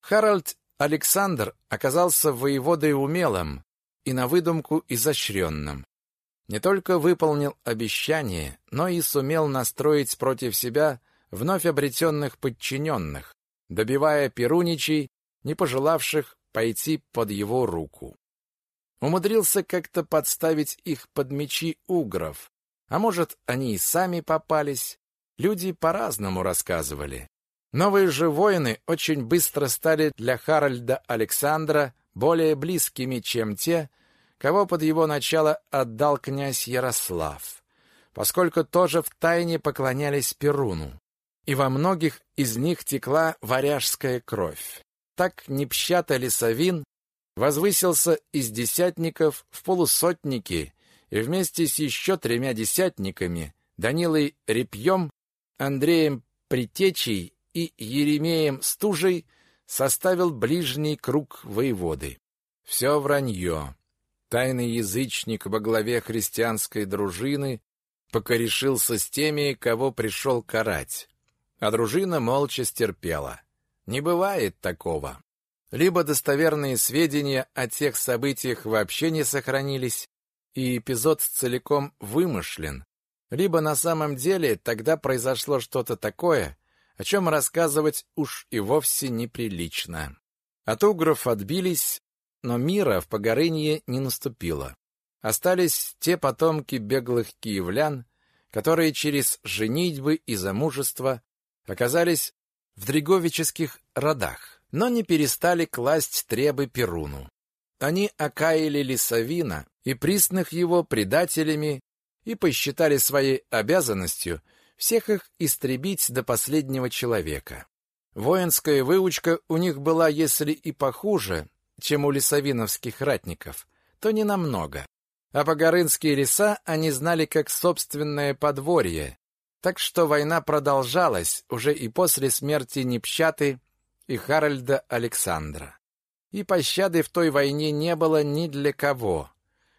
Харальд Александр оказался воеводой умелым и на выдумку изощренным. Не только выполнил обещание, но и сумел настроить против себя вновь обретенных подчиненных, добивая перуничей, не пожелавших пойти под его руку. Умудрился как-то подставить их под мечи угров, а может, они и сами попались, Люди по-разному рассказывали. Новые же воины очень быстро стали для Харальда Александра более близкими, чем те, кого под его начало отдал князь Ярослав, поскольку тоже втайне поклонялись Перуну. И во многих из них текла варяжская кровь. Так Непщата Лисовин возвысился из десятников в полусотники и вместе с еще тремя десятниками Данилой Репьем Андреем Притечей и Еремеем Стужей составил ближний круг воеводы. Все вранье. Тайный язычник во главе христианской дружины покорешился с теми, кого пришел карать. А дружина молча стерпела. Не бывает такого. Либо достоверные сведения о тех событиях вообще не сохранились, и эпизод целиком вымышлен, либо на самом деле тогда произошло что-то такое, о чем рассказывать уж и вовсе неприлично. От угров отбились, но мира в Погорынье не наступило. Остались те потомки беглых киевлян, которые через женитьбы и замужество оказались в дриговических родах, но не перестали класть требы Перуну. Они окаяли Лисавина и присных его предателями и посчитали своей обязанностью всех их истребить до последнего человека. Воинская выучка у них была, если и похуже, чем у лесовиновских ратников, то не намного. А погорынские леса они знали как собственное подворье, так что война продолжалась уже и после смерти Непщаты и Харальда Александра. И пощады в той войне не было ни для кого.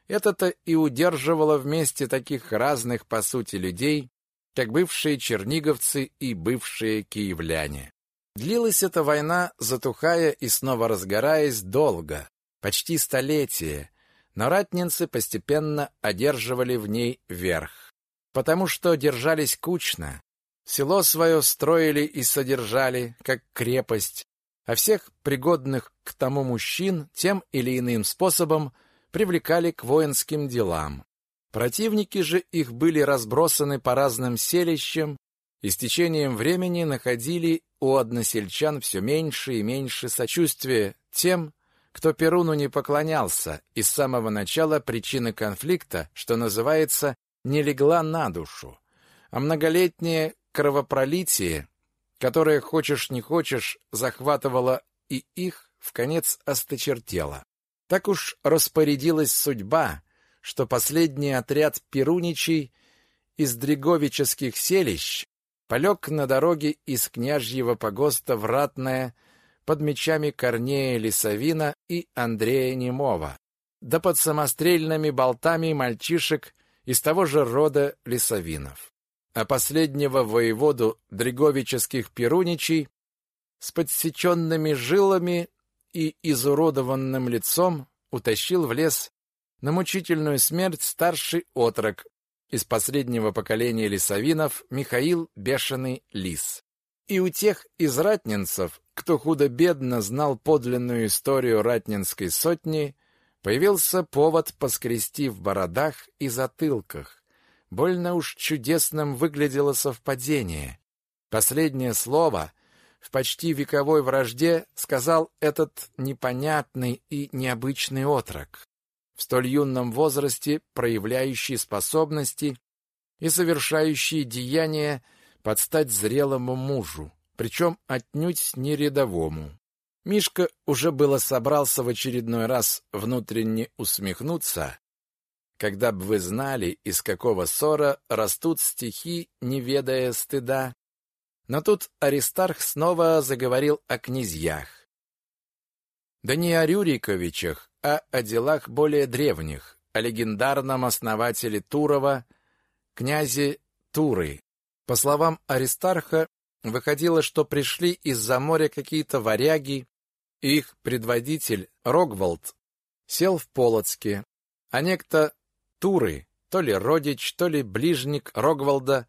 Это-то и удерживало вместе таких разных по сути людей, как бывшие черниговцы и бывшие киевляне. Длилась эта война, затухая и снова разгораясь долго, почти столетие, но ратнинцы постепенно одерживали в ней верх. потому что держались кучно. Село свое строили и содержали, как крепость, а всех пригодных к тому мужчин тем или иным способом привлекали к воинским делам. Противники же их были разбросаны по разным селищам и с течением времени находили у односельчан все меньше и меньше сочувствия тем, кто Перуну не поклонялся, и с самого начала причина конфликта, что называется, не легла на душу, а многолетнее кровопролитие, которое, хочешь не хочешь, захватывало и их, в конец осточертело. Так уж распорядилась судьба, что последний отряд перуничей из дреговических селищ полег на дороге из княжьего погоста в Ратное под мечами Корнея Лисовина и Андрея Немова, да под самострельными болтами мальчишек из того же рода Лисовинов. А последнего воеводу Дреговических Перуничей с подсеченными жилами и изуродованным лицом утащил в лес на мучительную смерть старший отрок из последнего поколения лесовинов Михаил Бешеный Лис. И у тех из ратнинцев, кто худо-бедно знал подлинную историю ратнинской сотни, появился повод поскрести в бородах и затылках. Больно уж чудесным выглядело совпадение. Последнее слово в почти вековой вражде сказал этот непонятный и необычный отрок в столь юном возрасте проявляющий способности и совершающий деяния под стать зрелому мужу, причем отнюдь не рядовому. Мишка уже было собрался в очередной раз внутренне усмехнуться, когда бы вы знали, из какого ссора растут стихи, не ведая стыда. Но тут Аристарх снова заговорил о князьях. Да не о Рюриковичах, а о делах более древних, о легендарном основателе Турова, князе Туры. По словам Аристарха, выходило, что пришли из-за моря какие-то варяги, и их предводитель Рогволд сел в Полоцке, а некто Туры, то ли родич, то ли ближник Рогволда,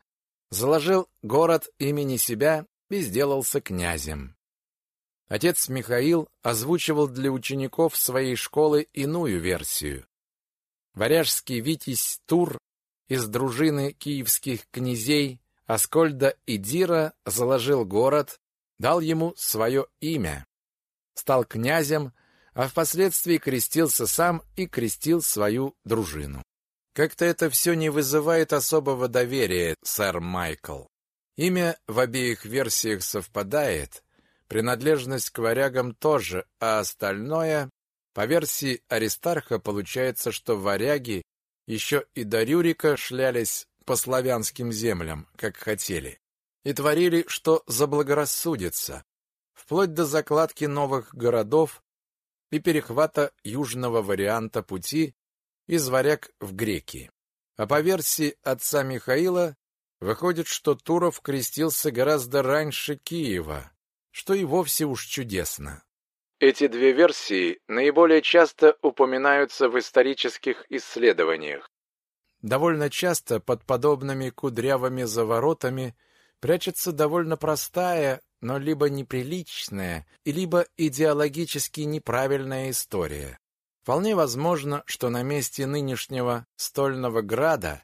заложил город имени себя и сделался князем. Отец Михаил озвучивал для учеников своей школы иную версию. Варяжский витязь Тур из дружины киевских князей Аскольда и Дира заложил город, дал ему свое имя, стал князем, а впоследствии крестился сам и крестил свою дружину. Как-то это все не вызывает особого доверия, сэр Майкл. Имя в обеих версиях совпадает, Принадлежность к варягам тоже, а остальное... По версии Аристарха получается, что варяги еще и до Рюрика шлялись по славянским землям, как хотели, и творили, что заблагорассудится, вплоть до закладки новых городов и перехвата южного варианта пути из варяг в греки. А по версии отца Михаила выходит, что Туров крестился гораздо раньше Киева, что и вовсе уж чудесно. Эти две версии наиболее часто упоминаются в исторических исследованиях. Довольно часто под подобными кудрявыми заворотами прячется довольно простая, но либо неприличная, либо идеологически неправильная история. Вполне возможно, что на месте нынешнего стольного града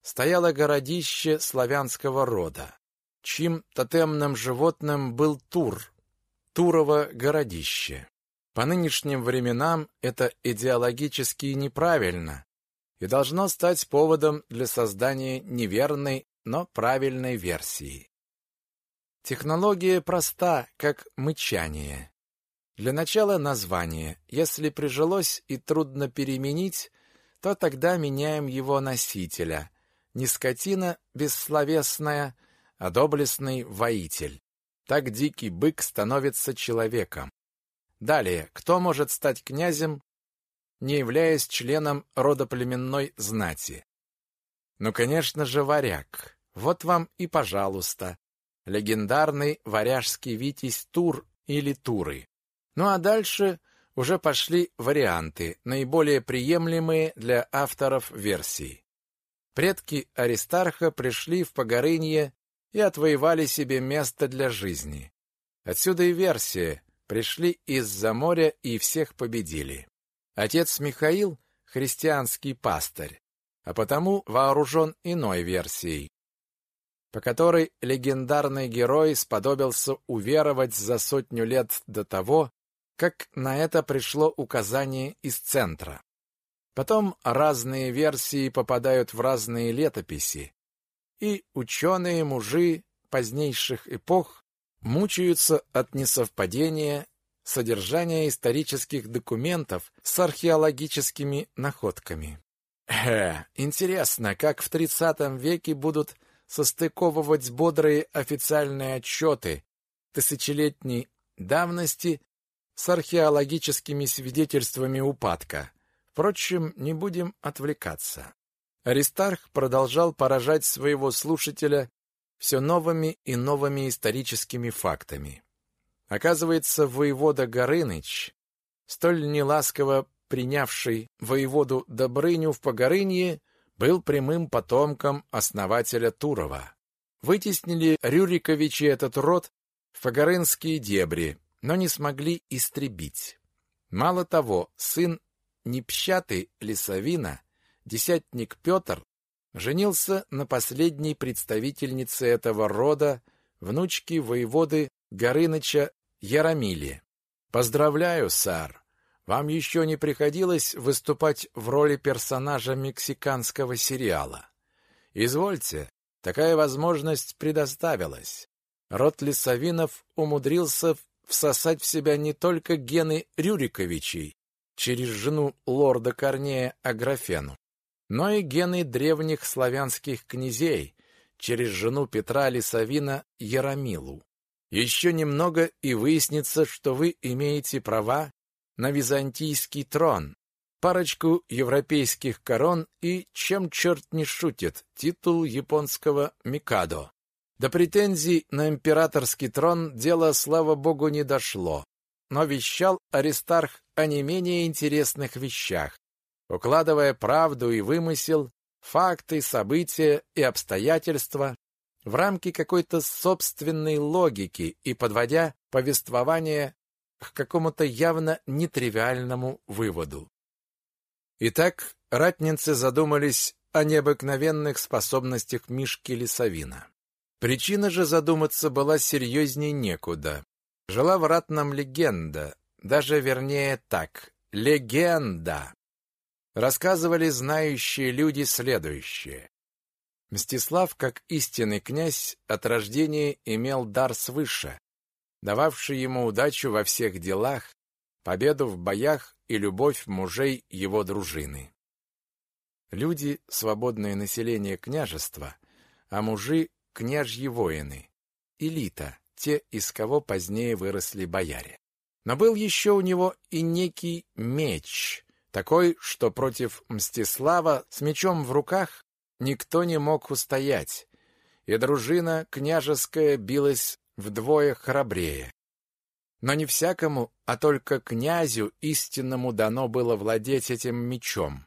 стояло городище славянского рода чьим тотемным животным был Тур, Турово городище. По нынешним временам это идеологически неправильно и должно стать поводом для создания неверной, но правильной версии. Технология проста, как мычание. Для начала название. Если прижилось и трудно переменить, то тогда меняем его носителя. Не скотина бессловесная, а доблестный воитель. Так дикий бык становится человеком. Далее, кто может стать князем, не являясь членом родоплеменной знати? Ну, конечно же, варяг. Вот вам и пожалуйста. Легендарный варяжский витязь Тур или Туры. Ну а дальше уже пошли варианты, наиболее приемлемые для авторов версий. Предки Аристарха пришли в Погорынье и отвоевали себе место для жизни. Отсюда и версия «пришли из-за моря и всех победили». Отец Михаил – христианский пастырь, а потому вооружен иной версией, по которой легендарный герой сподобился уверовать за сотню лет до того, как на это пришло указание из центра. Потом разные версии попадают в разные летописи, и ученые-мужи позднейших эпох мучаются от несовпадения содержания исторических документов с археологическими находками. Э, интересно, как в 30 веке будут состыковывать бодрые официальные отчеты тысячелетней давности с археологическими свидетельствами упадка. Впрочем, не будем отвлекаться. Аристарх продолжал поражать своего слушателя все новыми и новыми историческими фактами. Оказывается, воевода Горыныч, столь неласково принявший воеводу Добрыню в Погорынье, был прямым потомком основателя Турова. Вытеснили Рюриковичи этот род в Погорынские дебри, но не смогли истребить. Мало того, сын Непщаты Лисовина, десятник Петр, женился на последней представительнице этого рода, внучке воеводы Горыныча Ярамиле. Поздравляю, сар! Вам еще не приходилось выступать в роли персонажа мексиканского сериала. Извольте, такая возможность предоставилась. Род Лисовинов умудрился всосать в себя не только гены Рюриковичей, через жену лорда Корнея Аграфену, но и гены древних славянских князей через жену Петра Лисавина Ярамилу. Еще немного и выяснится, что вы имеете права на византийский трон, парочку европейских корон и, чем черт не шутит, титул японского Микадо. До претензий на императорский трон дело, слава богу, не дошло но вещал Аристарх о не менее интересных вещах, укладывая правду и вымысел, факты, события и обстоятельства в рамки какой-то собственной логики и подводя повествование к какому-то явно нетривиальному выводу. Итак, ратницы задумались о необыкновенных способностях Мишки Лисовина. Причина же задуматься была серьезней некуда. Жила в ратном легенда, даже вернее так, легенда. Рассказывали знающие люди следующее. Мстислав, как истинный князь, от рождения имел дар свыше, дававший ему удачу во всех делах, победу в боях и любовь мужей его дружины. Люди — свободное население княжества, а мужи — княжьи воины, элита, те, из кого позднее выросли бояре. Но был еще у него и некий меч, такой, что против Мстислава с мечом в руках никто не мог устоять, и дружина княжеская билась вдвое храбрее. Но не всякому, а только князю истинному дано было владеть этим мечом.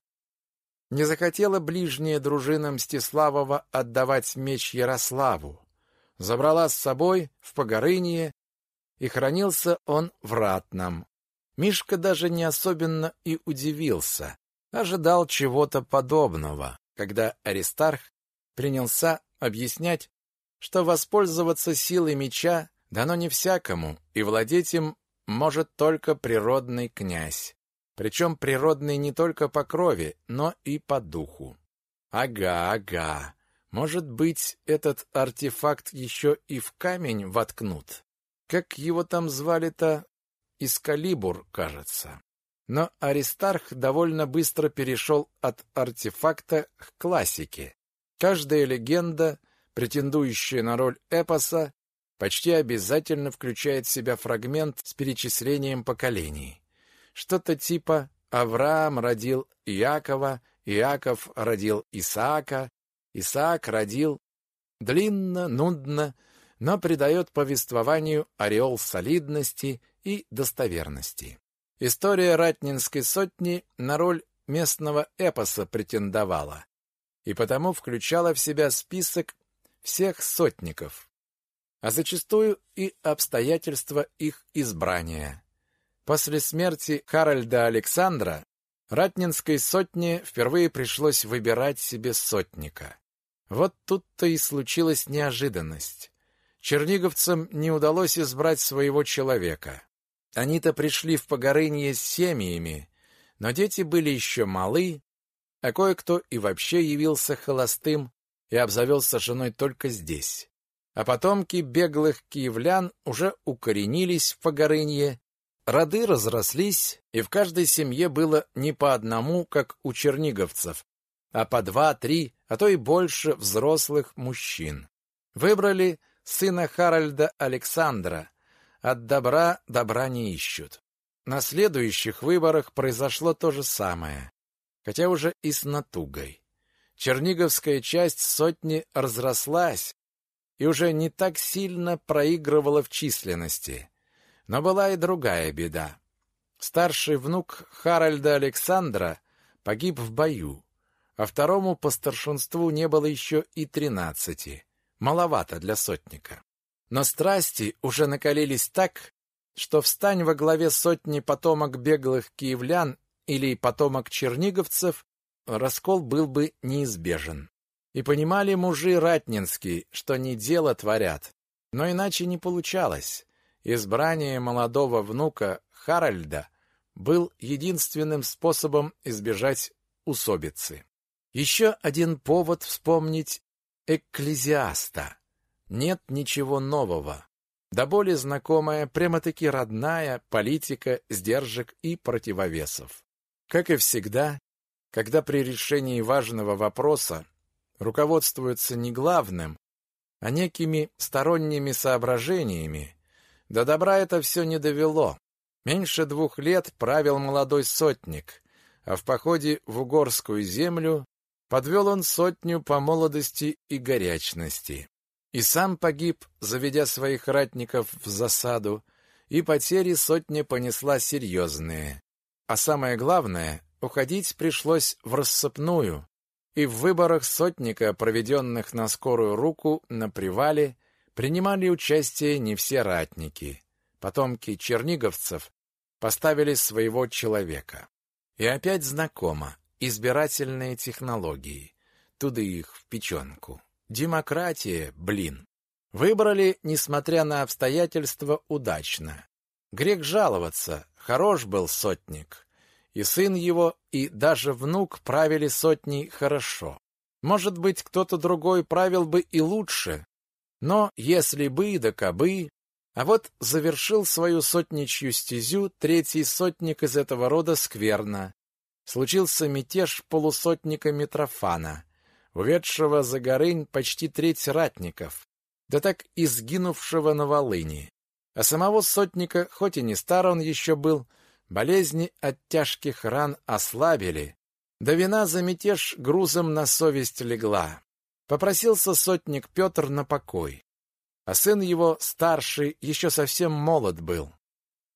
Не захотела ближняя дружина Мстиславова отдавать меч Ярославу, забрала с собой в Погорынье, и хранился он в Ратном. Мишка даже не особенно и удивился, ожидал чего-то подобного, когда Аристарх принялся объяснять, что воспользоваться силой меча дано не всякому, и владеть им может только природный князь. Причем природный не только по крови, но и по духу. Ага, ага. Может быть, этот артефакт еще и в камень воткнут? Как его там звали-то? Искалибур, кажется. Но Аристарх довольно быстро перешел от артефакта к классике. Каждая легенда, претендующая на роль эпоса, почти обязательно включает в себя фрагмент с перечислением поколений. Что-то типа «Авраам родил Иакова, Иаков родил Исаака, Исаак родил длинно, нудно, но придает повествованию ореол солидности и достоверности. История Ратнинской сотни на роль местного эпоса претендовала. и потому включала в себя список всех сотников, а зачастую и обстоятельства их избрания. После смерти Харальда Александра Ратнинской сотне впервые пришлось выбирать себе сотника. Вот тут-то и случилась неожиданность. Черниговцам не удалось избрать своего человека. Они-то пришли в Погорынье с семьями, но дети были еще малы, а кое-кто и вообще явился холостым и обзавелся женой только здесь. А потомки беглых киевлян уже укоренились в Погорынье Роды разрослись, и в каждой семье было не по одному, как у черниговцев, а по два-три, а то и больше взрослых мужчин. Выбрали сына Харальда Александра. От добра добра не ищут. На следующих выборах произошло то же самое, хотя уже и с натугой. Черниговская часть сотни разрослась и уже не так сильно проигрывала в численности. Но была и другая беда. Старший внук Харальда Александра погиб в бою, а второму по старшинству не было еще и тринадцати. Маловато для сотника. Но страсти уже накалились так, что встань во главе сотни потомок беглых киевлян или потомок черниговцев, раскол был бы неизбежен. И понимали мужи ратнинские, что не дело творят, но иначе не получалось. Избрание молодого внука Харальда был единственным способом избежать усобицы. Еще один повод вспомнить экклезиаста. Нет ничего нового. Да более знакомая, прямо-таки родная политика сдержек и противовесов. Как и всегда, когда при решении важного вопроса руководствуются не главным, а некими сторонними соображениями, до добра это все не довело. Меньше двух лет правил молодой сотник, а в походе в угорскую землю подвел он сотню по молодости и горячности. И сам погиб, заведя своих ратников в засаду, и потери сотня понесла серьезные. А самое главное, уходить пришлось в рассыпную, и в выборах сотника, проведенных на скорую руку на привале, принимали участие не все ратники. Потомки черниговцев поставили своего человека. И опять знакомо. Избирательные технологии. Туда их в печенку. Демократия, блин. Выбрали, несмотря на обстоятельства, удачно. Грех жаловаться, хорош был сотник. И сын его, и даже внук правили сотней хорошо. Может быть, кто-то другой правил бы и лучше, но если бы да кабы... А вот завершил свою сотничью стезю третий сотник из этого рода скверно. Случился мятеж полусотника Митрофана, уведшего за Горынь почти треть ратников, да так и сгинувшего на Волыни. А самого сотника, хоть и не стар он еще был, болезни от тяжких ран ослабили, да вина за мятеж грузом на совесть легла. Попросился сотник Петр на покой, а сын его, старший, еще совсем молод был.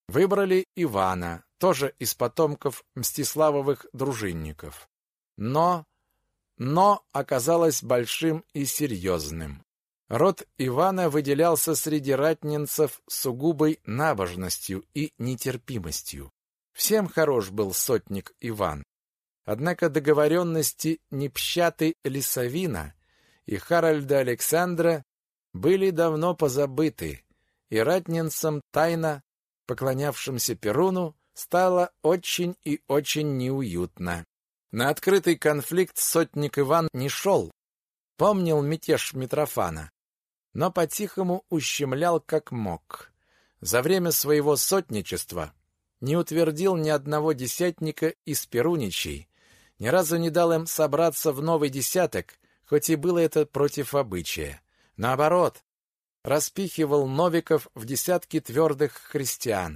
Выбрали Ивана, тоже из потомков Мстиславовых дружинников. Но, но оказалось большим и серьезным. Род Ивана выделялся среди ратнинцев сугубой набожностью и нетерпимостью. Всем хорош был сотник Иван. Однако договоренности Непщаты Лисовина и Харальда Александра были давно позабыты, и ратнинцам, тайно поклонявшимся Перуну, стало очень и очень неуютно. На открытый конфликт сотник Иван не шел, помнил мятеж Митрофана, но по-тихому ущемлял как мог. За время своего сотничества не утвердил ни одного десятника из перуничей, ни разу не дал им собраться в новый десяток хоть и было это против обычая. Наоборот, распихивал Новиков в десятки твердых христиан.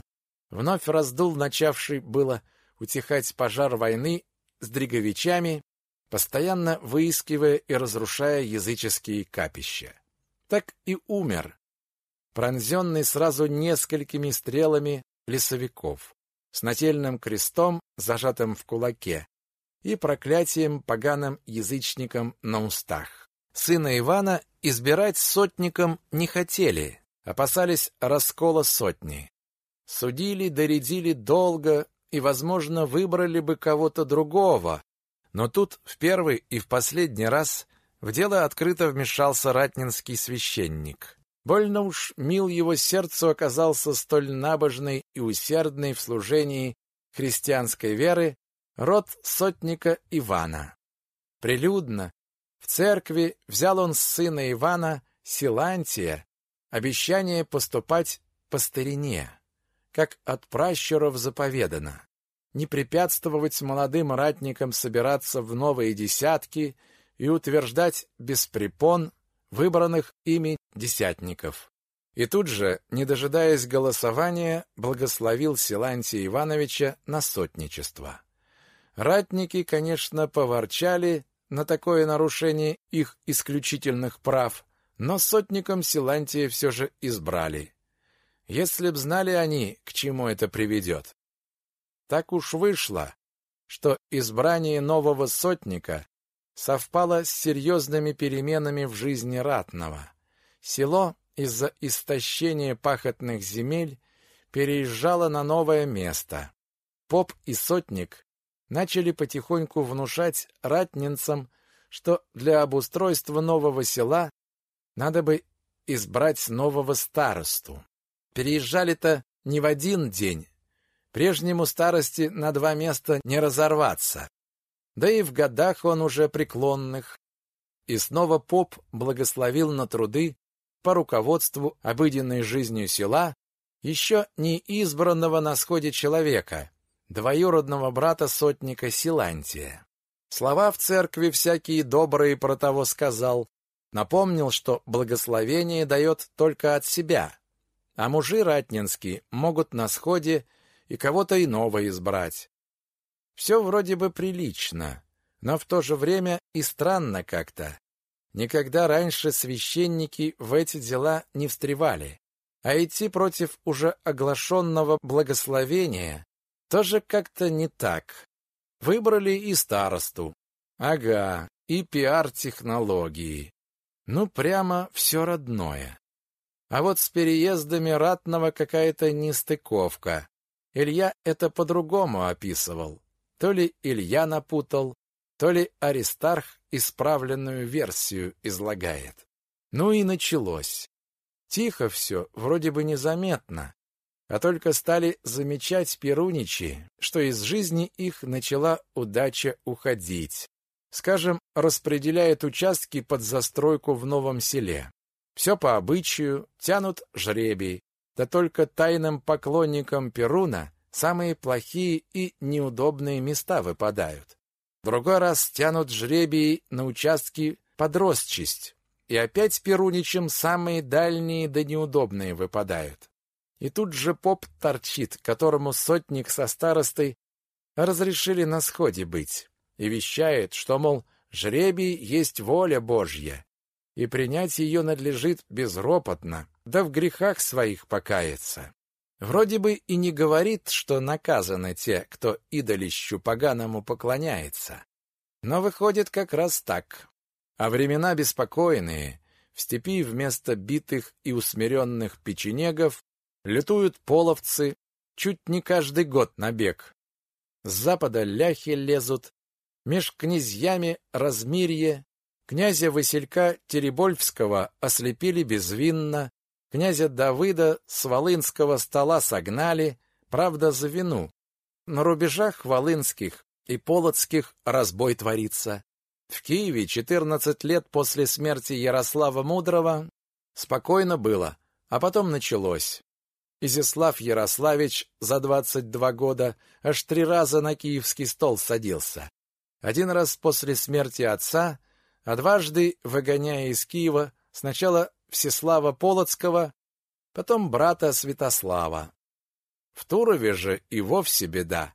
Вновь раздул начавший было утихать пожар войны с дриговичами, постоянно выискивая и разрушая языческие капища. Так и умер, пронзенный сразу несколькими стрелами лесовиков, с нательным крестом, зажатым в кулаке, и проклятием поганым язычникам на устах. Сына Ивана избирать сотником не хотели, опасались раскола сотни. Судили, доредили долго и, возможно, выбрали бы кого-то другого, но тут в первый и в последний раз в дело открыто вмешался ратнинский священник. Больно уж мил его сердцу оказался столь набожный и усердный в служении христианской веры род сотника Ивана. Прилюдно в церкви взял он сына Ивана Силантия обещание поступать по старине, как от пращуров заповедано, не препятствовать молодым ратникам собираться в новые десятки и утверждать без препон выбранных ими десятников. И тут же, не дожидаясь голосования, благословил Силантия Ивановича на сотничество. Ратники, конечно, поворчали на такое нарушение их исключительных прав, но сотником Силантия все же избрали. Если б знали они, к чему это приведет. Так уж вышло, что избрание нового сотника совпало с серьезными переменами в жизни ратного. Село из-за истощения пахотных земель переезжало на новое место. Поп и сотник начали потихоньку внушать ратнинцам, что для обустройства нового села надо бы избрать нового старосту. Переезжали-то не в один день. Прежнему старости на два места не разорваться. Да и в годах он уже преклонных. И снова поп благословил на труды по руководству обыденной жизнью села еще не избранного на сходе человека, двоюродного брата сотника Силантия. Слова в церкви всякие добрые про того сказал, напомнил, что благословение дает только от себя, а мужи ратнинские могут на сходе и кого-то иного избрать. Все вроде бы прилично, но в то же время и странно как-то. Никогда раньше священники в эти дела не встревали, а идти против уже оглашенного благословения тоже как-то не так. Выбрали и старосту. Ага, и пиар-технологии. Ну, прямо все родное. А вот с переездами ратного какая-то нестыковка. Илья это по-другому описывал. То ли Илья напутал, то ли Аристарх исправленную версию излагает. Ну и началось. Тихо все, вроде бы незаметно, а только стали замечать перуничи, что из жизни их начала удача уходить. Скажем, распределяет участки под застройку в новом селе. Все по обычаю, тянут жребий, да только тайным поклонникам Перуна самые плохие и неудобные места выпадают. Другой раз тянут жребий на участки под росчесть, и опять перуничем самые дальние да неудобные выпадают. И тут же поп торчит, которому сотник со старостой разрешили на сходе быть, и вещает, что, мол, жребий есть воля Божья, и принять ее надлежит безропотно, да в грехах своих покаяться. Вроде бы и не говорит, что наказаны те, кто идолищу поганому поклоняется. Но выходит как раз так. А времена беспокойные, в степи вместо битых и усмиренных печенегов летуют половцы чуть не каждый год на бег. С запада ляхи лезут, меж князьями размирье, князя Василька Теребольского ослепили безвинно, Князя Давыда с Волынского стола согнали, правда, за вину. На рубежах Волынских и Полоцких разбой творится. В Киеве 14 лет после смерти Ярослава Мудрого спокойно было, а потом началось. Изяслав Ярославич за 22 года аж три раза на киевский стол садился. Один раз после смерти отца, а дважды выгоняя из Киева сначала Всеслава Полоцкого, потом брата Святослава. В Турове же и вовсе беда.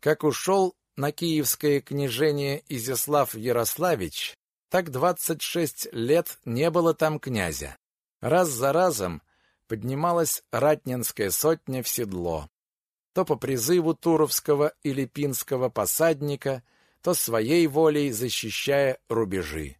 Как ушел на киевское княжение Изяслав Ярославич, так двадцать шесть лет не было там князя. Раз за разом поднималась ратнинская сотня в седло. То по призыву туровского или пинского посадника, то своей волей защищая рубежи.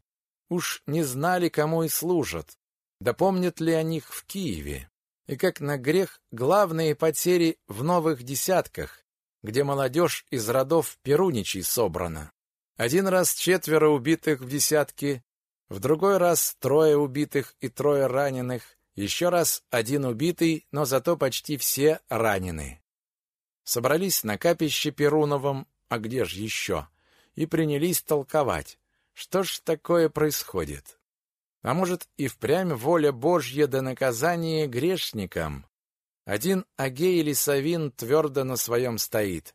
Уж не знали, кому и служат, да помнят ли о них в Киеве. И как на грех главные потери в новых десятках, где молодежь из родов Перуничей собрана. Один раз четверо убитых в десятке, в другой раз трое убитых и трое раненых, еще раз один убитый, но зато почти все ранены. Собрались на капище Перуновом, а где ж еще, и принялись толковать, что ж такое происходит. А может, и впрямь воля Божья до наказания грешникам? Один Агей или Савин твердо на своем стоит.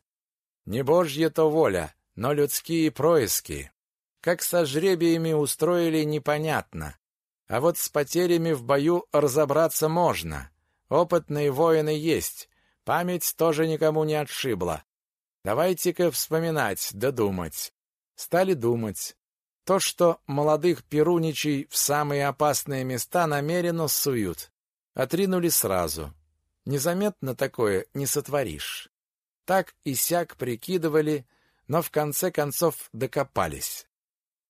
Не Божья то воля, но людские происки. Как со жребиями устроили, непонятно. А вот с потерями в бою разобраться можно. Опытные воины есть. Память тоже никому не отшибла. Давайте-ка вспоминать, додумать. Стали думать. То, что молодых перуничей в самые опасные места намеренно суют, отринули сразу. Незаметно такое не сотворишь. Так и сяк прикидывали, но в конце концов докопались.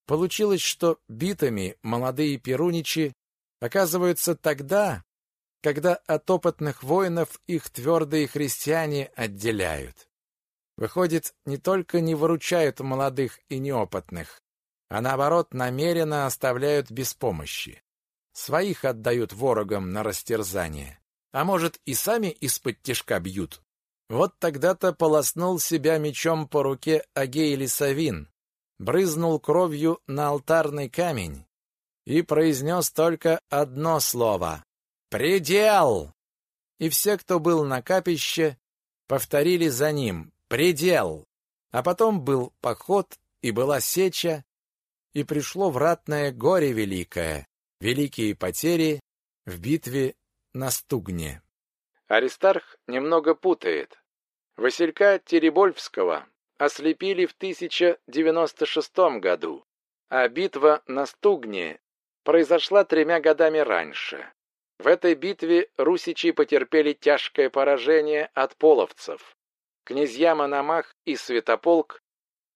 Получилось, что битами молодые перуничи оказываются тогда, когда от опытных воинов их твердые христиане отделяют. Выходит, не только не выручают молодых и неопытных, а наоборот намеренно оставляют без помощи. Своих отдают ворогам на растерзание. А может, и сами из-под тишка бьют. Вот тогда-то полоснул себя мечом по руке Агей Лисавин, брызнул кровью на алтарный камень и произнес только одно слово «Предел!». И все, кто был на капище, повторили за ним «Предел!». А потом был поход и была сеча, и пришло вратное горе великое, великие потери в битве на Стугне. Аристарх немного путает. Василька Теребольского ослепили в 1096 году, а битва на Стугне произошла тремя годами раньше. В этой битве русичи потерпели тяжкое поражение от половцев. Князья Мономах и Святополк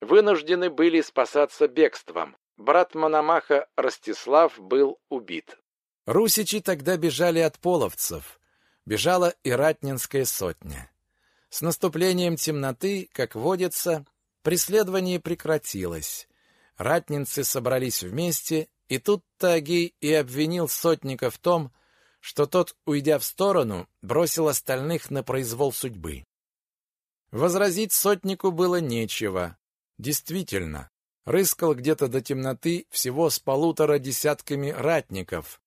вынуждены были спасаться бегством. Брат Мономаха Ростислав был убит. Русичи тогда бежали от половцев. Бежала и Ратнинская сотня. С наступлением темноты, как водится, преследование прекратилось. Ратнинцы собрались вместе, и тут Тагий и обвинил сотника в том, что тот, уйдя в сторону, бросил остальных на произвол судьбы. Возразить сотнику было нечего. Действительно, рыскал где-то до темноты всего с полутора десятками ратников.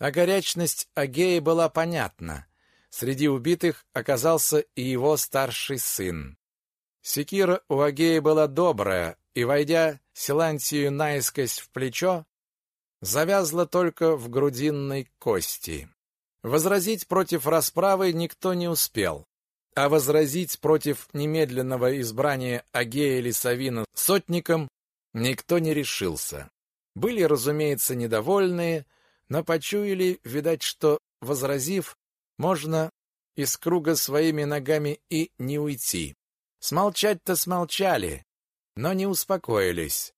А горячность Агея была понятна. Среди убитых оказался и его старший сын. Секира у Агея была добрая, и, войдя Силантию наискось в плечо, завязла только в грудинной кости. Возразить против расправы никто не успел, а возразить против немедленного избрания Агея или Савина сотником никто не решился. Были, разумеется, недовольные, но почуяли, видать, что, возразив, можно из круга своими ногами и не уйти. Смолчать-то смолчали, но не успокоились.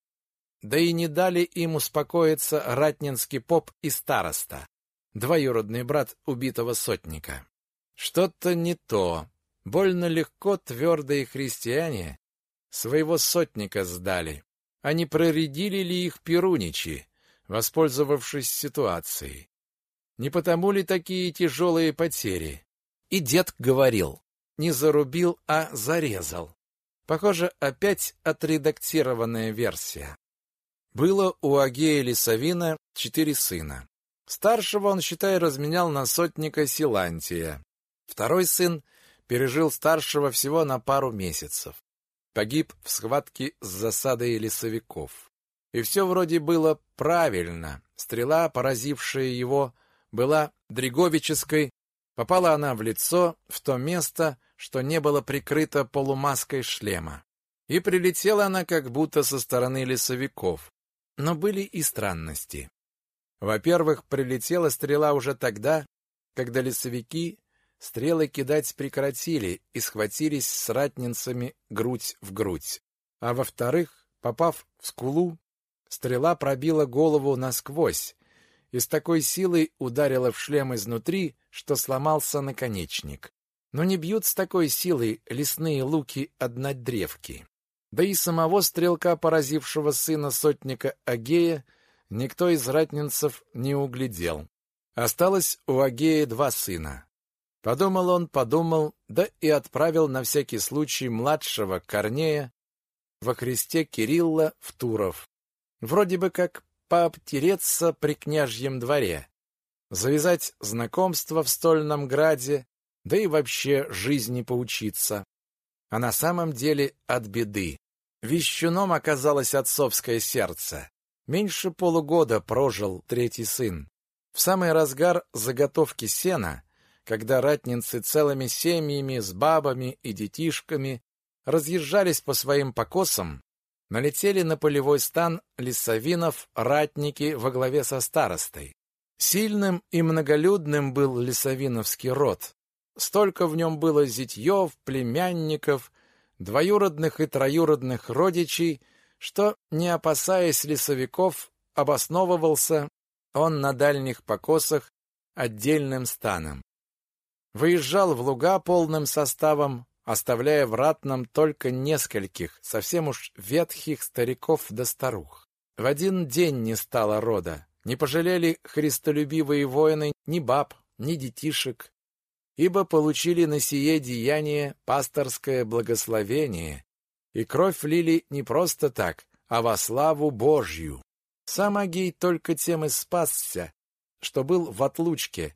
Да и не дали им успокоиться ратнинский поп и староста, двоюродный брат убитого сотника. Что-то не то. Больно легко твердые христиане своего сотника сдали. А не проредили ли их перуничи, воспользовавшись ситуацией? Не потому ли такие тяжелые потери? И дед говорил, не зарубил, а зарезал. Похоже, опять отредактированная версия. Было у Агея Лисавина четыре сына. Старшего он, считай, разменял на сотника Силантия. Второй сын пережил старшего всего на пару месяцев. Погиб в схватке с засадой лесовиков. И все вроде было правильно. Стрела, поразившая его, была дриговической, попала она в лицо, в то место, что не было прикрыто полумаской шлема. И прилетела она как будто со стороны лесовиков. Но были и странности. Во-первых, прилетела стрела уже тогда, когда лесовики стрелы кидать прекратили и схватились с ратнинцами грудь в грудь. А во-вторых, Попав в скулу, стрела пробила голову насквозь и с такой силой ударила в шлем изнутри, что сломался наконечник. Но не бьют с такой силой лесные луки однодревки. Да и самого стрелка, поразившего сына сотника Агея, никто из ратнинцев не углядел. Осталось у Агея два сына. Подумал он, подумал, да и отправил на всякий случай младшего Корнея во Христе Кирилла в Туров. Вроде бы как пообтереться при княжьем дворе, завязать знакомство в стольном граде, да и вообще жизни поучиться. А на самом деле от беды. Вещуном оказалось отцовское сердце. Меньше полугода прожил третий сын. В самый разгар заготовки сена когда ратницы целыми семьями с бабами и детишками разъезжались по своим покосам, налетели на полевой стан лесовинов ратники во главе со старостой. Сильным и многолюдным был лесовиновский род. Столько в нем было зятьев, племянников, двоюродных и троюродных родичей, что, не опасаясь лесовиков, обосновывался он на дальних покосах отдельным станом выезжал в луга полным составом, оставляя в ратном только нескольких, совсем уж ветхих стариков да старух. В один день не стало рода, не пожалели христолюбивые воины ни баб, ни детишек, ибо получили на сие деяние пасторское благословение, и кровь лили не просто так, а во славу Божью. Сам Агей только тем и спасся, что был в отлучке,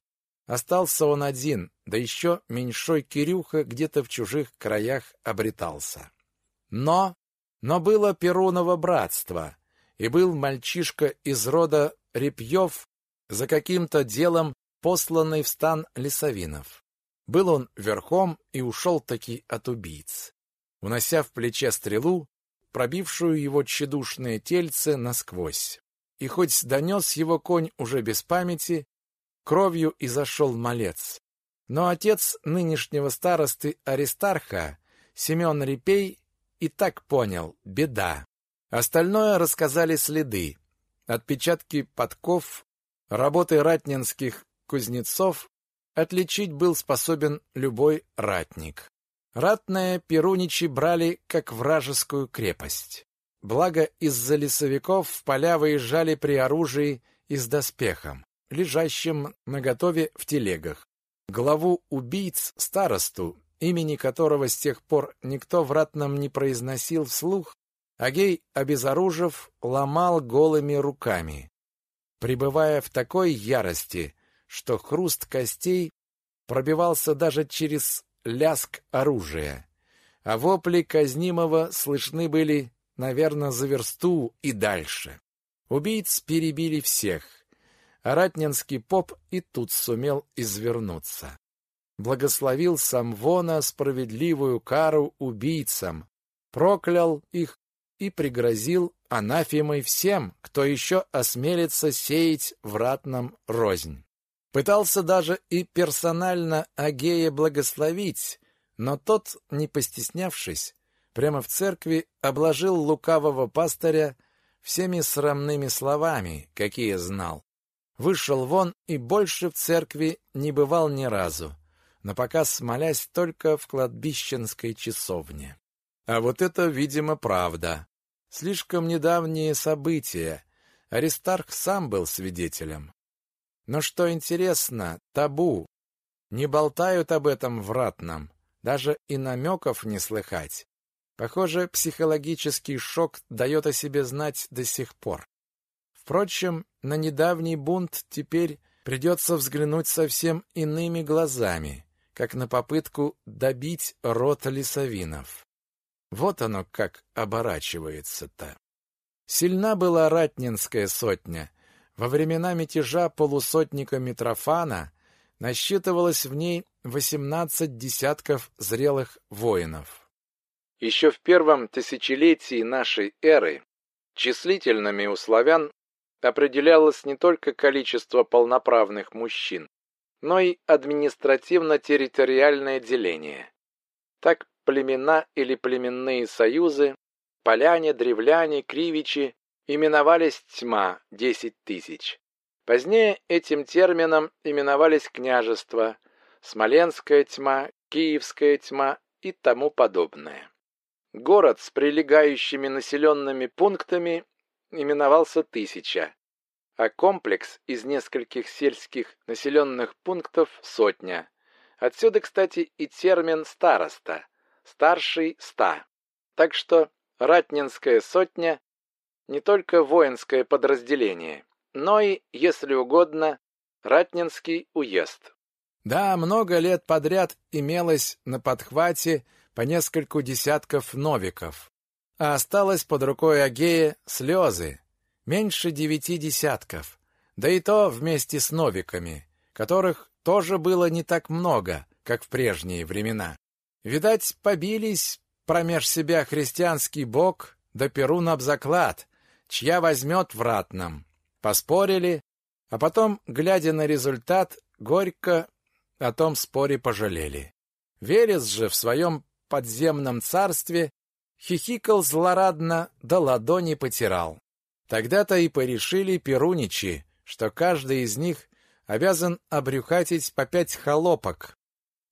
Остался он один, да еще меньшой Кирюха где-то в чужих краях обретался. Но, но было Перуново братство, и был мальчишка из рода Репьев за каким-то делом посланный в стан лесовинов. Был он верхом и ушел таки от убийц, унося в плече стрелу, пробившую его тщедушное тельце насквозь. И хоть донес его конь уже без памяти, кровью и зашел малец. Но отец нынешнего старосты Аристарха, Семен Репей, и так понял — беда. Остальное рассказали следы. Отпечатки подков, работы ратнинских кузнецов отличить был способен любой ратник. Ратное перуничи брали как вражескую крепость. Благо из-за лесовиков в поля выезжали при оружии и с доспехом лежащим наготове в телегах. Главу убийц старосту, имени которого с тех пор никто в ратном не произносил вслух, Агей, обезоружив, ломал голыми руками, пребывая в такой ярости, что хруст костей пробивался даже через ляск оружия, а вопли казнимого слышны были, наверное, за версту и дальше. Убийц перебили всех, а ратнинский поп и тут сумел извернуться. Благословил Самвона справедливую кару убийцам, проклял их и пригрозил анафемой всем, кто еще осмелится сеять в ратном рознь. Пытался даже и персонально Агея благословить, но тот, не постеснявшись, прямо в церкви обложил лукавого пастыря всеми срамными словами, какие знал. Вышел вон и больше в церкви не бывал ни разу, но пока смолясь только в кладбищенской часовне. А вот это, видимо, правда. Слишком недавние события. Аристарх сам был свидетелем. Но что интересно, табу. Не болтают об этом в ратном, даже и намеков не слыхать. Похоже, психологический шок дает о себе знать до сих пор. Впрочем, на недавний бунт теперь придется взглянуть совсем иными глазами, как на попытку добить рот лесовинов. Вот оно как оборачивается-то. Сильна была ратнинская сотня. Во времена мятежа полусотника Митрофана насчитывалось в ней восемнадцать десятков зрелых воинов. Еще в первом тысячелетии нашей эры числительными у славян определялось не только количество полноправных мужчин, но и административно-территориальное деление. Так племена или племенные союзы поляне, древляне, кривичи именовались тьма, десять тысяч. Позднее этим термином именовались княжества, Смоленская тьма, Киевская тьма и тому подобное. Город с прилегающими населенными пунктами именовался Тысяча, а комплекс из нескольких сельских населенных пунктов – Сотня. Отсюда, кстати, и термин «староста» – «старший ста». Так что Ратнинская сотня – не только воинское подразделение, но и, если угодно, Ратнинский уезд. Да, много лет подряд имелось на подхвате по нескольку десятков новиков, а осталось под рукой Агея слезы, меньше девяти десятков, да и то вместе с новиками, которых тоже было не так много, как в прежние времена. Видать, побились промеж себя христианский бог да Перун об заклад, чья возьмет в ратном. Поспорили, а потом, глядя на результат, горько о том споре пожалели. Велес же в своем подземном царстве хихикал злорадно, да ладони потирал. Тогда-то и порешили перуничи, что каждый из них обязан обрюхатить по пять холопок,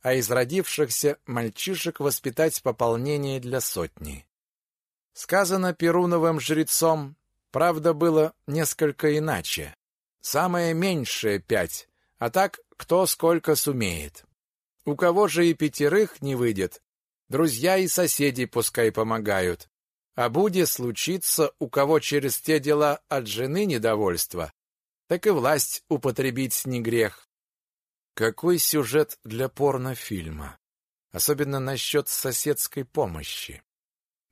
а из родившихся мальчишек воспитать пополнение для сотни. Сказано Перуновым жрецом, правда, было несколько иначе. Самое меньшее пять, а так кто сколько сумеет. У кого же и пятерых не выйдет, друзья и соседи пускай помогают. А будет случиться, у кого через те дела от жены недовольство, так и власть употребить не грех. Какой сюжет для порнофильма? Особенно насчет соседской помощи.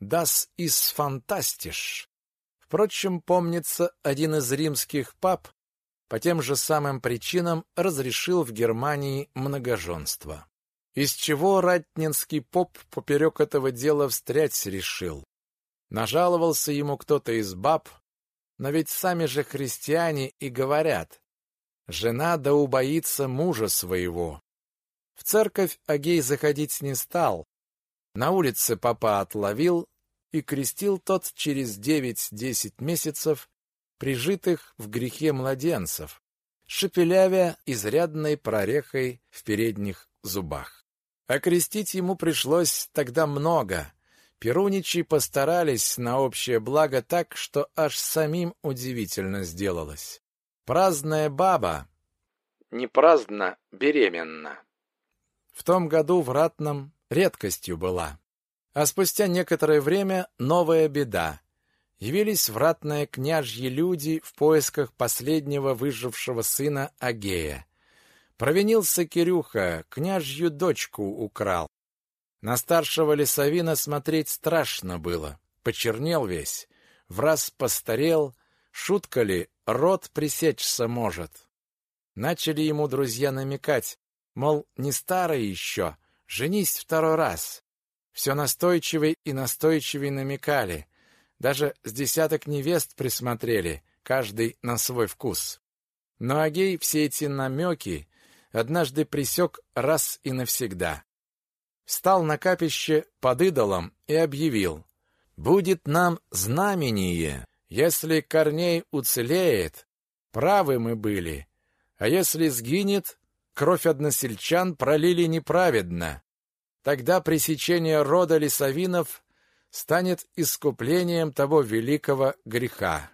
Das ist fantastisch. Впрочем, помнится, один из римских пап по тем же самым причинам разрешил в Германии многоженство. Из чего ратнинский поп поперек этого дела встрять решил. Нажаловался ему кто-то из баб, но ведь сами же христиане и говорят, жена да убоится мужа своего. В церковь Агей заходить не стал. На улице папа отловил, и крестил тот через девять-десять месяцев прижитых в грехе младенцев, шепелявя изрядной прорехой в передних зубах. Окрестить ему пришлось тогда много. Перуничи постарались на общее благо так, что аж самим удивительно сделалось. Праздная баба, не праздно, беременна. В том году в Ратном редкостью была. А спустя некоторое время новая беда. Явились в ратное княжьи люди в поисках последнего выжившего сына Агея. Провинился Кирюха, княжью дочку украл. На старшего лесовина смотреть страшно было. Почернел весь, в раз постарел, шутка ли, рот пресечься может. Начали ему друзья намекать, мол, не старый еще, женись второй раз. Все настойчивей и настойчивей намекали. Даже с десяток невест присмотрели, каждый на свой вкус. Но Агей все эти намеки однажды присек раз и навсегда. Встал на капище под идолом и объявил, «Будет нам знамение, если Корней уцелеет, правы мы были, а если сгинет, кровь односельчан пролили неправедно. Тогда пресечение рода лесовинов станет искуплением того великого греха.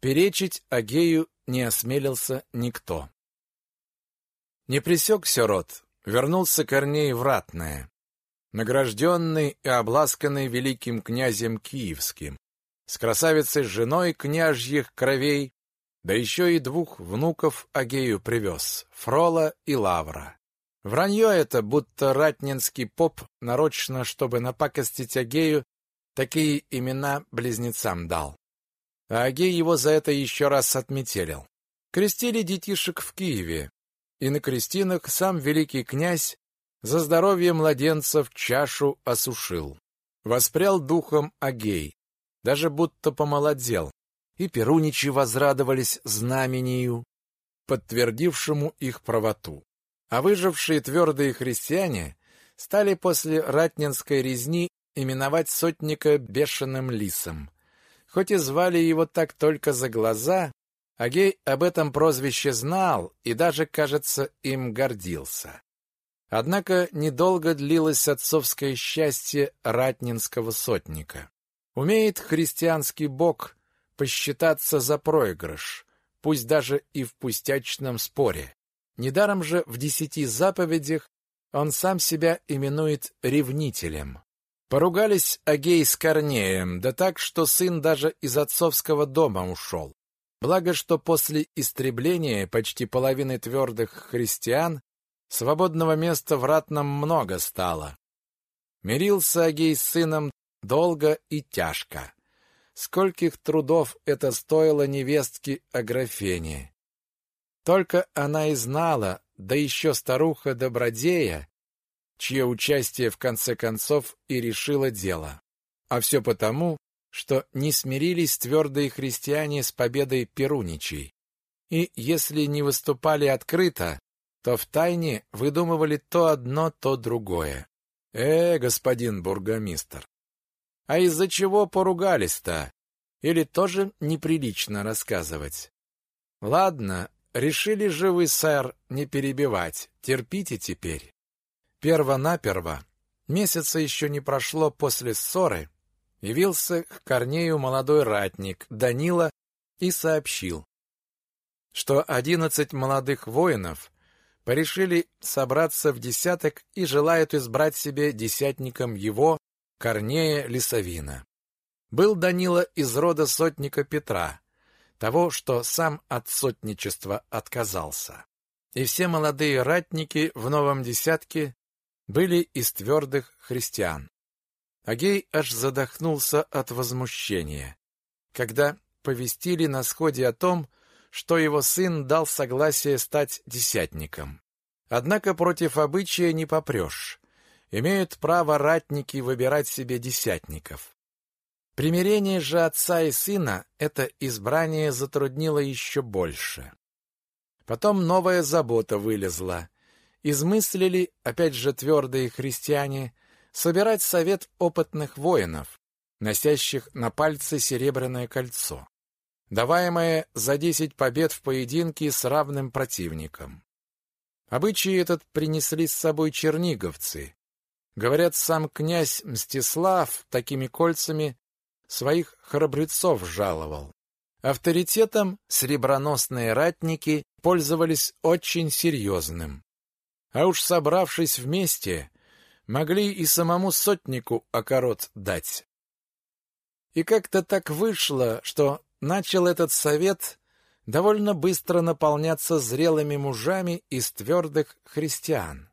Перечить Агею не осмелился никто. Не пресекся род, вернулся Корней в ратное, награжденный и обласканный великим князем Киевским, с красавицей женой княжьих кровей, да еще и двух внуков Агею привез, Фрола и Лавра. Вранье это, будто ратнинский поп нарочно, чтобы напакостить Агею, такие имена близнецам дал. А Агей его за это еще раз отметелил. Крестили детишек в Киеве, и на крестинах сам великий князь за здоровье младенцев чашу осушил. Воспрял духом Агей, даже будто помолодел, и перуничи возрадовались знамению, подтвердившему их правоту. А выжившие твердые христиане стали после ратнинской резни именовать сотника бешеным лисом. Хоть и звали его так только за глаза, Агей об этом прозвище знал и даже, кажется, им гордился. Однако недолго длилось отцовское счастье ратнинского сотника. Умеет христианский бог посчитаться за проигрыш, пусть даже и в пустячном споре. Недаром же в десяти заповедях он сам себя именует ревнителем. Поругались Агей с Корнеем, да так, что сын даже из отцовского дома ушел. Благо, что после истребления почти половины твердых христиан свободного места в ратном много стало. Мирился Агей с сыном долго и тяжко. Скольких трудов это стоило невестке Аграфене. Только она и знала, да еще старуха Добродея, чье участие в конце концов и решило дело. А все потому, что не смирились твердые христиане с победой Перуничей. И если не выступали открыто, то втайне выдумывали то одно, то другое. Э, господин бургомистр, а из-за чего поругались-то? Или тоже неприлично рассказывать? Ладно, решили же вы, сэр, не перебивать. Терпите теперь. Перво-наперво, месяца еще не прошло после ссоры, явился к Корнею молодой ратник Данила и сообщил, что одиннадцать молодых воинов порешили собраться в десяток и желают избрать себе десятником его, Корнея Лисовина. Был Данила из рода сотника Петра, того, что сам от сотничества отказался. И все молодые ратники в новом десятке были из твердых христиан. Агей аж задохнулся от возмущения, когда повестили на сходе о том, что его сын дал согласие стать десятником. Однако против обычая не попрешь имеют право ратники выбирать себе десятников. Примирение же отца и сына это избрание затруднило еще больше. Потом новая забота вылезла. Измыслили, опять же твердые христиане, собирать совет опытных воинов, носящих на пальце серебряное кольцо, даваемое за десять побед в поединке с равным противником. Обычай этот принесли с собой черниговцы, Говорят, сам князь Мстислав такими кольцами своих храбрецов жаловал. Авторитетом среброносные ратники пользовались очень серьезным. А уж собравшись вместе, могли и самому сотнику окорот дать. И как-то так вышло, что начал этот совет довольно быстро наполняться зрелыми мужами из твердых христиан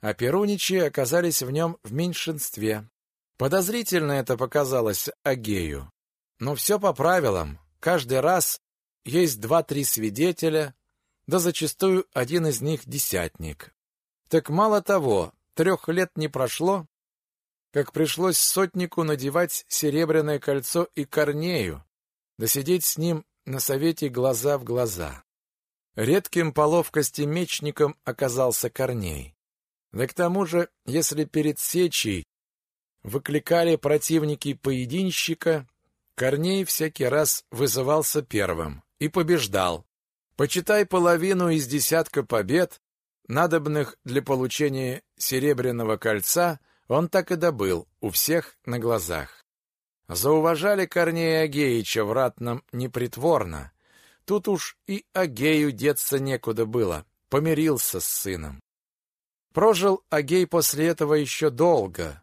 а перуничи оказались в нем в меньшинстве. Подозрительно это показалось Агею. Но все по правилам. Каждый раз есть два-три свидетеля, да зачастую один из них десятник. Так мало того, трех лет не прошло, как пришлось сотнику надевать серебряное кольцо и Корнею, да сидеть с ним на совете глаза в глаза. Редким по ловкости мечником оказался Корней. Да к тому же, если перед сечей выкликали противники поединщика, Корней всякий раз вызывался первым и побеждал. Почитай половину из десятка побед, надобных для получения серебряного кольца, он так и добыл у всех на глазах. Зауважали Корнея Агеича в ратном непритворно. Тут уж и Агею деться некуда было, помирился с сыном. Прожил Агей после этого еще долго.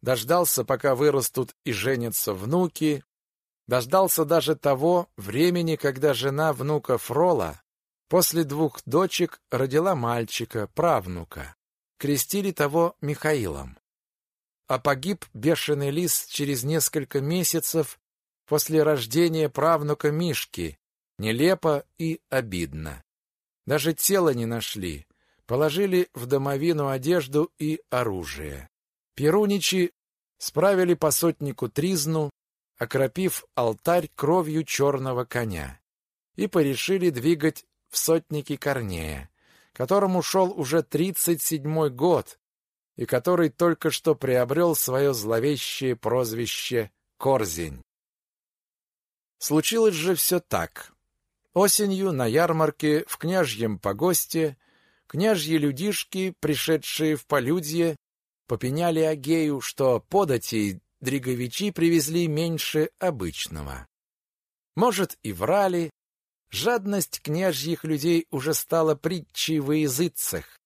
Дождался, пока вырастут и женятся внуки. Дождался даже того времени, когда жена внука Фрола после двух дочек родила мальчика, правнука. Крестили того Михаилом. А погиб бешеный лис через несколько месяцев после рождения правнука Мишки. Нелепо и обидно. Даже тело не нашли положили в домовину одежду и оружие. Перуничи справили по сотнику тризну, окропив алтарь кровью черного коня, и порешили двигать в сотники Корнея, которому шел уже тридцать седьмой год, и который только что приобрел свое зловещее прозвище Корзень. Случилось же все так. Осенью на ярмарке в княжьем погосте княжьи людишки, пришедшие в полюдье, попеняли Агею, что подати дриговичи привезли меньше обычного. Может, и врали. Жадность княжьих людей уже стала притчей во языцах.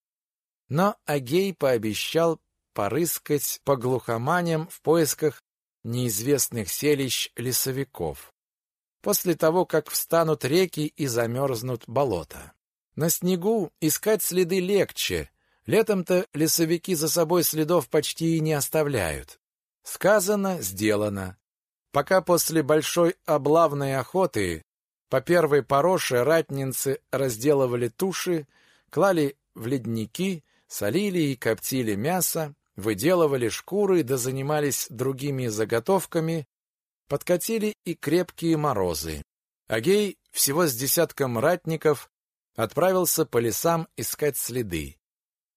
Но Агей пообещал порыскать по глухоманям в поисках неизвестных селищ лесовиков. После того, как встанут реки и замерзнут болота. На снегу искать следы легче. Летом-то лесовики за собой следов почти и не оставляют. Сказано, сделано. Пока после большой облавной охоты по первой пороше ратницы разделывали туши, клали в ледники, солили и коптили мясо, выделывали шкуры да занимались другими заготовками, подкатили и крепкие морозы. Агей всего с десятком ратников отправился по лесам искать следы.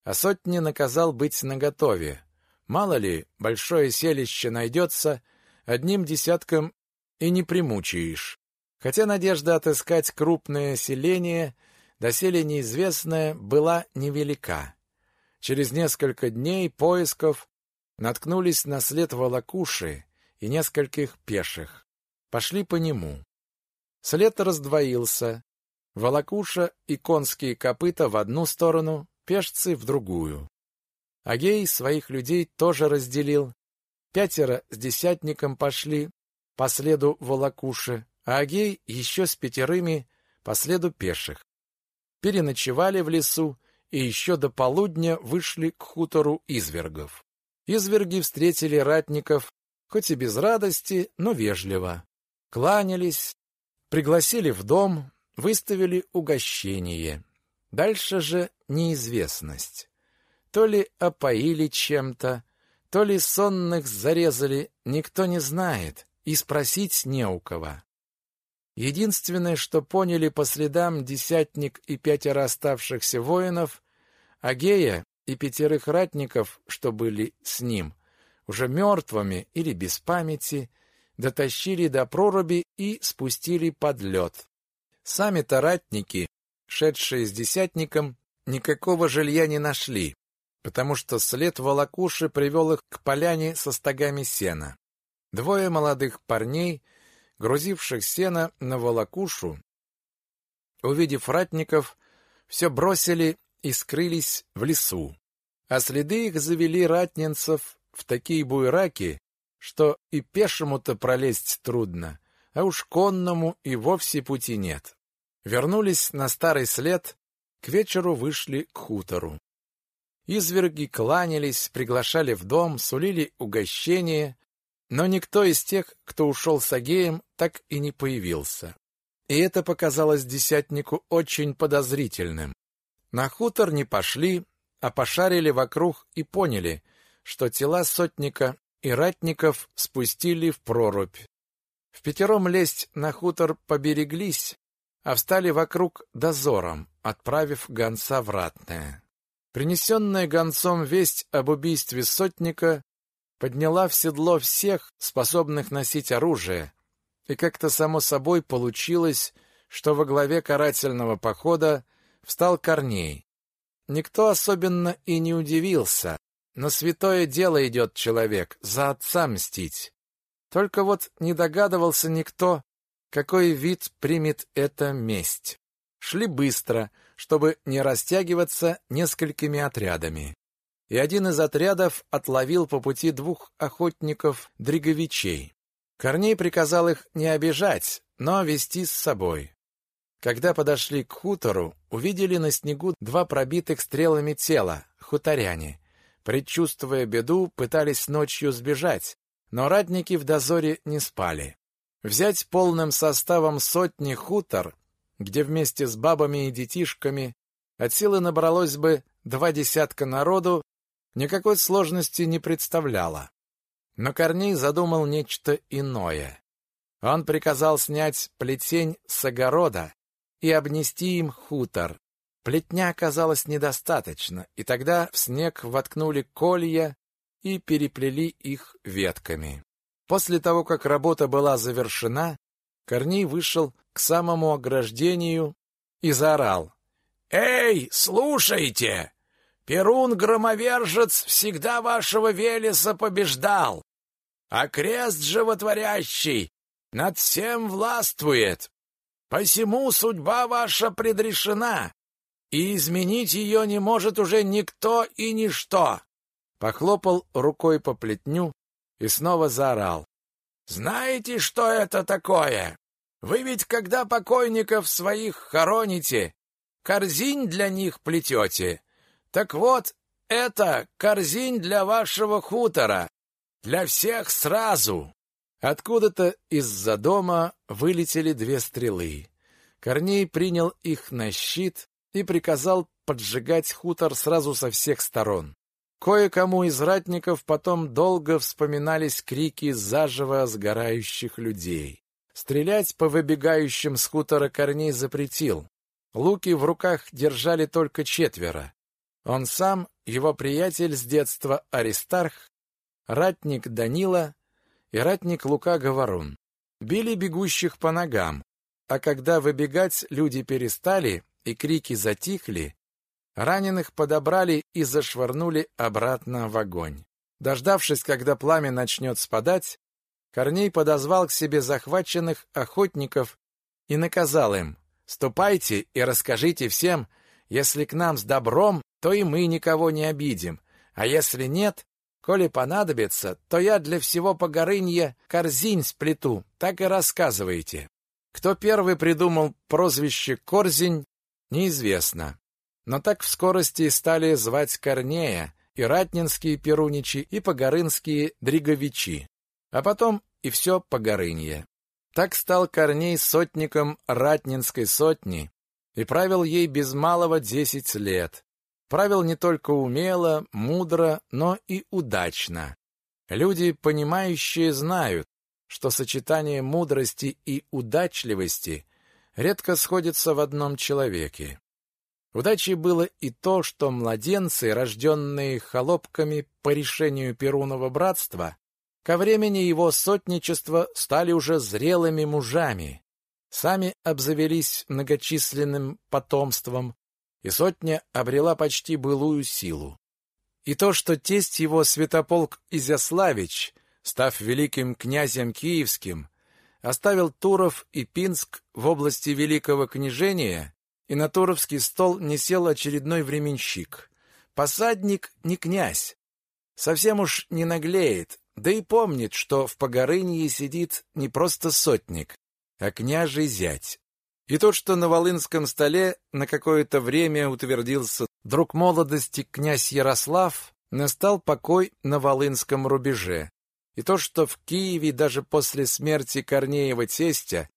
А сотни наказал быть наготове. Мало ли, большое селище найдется, одним десятком и не примучаешь. Хотя надежда отыскать крупное селение, доселе неизвестное, была невелика. Через несколько дней поисков наткнулись на след волокуши и нескольких пеших. Пошли по нему. След раздвоился. Волокуша и конские копыта в одну сторону, пешцы в другую. Агей своих людей тоже разделил. Пятеро с десятником пошли по следу волокуши, а Агей еще с пятерыми по следу пеших. Переночевали в лесу и еще до полудня вышли к хутору извергов. Изверги встретили ратников, хоть и без радости, но вежливо. Кланялись, пригласили в дом, выставили угощение. Дальше же неизвестность. То ли опоили чем-то, то ли сонных зарезали, никто не знает, и спросить не у кого. Единственное, что поняли по следам десятник и пятеро оставшихся воинов, Агея и пятерых ратников, что были с ним, уже мертвыми или без памяти, дотащили до проруби и спустили под лед. Сами-то ратники, шедшие с десятником, никакого жилья не нашли, потому что след волокуши привел их к поляне со стогами сена. Двое молодых парней, грузивших сено на волокушу, увидев ратников, все бросили и скрылись в лесу. А следы их завели ратнинцев в такие буйраки, что и пешему-то пролезть трудно, а уж конному и вовсе пути нет. Вернулись на старый след, к вечеру вышли к хутору. Изверги кланялись, приглашали в дом, сулили угощение, но никто из тех, кто ушел с Агеем, так и не появился. И это показалось десятнику очень подозрительным. На хутор не пошли, а пошарили вокруг и поняли, что тела сотника и ратников спустили в прорубь. В пятером лезть на хутор побереглись, а встали вокруг дозором, отправив гонца в ратное. Принесенная гонцом весть об убийстве сотника подняла в седло всех, способных носить оружие, и как-то само собой получилось, что во главе карательного похода встал Корней. Никто особенно и не удивился. На святое дело идет человек, за отца мстить. Только вот не догадывался никто, какой вид примет эта месть. Шли быстро, чтобы не растягиваться несколькими отрядами. И один из отрядов отловил по пути двух охотников-дриговичей. Корней приказал их не обижать, но вести с собой. Когда подошли к хутору, увидели на снегу два пробитых стрелами тела, хуторяне. Предчувствуя беду, пытались ночью сбежать, но ратники в дозоре не спали. Взять полным составом сотни хутор, где вместе с бабами и детишками от силы набралось бы два десятка народу, никакой сложности не представляло. Но Корней задумал нечто иное. Он приказал снять плетень с огорода и обнести им хутор. Плетня оказалось недостаточно, и тогда в снег воткнули колья и переплели их ветками. После того, как работа была завершена, Корней вышел к самому ограждению и заорал. «Эй, слушайте! Перун-громовержец всегда вашего Велеса побеждал, а крест животворящий над всем властвует. Посему судьба ваша предрешена, и изменить ее не может уже никто и ничто. Похлопал рукой по плетню и снова заорал. Знаете, что это такое? Вы ведь, когда покойников своих хороните, корзинь для них плетете. Так вот, это корзинь для вашего хутора, для всех сразу. Откуда-то из-за дома вылетели две стрелы. Корней принял их на щит и приказал поджигать хутор сразу со всех сторон. Кое-кому из ратников потом долго вспоминались крики заживо сгорающих людей. Стрелять по выбегающим с хутора Корней запретил. Луки в руках держали только четверо. Он сам, его приятель с детства Аристарх, ратник Данила и ратник Лука Говорун. Били бегущих по ногам, а когда выбегать люди перестали, и крики затихли, раненых подобрали и зашвырнули обратно в огонь. Дождавшись, когда пламя начнет спадать, Корней подозвал к себе захваченных охотников и наказал им «Ступайте и расскажите всем, если к нам с добром, то и мы никого не обидим, а если нет, коли понадобится, то я для всего погорынья корзинь сплету, так и рассказывайте». Кто первый придумал прозвище Корзинь, неизвестно. Но так в скорости стали звать Корнея и ратнинские перуничи, и погорынские дриговичи, а потом и все погорынье. Так стал Корней сотником ратнинской сотни и правил ей без малого десять лет. Правил не только умело, мудро, но и удачно. Люди, понимающие, знают, что сочетание мудрости и удачливости редко сходится в одном человеке. Удачей было и то, что младенцы, рожденные холопками по решению Перунова братства, ко времени его сотничества стали уже зрелыми мужами, сами обзавелись многочисленным потомством, и сотня обрела почти былую силу. И то, что тесть его Святополк Изяславич, став великим князем киевским, оставил Туров и Пинск в области Великого княжения, и на Туровский стол не сел очередной временщик. Посадник не князь, совсем уж не наглеет, да и помнит, что в Погорынье сидит не просто сотник, а княжий зять. И тот, что на Волынском столе на какое-то время утвердился друг молодости князь Ярослав, настал покой на Волынском рубеже, и то, что в Киеве даже после смерти Корнеева тестя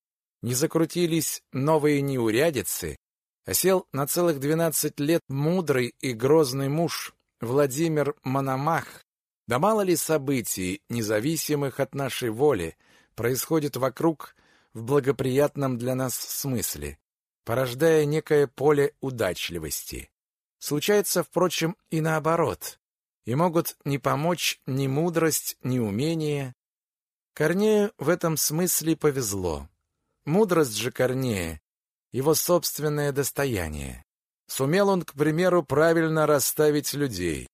не закрутились новые неурядицы, а сел на целых двенадцать лет мудрый и грозный муж Владимир Мономах, да мало ли событий, независимых от нашей воли, происходит вокруг в благоприятном для нас смысле, порождая некое поле удачливости. Случается, впрочем, и наоборот и могут не помочь ни мудрость, ни умение. Корнею в этом смысле повезло. Мудрость же Корнея — его собственное достояние. Сумел он, к примеру, правильно расставить людей.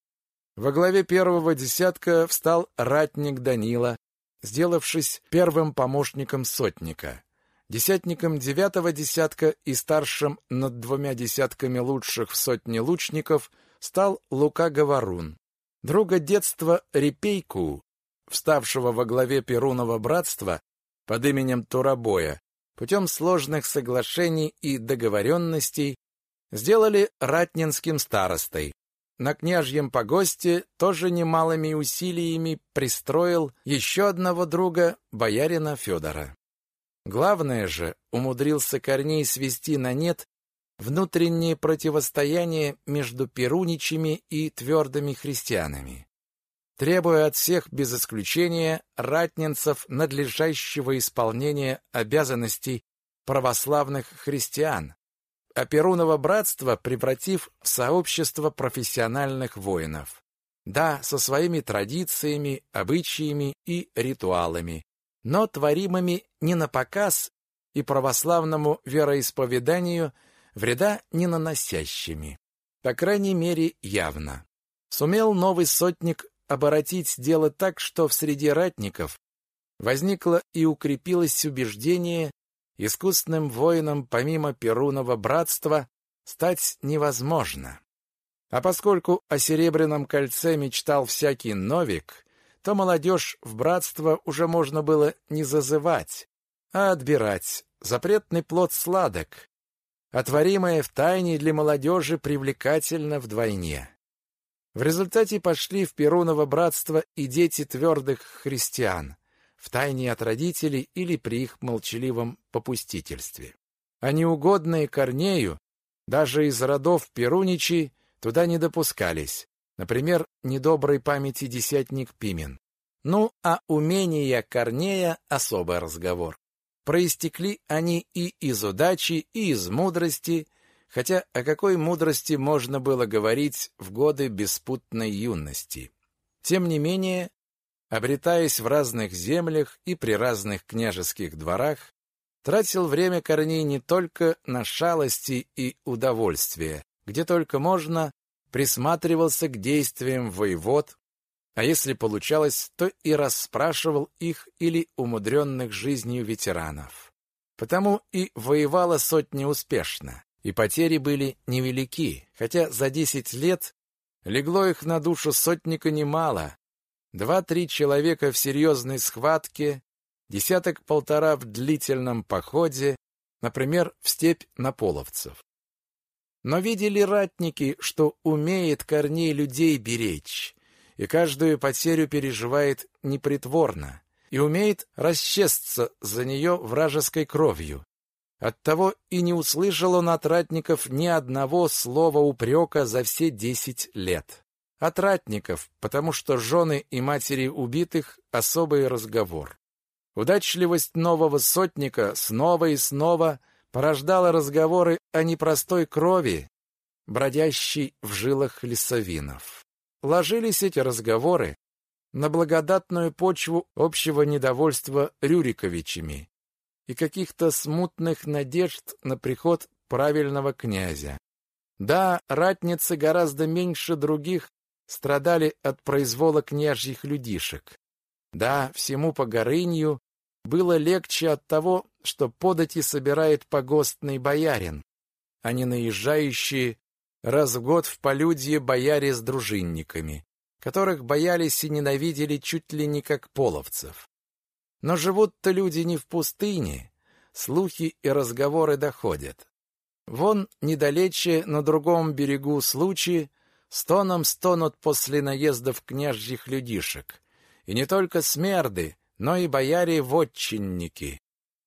Во главе первого десятка встал ратник Данила, сделавшись первым помощником сотника. Десятником девятого десятка и старшим над двумя десятками лучших в сотне лучников стал Лука Говорун друга детства Репейку, вставшего во главе Перунова братства под именем Турабоя, путем сложных соглашений и договоренностей сделали ратнинским старостой. На княжьем погосте тоже немалыми усилиями пристроил еще одного друга, боярина Федора. Главное же, умудрился Корней свести на нет внутреннее противостояние между перуничами и твердыми христианами, требуя от всех без исключения ратнинцев надлежащего исполнения обязанностей православных христиан, а Перуново братство превратив в сообщество профессиональных воинов. Да, со своими традициями, обычаями и ритуалами, но творимыми не на показ и православному вероисповеданию вреда не наносящими. По крайней мере, явно. Сумел новый сотник оборотить дело так, что в среде ратников возникло и укрепилось убеждение, искусным воином помимо Перунова братства стать невозможно. А поскольку о Серебряном кольце мечтал всякий новик, то молодежь в братство уже можно было не зазывать, а отбирать. Запретный плод сладок, а творимое в тайне для молодежи привлекательно вдвойне. В результате пошли в Перуново братство и дети твердых христиан, в тайне от родителей или при их молчаливом попустительстве. А неугодные Корнею, даже из родов Перуничей, туда не допускались. Например, недоброй памяти десятник Пимен. Ну, а умения Корнея — особый разговор. Проистекли они и из удачи, и из мудрости, хотя о какой мудрости можно было говорить в годы беспутной юности. Тем не менее, обретаясь в разных землях и при разных княжеских дворах, тратил время Корней не только на шалости и удовольствия, где только можно, присматривался к действиям воевод, а если получалось, то и расспрашивал их или умудренных жизнью ветеранов. Потому и воевала сотня успешно, и потери были невелики, хотя за десять лет легло их на душу сотника немало, Два-три человека в серьезной схватке, десяток-полтора в длительном походе, например, в степь на половцев. Но видели ратники, что умеет Корней людей беречь, и каждую потерю переживает непритворно, и умеет расчесться за нее вражеской кровью. Оттого и не услышал он от ратников ни одного слова упрека за все десять лет. От ратников, потому что жены и матери убитых – особый разговор. Удачливость нового сотника снова и снова порождала разговоры о непростой крови, бродящей в жилах лесовинов. Ложились эти разговоры на благодатную почву общего недовольства Рюриковичами и каких-то смутных надежд на приход правильного князя. Да, ратницы гораздо меньше других страдали от произвола княжьих людишек. Да, всему погорынью было легче от того, что подати собирает погостный боярин, а не наезжающие раз в год в полюдье бояре с дружинниками, которых боялись и ненавидели чуть ли не как половцев. Но живут-то люди не в пустыне, слухи и разговоры доходят. Вон недалече на другом берегу случаи стоном стонут после наездов княжьих людишек. И не только смерды, но и бояре-вотчинники.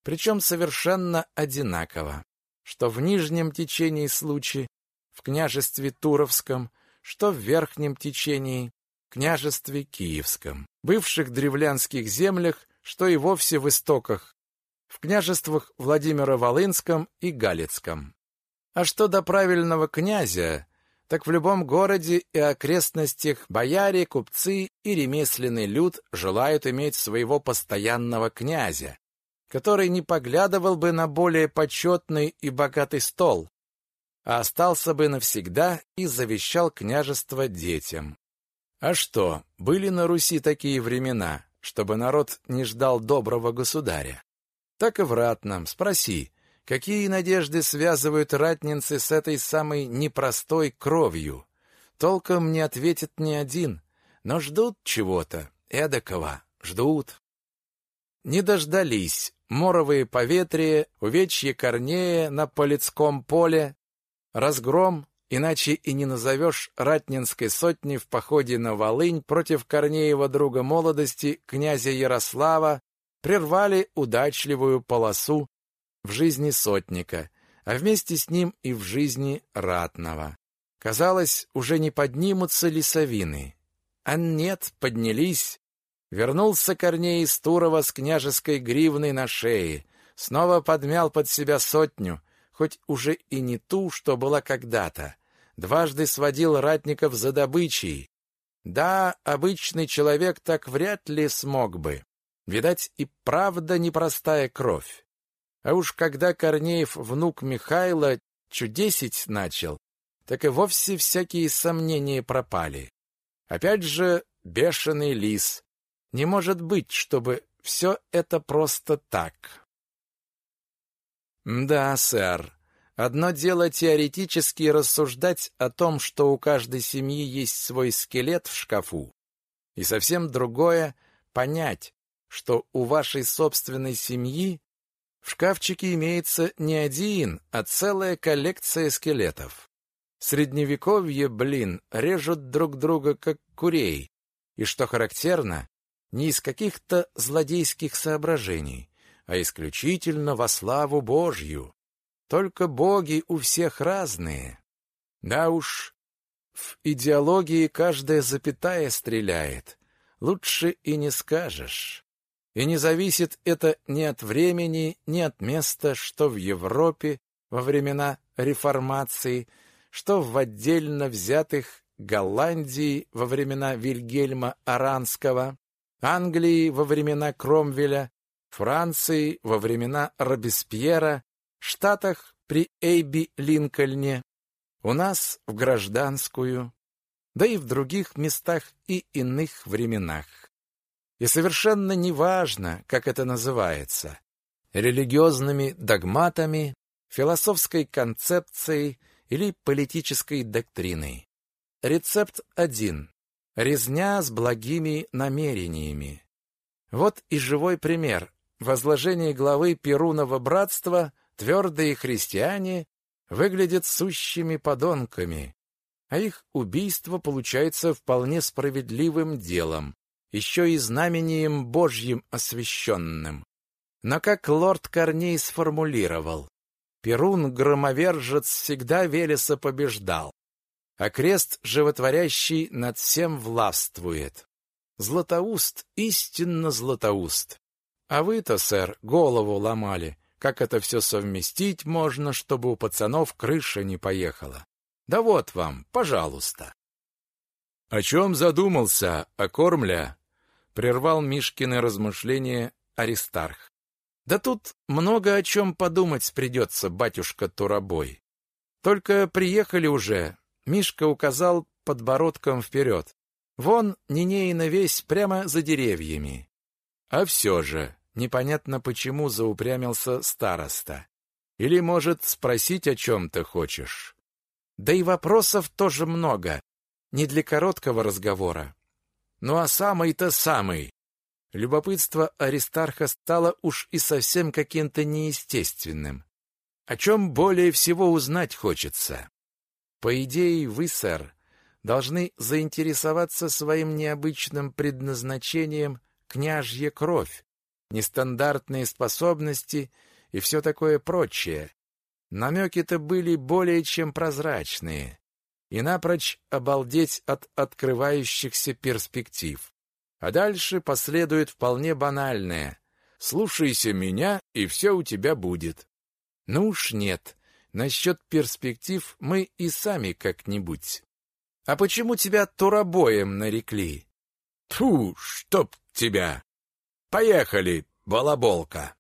Причем совершенно одинаково. Что в нижнем течении случае, в княжестве Туровском, что в верхнем течении, княжестве Киевском. Бывших древлянских землях, что и вовсе в истоках, в княжествах Владимира Волынском и Галицком. А что до правильного князя, так в любом городе и окрестностях бояре, купцы и ремесленный люд желают иметь своего постоянного князя, который не поглядывал бы на более почетный и богатый стол, а остался бы навсегда и завещал княжество детям. А что, были на Руси такие времена, чтобы народ не ждал доброго государя? Так и в ратном, спроси, Какие надежды связывают ратницы с этой самой непростой кровью? Толком не ответит ни один, но ждут чего-то, эдакого, ждут. Не дождались. Моровые поветрия, увечье Корнея на Полицком поле, разгром, иначе и не назовешь ратнинской сотни в походе на Волынь против Корнеева друга молодости, князя Ярослава, прервали удачливую полосу в жизни сотника, а вместе с ним и в жизни ратного. Казалось, уже не поднимутся лесовины. А нет, поднялись. Вернулся Корней из Турова с княжеской гривной на шее, снова подмял под себя сотню, хоть уже и не ту, что была когда-то. Дважды сводил ратников за добычей. Да, обычный человек так вряд ли смог бы. Видать, и правда непростая кровь. А уж когда Корнеев, внук Михайла, чудесить начал, так и вовсе всякие сомнения пропали. Опять же, бешеный лис. Не может быть, чтобы все это просто так. Да, сэр. Одно дело теоретически рассуждать о том, что у каждой семьи есть свой скелет в шкафу, и совсем другое — понять, что у вашей собственной семьи в шкафчике имеется не один, а целая коллекция скелетов. Средневековье, блин, режут друг друга как курей, и, что характерно, не из каких-то злодейских соображений, а исключительно во славу Божью. Только боги у всех разные. Да уж, в идеологии каждая запятая стреляет. Лучше и не скажешь. И не зависит это ни от времени, ни от места, что в Европе во времена реформации, что в отдельно взятых Голландии во времена Вильгельма Аранского, Англии во времена Кромвеля, Франции во времена Робеспьера, Штатах при Эйби Линкольне, у нас в гражданскую, да и в других местах и иных временах. И совершенно неважно, как это называется, религиозными догматами, философской концепцией или политической доктриной. Рецепт один. Резня с благими намерениями. Вот и живой пример. Возложение главы Перунова братства твердые христиане выглядят сущими подонками, а их убийство получается вполне справедливым делом, еще и знамением Божьим освященным. Но как лорд Корней сформулировал, Перун-громовержец всегда Велеса побеждал, а крест животворящий над всем властвует. Златоуст, истинно Златоуст. А вы-то, сэр, голову ломали, как это все совместить можно, чтобы у пацанов крыша не поехала. Да вот вам, пожалуйста. — О чем задумался, о кормля? — прервал Мишкины размышления Аристарх. — Да тут много о чем подумать придется, батюшка Турабой. Только приехали уже, Мишка указал подбородком вперед. Вон Нинеина весь прямо за деревьями. А все же, непонятно почему заупрямился староста. Или, может, спросить о чем-то хочешь? Да и вопросов тоже много. Не для короткого разговора. Ну а самый-то самый. Любопытство Аристарха стало уж и совсем каким-то неестественным. О чем более всего узнать хочется? По идее, вы, сэр, должны заинтересоваться своим необычным предназначением княжья кровь, нестандартные способности и все такое прочее. Намеки-то были более чем прозрачные. И напрочь обалдеть от открывающихся перспектив. А дальше последует вполне банальное. «Слушайся меня, и все у тебя будет». Ну уж нет. Насчет перспектив мы и сами как-нибудь. А почему тебя турабоем нарекли? Тьфу, чтоб тебя! Поехали, балаболка!